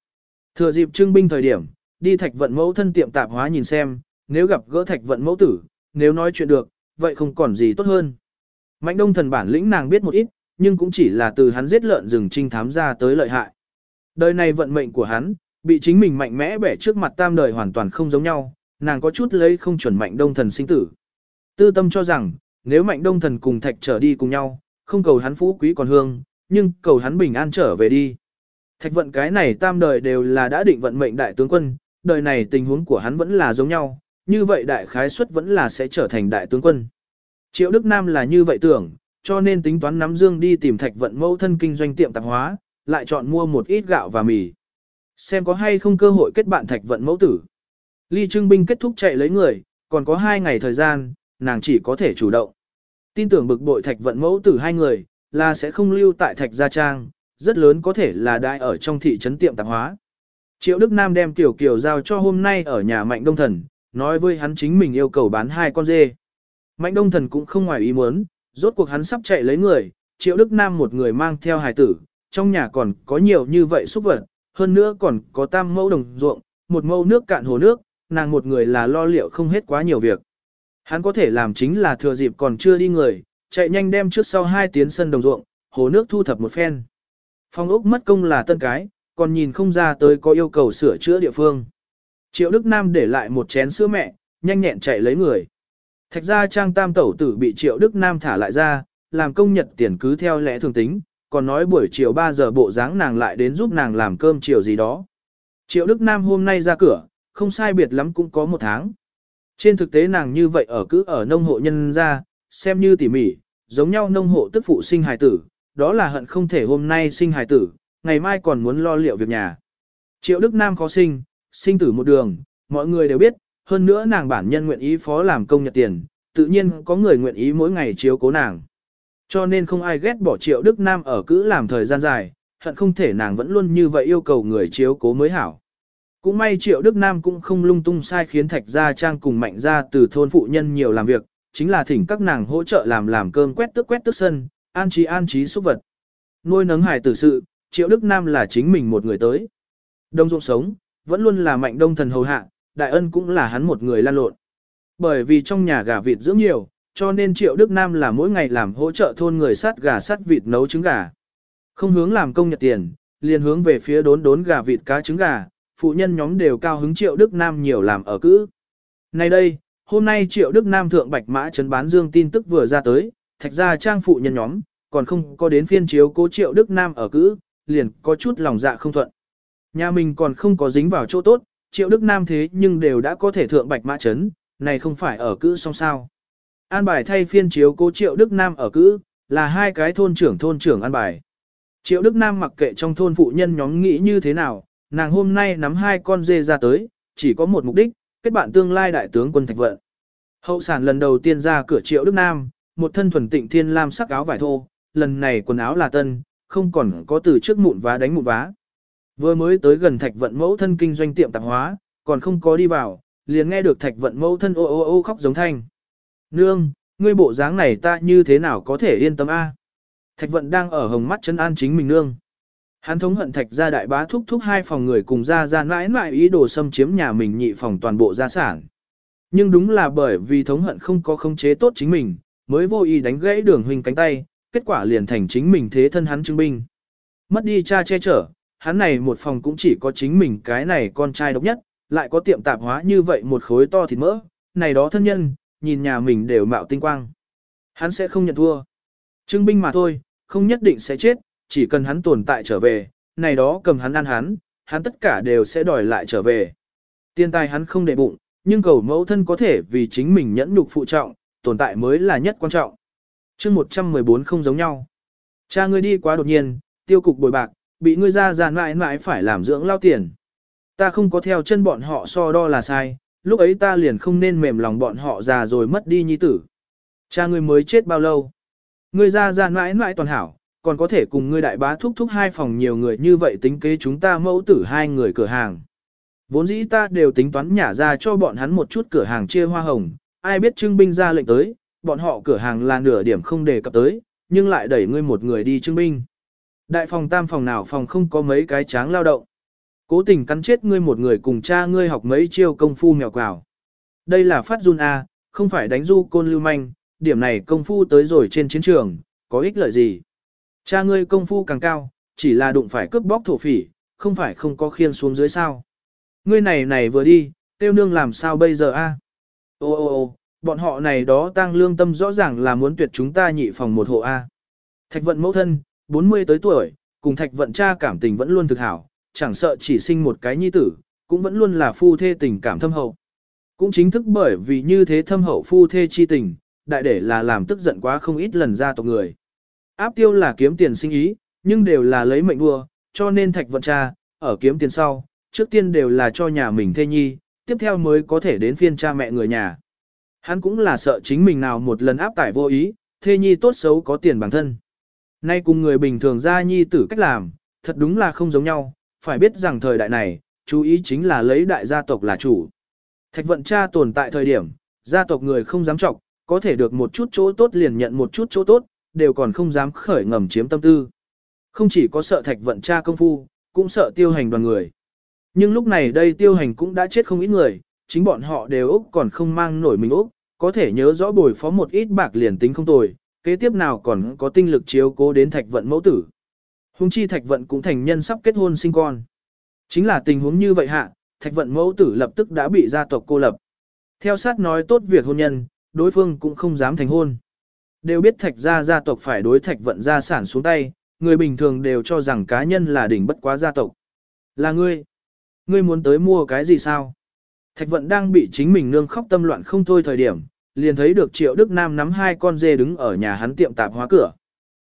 Thừa dịp trưng binh thời điểm, đi thạch vận mẫu thân tiệm tạp hóa nhìn xem, nếu gặp gỡ thạch vận mẫu tử, nếu nói chuyện được, vậy không còn gì tốt hơn. Mạnh đông thần bản lĩnh nàng biết một ít, nhưng cũng chỉ là từ hắn giết lợn rừng trinh thám ra tới lợi hại. Đời này vận mệnh của hắn, bị chính mình mạnh mẽ bẻ trước mặt tam đời hoàn toàn không giống nhau, nàng có chút lấy không chuẩn mạnh đông thần sinh tử. Tư tâm cho rằng, nếu mạnh đông thần cùng thạch trở đi cùng nhau, không cầu hắn phú quý còn hương, nhưng cầu hắn bình an trở về đi. Thạch vận cái này tam đời đều là đã định vận mệnh đại tướng quân, đời này tình huống của hắn vẫn là giống nhau, như vậy đại khái suất vẫn là sẽ trở thành đại tướng quân. Triệu Đức Nam là như vậy tưởng, cho nên tính toán nắm dương đi tìm thạch vận mẫu thân kinh doanh tiệm tạp hóa, lại chọn mua một ít gạo và mì. Xem có hay không cơ hội kết bạn thạch vận mẫu tử. Ly Trưng Binh kết thúc chạy lấy người, còn có hai ngày thời gian, nàng chỉ có thể chủ động. Tin tưởng bực bội thạch vận mẫu tử hai người, là sẽ không lưu tại thạch gia trang, rất lớn có thể là đại ở trong thị trấn tiệm tạp hóa. Triệu Đức Nam đem Tiểu Kiều giao cho hôm nay ở nhà Mạnh Đông Thần, nói với hắn chính mình yêu cầu bán hai con dê. Mạnh Đông Thần cũng không ngoài ý muốn, rốt cuộc hắn sắp chạy lấy người, Triệu Đức Nam một người mang theo hài tử, trong nhà còn có nhiều như vậy xúc vật, hơn nữa còn có tam mẫu đồng ruộng, một mẫu nước cạn hồ nước, nàng một người là lo liệu không hết quá nhiều việc. Hắn có thể làm chính là thừa dịp còn chưa đi người, chạy nhanh đem trước sau hai tiếng sân đồng ruộng, hồ nước thu thập một phen. Phong ốc mất công là tân cái, còn nhìn không ra tới có yêu cầu sửa chữa địa phương. Triệu Đức Nam để lại một chén sữa mẹ, nhanh nhẹn chạy lấy người. Thạch ra trang tam tẩu tử bị Triệu Đức Nam thả lại ra, làm công nhật tiền cứ theo lẽ thường tính, còn nói buổi chiều 3 giờ bộ dáng nàng lại đến giúp nàng làm cơm chiều gì đó. Triệu Đức Nam hôm nay ra cửa, không sai biệt lắm cũng có một tháng. Trên thực tế nàng như vậy ở cứ ở nông hộ nhân ra, xem như tỉ mỉ, giống nhau nông hộ tức phụ sinh hài tử, đó là hận không thể hôm nay sinh hài tử, ngày mai còn muốn lo liệu việc nhà. Triệu Đức Nam khó sinh, sinh tử một đường, mọi người đều biết, hơn nữa nàng bản nhân nguyện ý phó làm công nhật tiền, tự nhiên có người nguyện ý mỗi ngày chiếu cố nàng. Cho nên không ai ghét bỏ Triệu Đức Nam ở cứ làm thời gian dài, hận không thể nàng vẫn luôn như vậy yêu cầu người chiếu cố mới hảo. Cũng may Triệu Đức Nam cũng không lung tung sai khiến Thạch Gia Trang cùng Mạnh Gia từ thôn phụ nhân nhiều làm việc, chính là thỉnh các nàng hỗ trợ làm làm cơm quét tước quét tước sân, an trí an trí xúc vật. Nuôi nấng hải tử sự, Triệu Đức Nam là chính mình một người tới. Đông dụng sống, vẫn luôn là mạnh đông thần hầu hạ, đại ân cũng là hắn một người lan lộn. Bởi vì trong nhà gà vịt dưỡng nhiều, cho nên Triệu Đức Nam là mỗi ngày làm hỗ trợ thôn người sát gà sát vịt nấu trứng gà. Không hướng làm công nhật tiền, liền hướng về phía đốn đốn gà vịt cá trứng gà, phụ nhân nhóm đều cao hứng Triệu Đức Nam nhiều làm ở cữ. Nay đây, hôm nay Triệu Đức Nam thượng bạch mã trấn bán dương tin tức vừa ra tới, thạch ra trang phụ nhân nhóm, còn không có đến phiên chiếu cố Triệu Đức Nam ở cữ, liền có chút lòng dạ không thuận. Nhà mình còn không có dính vào chỗ tốt, Triệu Đức Nam thế nhưng đều đã có thể thượng bạch mã trấn, này không phải ở cữ song sao. An bài thay phiên chiếu cố Triệu Đức Nam ở cữ, là hai cái thôn trưởng thôn trưởng an bài. Triệu Đức Nam mặc kệ trong thôn phụ nhân nhóm nghĩ như thế nào, nàng hôm nay nắm hai con dê ra tới, chỉ có một mục đích, kết bạn tương lai đại tướng quân thạch vận. Hậu sản lần đầu tiên ra cửa Triệu Đức Nam, một thân thuần tịnh thiên lam sắc áo vải thô, lần này quần áo là tân, không còn có từ trước mụn vá đánh mụn vá. Vừa mới tới gần thạch vận mẫu thân kinh doanh tiệm tạp hóa, còn không có đi vào, liền nghe được thạch vận mẫu thân ô ô ô khóc giống thanh. Nương, ngươi bộ dáng này ta như thế nào có thể yên tâm a? Thạch vận đang ở hồng mắt chân an chính mình nương. Hắn thống hận thạch gia đại bá thúc thúc hai phòng người cùng ra ra mãi mãi ý đồ xâm chiếm nhà mình nhị phòng toàn bộ gia sản. Nhưng đúng là bởi vì thống hận không có khống chế tốt chính mình, mới vô ý đánh gãy đường huynh cánh tay, kết quả liền thành chính mình thế thân hắn chứng binh. Mất đi cha che chở, hắn này một phòng cũng chỉ có chính mình cái này con trai độc nhất, lại có tiệm tạp hóa như vậy một khối to thịt mỡ, này đó thân nhân, nhìn nhà mình đều mạo tinh quang. Hắn sẽ không nhận thua. Trưng binh mà thôi, không nhất định sẽ chết, chỉ cần hắn tồn tại trở về, này đó cầm hắn ăn hắn, hắn tất cả đều sẽ đòi lại trở về. Tiên tài hắn không để bụng, nhưng cầu mẫu thân có thể vì chính mình nhẫn nhục phụ trọng, tồn tại mới là nhất quan trọng. chương 114 không giống nhau. Cha ngươi đi quá đột nhiên, tiêu cục bồi bạc, bị ngươi ra giàn mãi mãi phải làm dưỡng lao tiền. Ta không có theo chân bọn họ so đo là sai, lúc ấy ta liền không nên mềm lòng bọn họ già rồi mất đi nhi tử. Cha ngươi mới chết bao lâu? Ngươi ra giàn mãi mãi toàn hảo, còn có thể cùng ngươi đại bá thúc thúc hai phòng nhiều người như vậy tính kế chúng ta mẫu tử hai người cửa hàng. Vốn dĩ ta đều tính toán nhả ra cho bọn hắn một chút cửa hàng chia hoa hồng, ai biết trưng binh ra lệnh tới, bọn họ cửa hàng là nửa điểm không đề cập tới, nhưng lại đẩy ngươi một người đi trưng binh. Đại phòng tam phòng nào phòng không có mấy cái tráng lao động. Cố tình cắn chết ngươi một người cùng cha ngươi học mấy chiêu công phu mèo quào. Đây là phát run A, không phải đánh du côn lưu manh, điểm này công phu tới rồi trên chiến trường, có ích lợi gì. Cha ngươi công phu càng cao, chỉ là đụng phải cướp bóc thổ phỉ, không phải không có khiên xuống dưới sao. Ngươi này này vừa đi, tiêu nương làm sao bây giờ a? Ô ô ô, bọn họ này đó tăng lương tâm rõ ràng là muốn tuyệt chúng ta nhị phòng một hộ a. Thạch vận mẫu thân, 40 tới tuổi, cùng thạch vận cha cảm tình vẫn luôn thực hảo, chẳng sợ chỉ sinh một cái nhi tử, cũng vẫn luôn là phu thê tình cảm thâm hậu. Cũng chính thức bởi vì như thế thâm hậu phu thê chi tình, đại để là làm tức giận quá không ít lần ra tộc người. Áp tiêu là kiếm tiền sinh ý, nhưng đều là lấy mệnh đua, cho nên thạch vận cha, ở kiếm tiền sau, trước tiên đều là cho nhà mình thê nhi, tiếp theo mới có thể đến phiên cha mẹ người nhà. Hắn cũng là sợ chính mình nào một lần áp tải vô ý, thê nhi tốt xấu có tiền bản thân. Nay cùng người bình thường ra nhi tử cách làm, thật đúng là không giống nhau, phải biết rằng thời đại này, chú ý chính là lấy đại gia tộc là chủ. Thạch vận cha tồn tại thời điểm, gia tộc người không dám trọng, có thể được một chút chỗ tốt liền nhận một chút chỗ tốt, đều còn không dám khởi ngầm chiếm tâm tư. Không chỉ có sợ thạch vận cha công phu, cũng sợ tiêu hành đoàn người. Nhưng lúc này đây tiêu hành cũng đã chết không ít người, chính bọn họ đều Úc còn không mang nổi mình Úc, có thể nhớ rõ bồi phó một ít bạc liền tính không tồi, kế tiếp nào còn có tinh lực chiếu cố đến thạch vận mẫu tử. Hùng chi thạch vận cũng thành nhân sắp kết hôn sinh con. Chính là tình huống như vậy hạ, thạch vận mẫu tử lập tức đã bị gia tộc cô lập. Theo sát nói tốt việc hôn nhân, đối phương cũng không dám thành hôn. Đều biết thạch gia gia tộc phải đối thạch vận gia sản xuống tay, người bình thường đều cho rằng cá nhân là đỉnh bất quá gia tộc. Là ngươi. Ngươi muốn tới mua cái gì sao? Thạch vận đang bị chính mình nương khóc tâm loạn không thôi thời điểm, liền thấy được Triệu Đức Nam nắm hai con dê đứng ở nhà hắn tiệm tạp hóa cửa.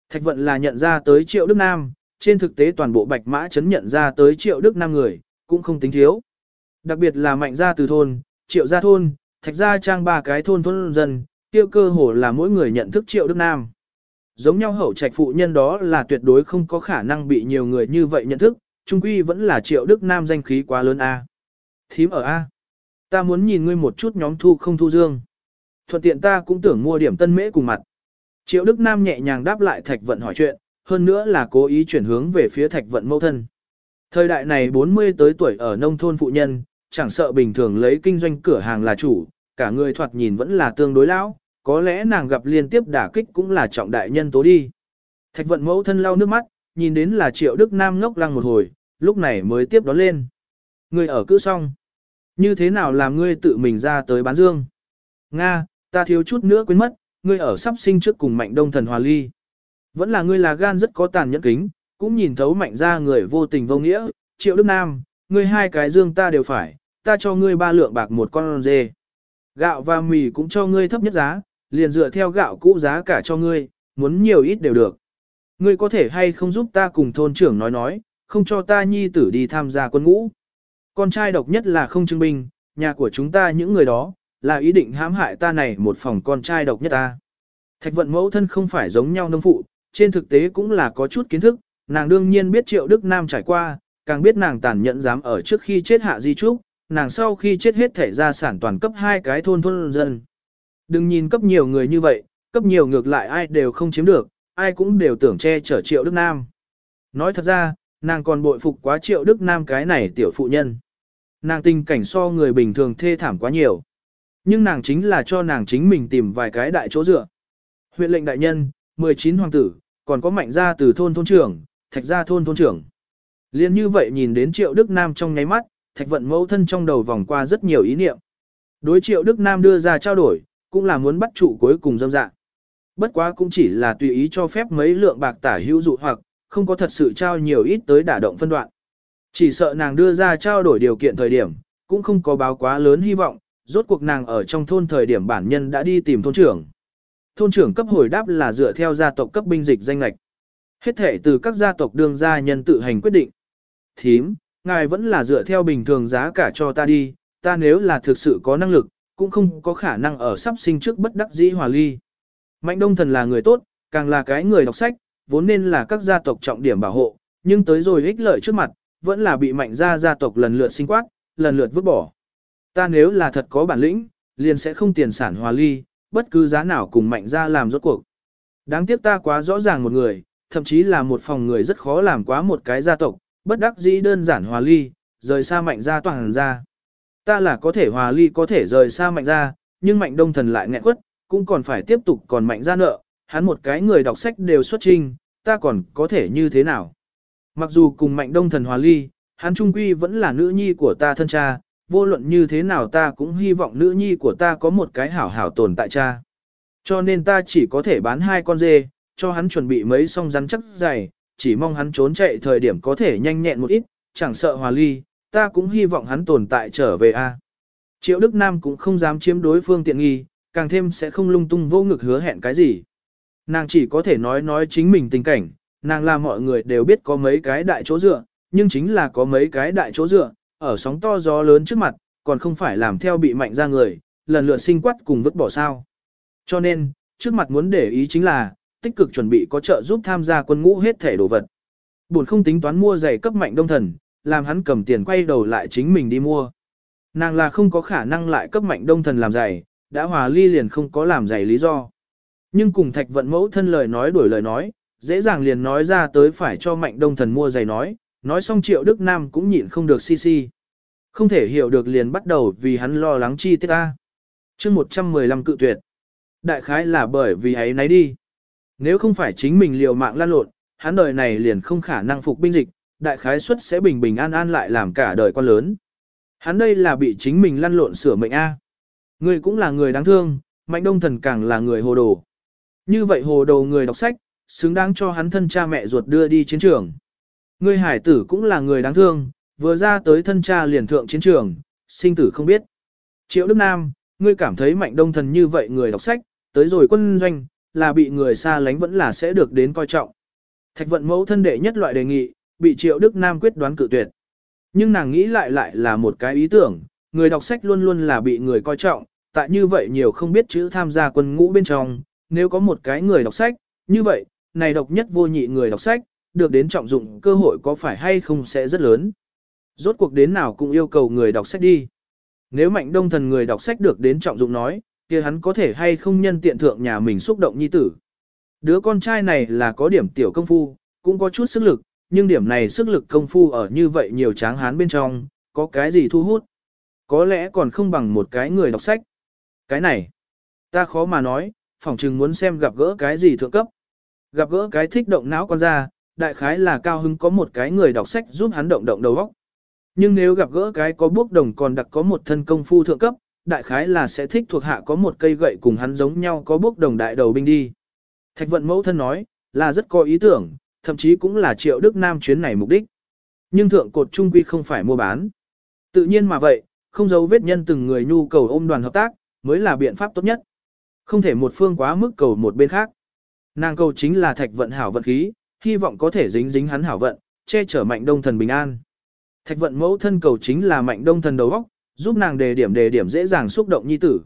Thạch vận là nhận ra tới Triệu Đức Nam, trên thực tế toàn bộ bạch mã chấn nhận ra tới Triệu Đức Nam người, cũng không tính thiếu. Đặc biệt là mạnh gia từ thôn, Triệu gia thôn, Thạch gia trang ba cái thôn thôn dân, tiêu cơ hồ là mỗi người nhận thức Triệu Đức Nam. Giống nhau hậu trạch phụ nhân đó là tuyệt đối không có khả năng bị nhiều người như vậy nhận thức, trung quy vẫn là Triệu Đức Nam danh khí quá lớn A. Thím ở A. Ta muốn nhìn ngươi một chút nhóm thu không thu dương. Thuận tiện ta cũng tưởng mua điểm tân mễ cùng mặt. Triệu Đức Nam nhẹ nhàng đáp lại Thạch Vận hỏi chuyện, hơn nữa là cố ý chuyển hướng về phía Thạch Vận mẫu thân. Thời đại này 40 tới tuổi ở nông thôn phụ nhân, chẳng sợ bình thường lấy kinh doanh cửa hàng là chủ, cả người thoạt nhìn vẫn là tương đối lão, có lẽ nàng gặp liên tiếp đả kích cũng là trọng đại nhân tố đi. Thạch Vận mẫu thân lau nước mắt, nhìn đến là Triệu Đức Nam ngốc lăng một hồi, lúc này mới tiếp đón lên. Ngươi ở cữ xong. Như thế nào làm ngươi tự mình ra tới bán dương? Nga, ta thiếu chút nữa quên mất, ngươi ở sắp sinh trước cùng mạnh đông thần hòa ly. Vẫn là ngươi là gan rất có tàn nhẫn kính, cũng nhìn thấu mạnh ra người vô tình vô nghĩa, triệu đức nam, ngươi hai cái dương ta đều phải, ta cho ngươi ba lượng bạc một con dê. Gạo và mì cũng cho ngươi thấp nhất giá, liền dựa theo gạo cũ giá cả cho ngươi, muốn nhiều ít đều được. Ngươi có thể hay không giúp ta cùng thôn trưởng nói nói, không cho ta nhi tử đi tham gia quân ngũ. Con trai độc nhất là không chứng minh, nhà của chúng ta những người đó, là ý định hãm hại ta này một phòng con trai độc nhất ta. Thạch vận mẫu thân không phải giống nhau nông phụ, trên thực tế cũng là có chút kiến thức, nàng đương nhiên biết triệu Đức Nam trải qua, càng biết nàng tàn nhẫn dám ở trước khi chết hạ di trúc, nàng sau khi chết hết thể gia sản toàn cấp hai cái thôn thôn dân. Đừng nhìn cấp nhiều người như vậy, cấp nhiều ngược lại ai đều không chiếm được, ai cũng đều tưởng che chở triệu Đức Nam. Nói thật ra, nàng còn bội phục quá triệu Đức Nam cái này tiểu phụ nhân. Nàng tình cảnh so người bình thường thê thảm quá nhiều. Nhưng nàng chính là cho nàng chính mình tìm vài cái đại chỗ dựa. Huyện lệnh đại nhân, 19 hoàng tử, còn có mạnh gia từ thôn thôn trưởng, thạch gia thôn thôn trưởng. Liên như vậy nhìn đến triệu Đức Nam trong nháy mắt, thạch vận mẫu thân trong đầu vòng qua rất nhiều ý niệm. Đối triệu Đức Nam đưa ra trao đổi, cũng là muốn bắt trụ cuối cùng dâm dạ. Bất quá cũng chỉ là tùy ý cho phép mấy lượng bạc tả hữu dụ hoặc, không có thật sự trao nhiều ít tới đả động phân đoạn. Chỉ sợ nàng đưa ra trao đổi điều kiện thời điểm, cũng không có báo quá lớn hy vọng, rốt cuộc nàng ở trong thôn thời điểm bản nhân đã đi tìm thôn trưởng. Thôn trưởng cấp hồi đáp là dựa theo gia tộc cấp binh dịch danh lạch. Hết thể từ các gia tộc đương gia nhân tự hành quyết định. Thím, ngài vẫn là dựa theo bình thường giá cả cho ta đi, ta nếu là thực sự có năng lực, cũng không có khả năng ở sắp sinh trước bất đắc dĩ hòa ly. Mạnh đông thần là người tốt, càng là cái người đọc sách, vốn nên là các gia tộc trọng điểm bảo hộ, nhưng tới rồi ích lợi trước mặt, vẫn là bị mạnh gia gia tộc lần lượt sinh quát, lần lượt vứt bỏ. Ta nếu là thật có bản lĩnh, liền sẽ không tiền sản hòa ly, bất cứ giá nào cùng mạnh gia làm rốt cuộc. Đáng tiếc ta quá rõ ràng một người, thậm chí là một phòng người rất khó làm quá một cái gia tộc, bất đắc dĩ đơn giản hòa ly, rời xa mạnh gia toàn ra. Ta là có thể hòa ly có thể rời xa mạnh gia, nhưng mạnh đông thần lại nghẹn quất, cũng còn phải tiếp tục còn mạnh gia nợ, hắn một cái người đọc sách đều xuất trinh, ta còn có thể như thế nào. Mặc dù cùng mạnh đông thần hòa ly, hắn trung quy vẫn là nữ nhi của ta thân cha, vô luận như thế nào ta cũng hy vọng nữ nhi của ta có một cái hảo hảo tồn tại cha. Cho nên ta chỉ có thể bán hai con dê, cho hắn chuẩn bị mấy song rắn chắc dày, chỉ mong hắn trốn chạy thời điểm có thể nhanh nhẹn một ít, chẳng sợ hòa ly, ta cũng hy vọng hắn tồn tại trở về a. Triệu Đức Nam cũng không dám chiếm đối phương tiện nghi, càng thêm sẽ không lung tung vô ngực hứa hẹn cái gì. Nàng chỉ có thể nói nói chính mình tình cảnh, nàng là mọi người đều biết có mấy cái đại chỗ dựa, nhưng chính là có mấy cái đại chỗ dựa, ở sóng to gió lớn trước mặt, còn không phải làm theo bị mạnh ra người, lần lượt sinh quát cùng vứt bỏ sao. Cho nên, trước mặt muốn để ý chính là, tích cực chuẩn bị có trợ giúp tham gia quân ngũ hết thể đồ vật. Buồn không tính toán mua giày cấp mạnh đông thần, làm hắn cầm tiền quay đầu lại chính mình đi mua. Nàng là không có khả năng lại cấp mạnh đông thần làm giày, đã hòa ly liền không có làm giày lý do. Nhưng cùng thạch vận mẫu thân lời nói đổi lời nói, dễ dàng liền nói ra tới phải cho mạnh đông thần mua giày nói, nói xong triệu Đức Nam cũng nhịn không được si si. Không thể hiểu được liền bắt đầu vì hắn lo lắng chi tiết ta. chương 115 cự tuyệt. Đại khái là bởi vì ấy nấy đi. Nếu không phải chính mình liều mạng lan lộn, hắn đời này liền không khả năng phục binh dịch, đại khái suất sẽ bình bình an an lại làm cả đời con lớn. Hắn đây là bị chính mình lăn lộn sửa mệnh A. Người cũng là người đáng thương, mạnh đông thần càng là người hồ đồ. Như vậy hồ đồ người đọc sách, xứng đáng cho hắn thân cha mẹ ruột đưa đi chiến trường. Người hải tử cũng là người đáng thương, vừa ra tới thân cha liền thượng chiến trường, sinh tử không biết. Triệu Đức Nam, ngươi cảm thấy mạnh đông thần như vậy người đọc sách, tới rồi quân doanh, là bị người xa lánh vẫn là sẽ được đến coi trọng. Thạch vận mẫu thân đệ nhất loại đề nghị, bị Triệu Đức Nam quyết đoán cự tuyệt. Nhưng nàng nghĩ lại lại là một cái ý tưởng, người đọc sách luôn luôn là bị người coi trọng, tại như vậy nhiều không biết chữ tham gia quân ngũ bên trong, nếu có một cái người đọc sách, như vậy, này độc nhất vô nhị người đọc sách, được đến trọng dụng cơ hội có phải hay không sẽ rất lớn. Rốt cuộc đến nào cũng yêu cầu người đọc sách đi. Nếu mạnh đông thần người đọc sách được đến trọng dụng nói, kia hắn có thể hay không nhân tiện thượng nhà mình xúc động nhi tử. Đứa con trai này là có điểm tiểu công phu, cũng có chút sức lực, nhưng điểm này sức lực công phu ở như vậy nhiều tráng hán bên trong, có cái gì thu hút. Có lẽ còn không bằng một cái người đọc sách. Cái này, ta khó mà nói, phỏng chừng muốn xem gặp gỡ cái gì thượng cấp. Gặp gỡ cái thích động não con ra, đại khái là cao hứng có một cái người đọc sách giúp hắn động động đầu óc. Nhưng nếu gặp gỡ cái có bước đồng còn đặc có một thân công phu thượng cấp, đại khái là sẽ thích thuộc hạ có một cây gậy cùng hắn giống nhau có bước đồng đại đầu binh đi. Thạch vận mẫu thân nói, là rất có ý tưởng, thậm chí cũng là triệu Đức Nam chuyến này mục đích. Nhưng thượng cột trung quy không phải mua bán. Tự nhiên mà vậy, không giấu vết nhân từng người nhu cầu ôm đoàn hợp tác, mới là biện pháp tốt nhất. Không thể một phương quá mức cầu một bên khác. Nàng cầu chính là thạch vận hảo vận khí, hy vọng có thể dính dính hắn hảo vận, che chở mạnh đông thần bình an. Thạch vận mẫu thân cầu chính là mạnh đông thần đầu óc, giúp nàng đề điểm đề điểm dễ dàng xúc động nhi tử.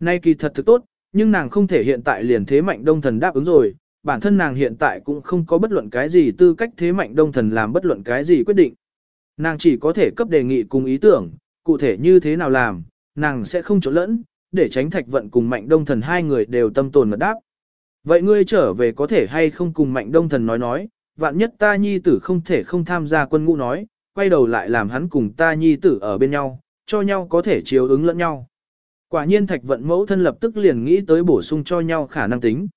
Nay kỳ thật thực tốt, nhưng nàng không thể hiện tại liền thế mạnh đông thần đáp ứng rồi, bản thân nàng hiện tại cũng không có bất luận cái gì tư cách thế mạnh đông thần làm bất luận cái gì quyết định. Nàng chỉ có thể cấp đề nghị cùng ý tưởng, cụ thể như thế nào làm, nàng sẽ không trộn lẫn, để tránh thạch vận cùng mạnh đông thần hai người đều tâm tồn mật đáp. Vậy ngươi trở về có thể hay không cùng mạnh đông thần nói nói, vạn nhất ta nhi tử không thể không tham gia quân ngũ nói, quay đầu lại làm hắn cùng ta nhi tử ở bên nhau, cho nhau có thể chiếu ứng lẫn nhau. Quả nhiên thạch vận mẫu thân lập tức liền nghĩ tới bổ sung cho nhau khả năng tính.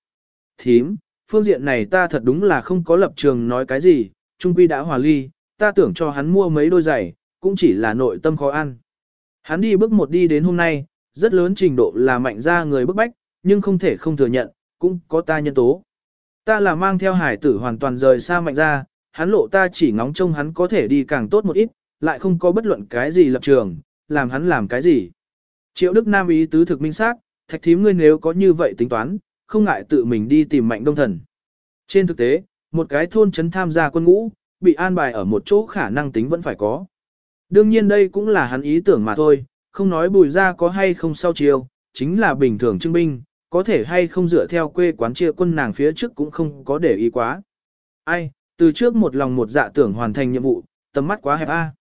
Thím, phương diện này ta thật đúng là không có lập trường nói cái gì, trung quy đã hòa ly, ta tưởng cho hắn mua mấy đôi giày, cũng chỉ là nội tâm khó ăn. Hắn đi bước một đi đến hôm nay, rất lớn trình độ là mạnh ra người bức bách, nhưng không thể không thừa nhận, cũng có ta nhân tố. Ta là mang theo hải tử hoàn toàn rời xa mạnh ra, hắn lộ ta chỉ ngóng trông hắn có thể đi càng tốt một ít, lại không có bất luận cái gì lập trường, làm hắn làm cái gì. Triệu Đức Nam ý tứ thực minh xác, thạch thím ngươi nếu có như vậy tính toán, không ngại tự mình đi tìm mạnh đông thần. Trên thực tế, một cái thôn trấn tham gia quân ngũ, bị an bài ở một chỗ khả năng tính vẫn phải có. Đương nhiên đây cũng là hắn ý tưởng mà thôi, không nói bùi ra có hay không sau chiều, chính là bình thường trưng binh, có thể hay không dựa theo quê quán chia quân nàng phía trước cũng không có để ý quá. Ai, từ trước một lòng một dạ tưởng hoàn thành nhiệm vụ, tầm mắt quá hẹp a.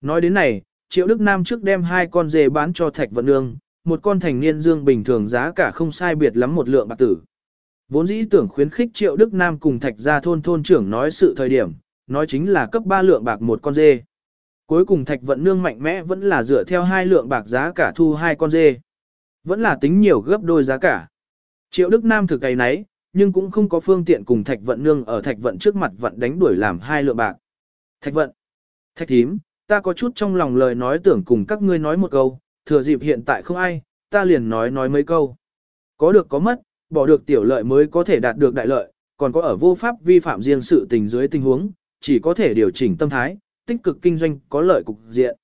Nói đến này, Triệu Đức Nam trước đem hai con dê bán cho Thạch Vận Nương, một con thành niên dương bình thường giá cả không sai biệt lắm một lượng bạc tử. Vốn dĩ tưởng khuyến khích Triệu Đức Nam cùng Thạch gia thôn thôn trưởng nói sự thời điểm, nói chính là cấp 3 lượng bạc một con dê. Cuối cùng Thạch Vận Nương mạnh mẽ vẫn là dựa theo hai lượng bạc giá cả thu hai con dê. Vẫn là tính nhiều gấp đôi giá cả. Triệu Đức Nam thực cái nấy, nhưng cũng không có phương tiện cùng Thạch Vận Nương ở Thạch Vận trước mặt vận đánh đuổi làm hai lượng bạc. Thạch Vận, Thạch Thím, ta có chút trong lòng lời nói tưởng cùng các ngươi nói một câu, thừa dịp hiện tại không ai, ta liền nói nói mấy câu. Có được có mất, bỏ được tiểu lợi mới có thể đạt được đại lợi, còn có ở vô pháp vi phạm riêng sự tình dưới tình huống, chỉ có thể điều chỉnh tâm thái, tích cực kinh doanh có lợi cục diện.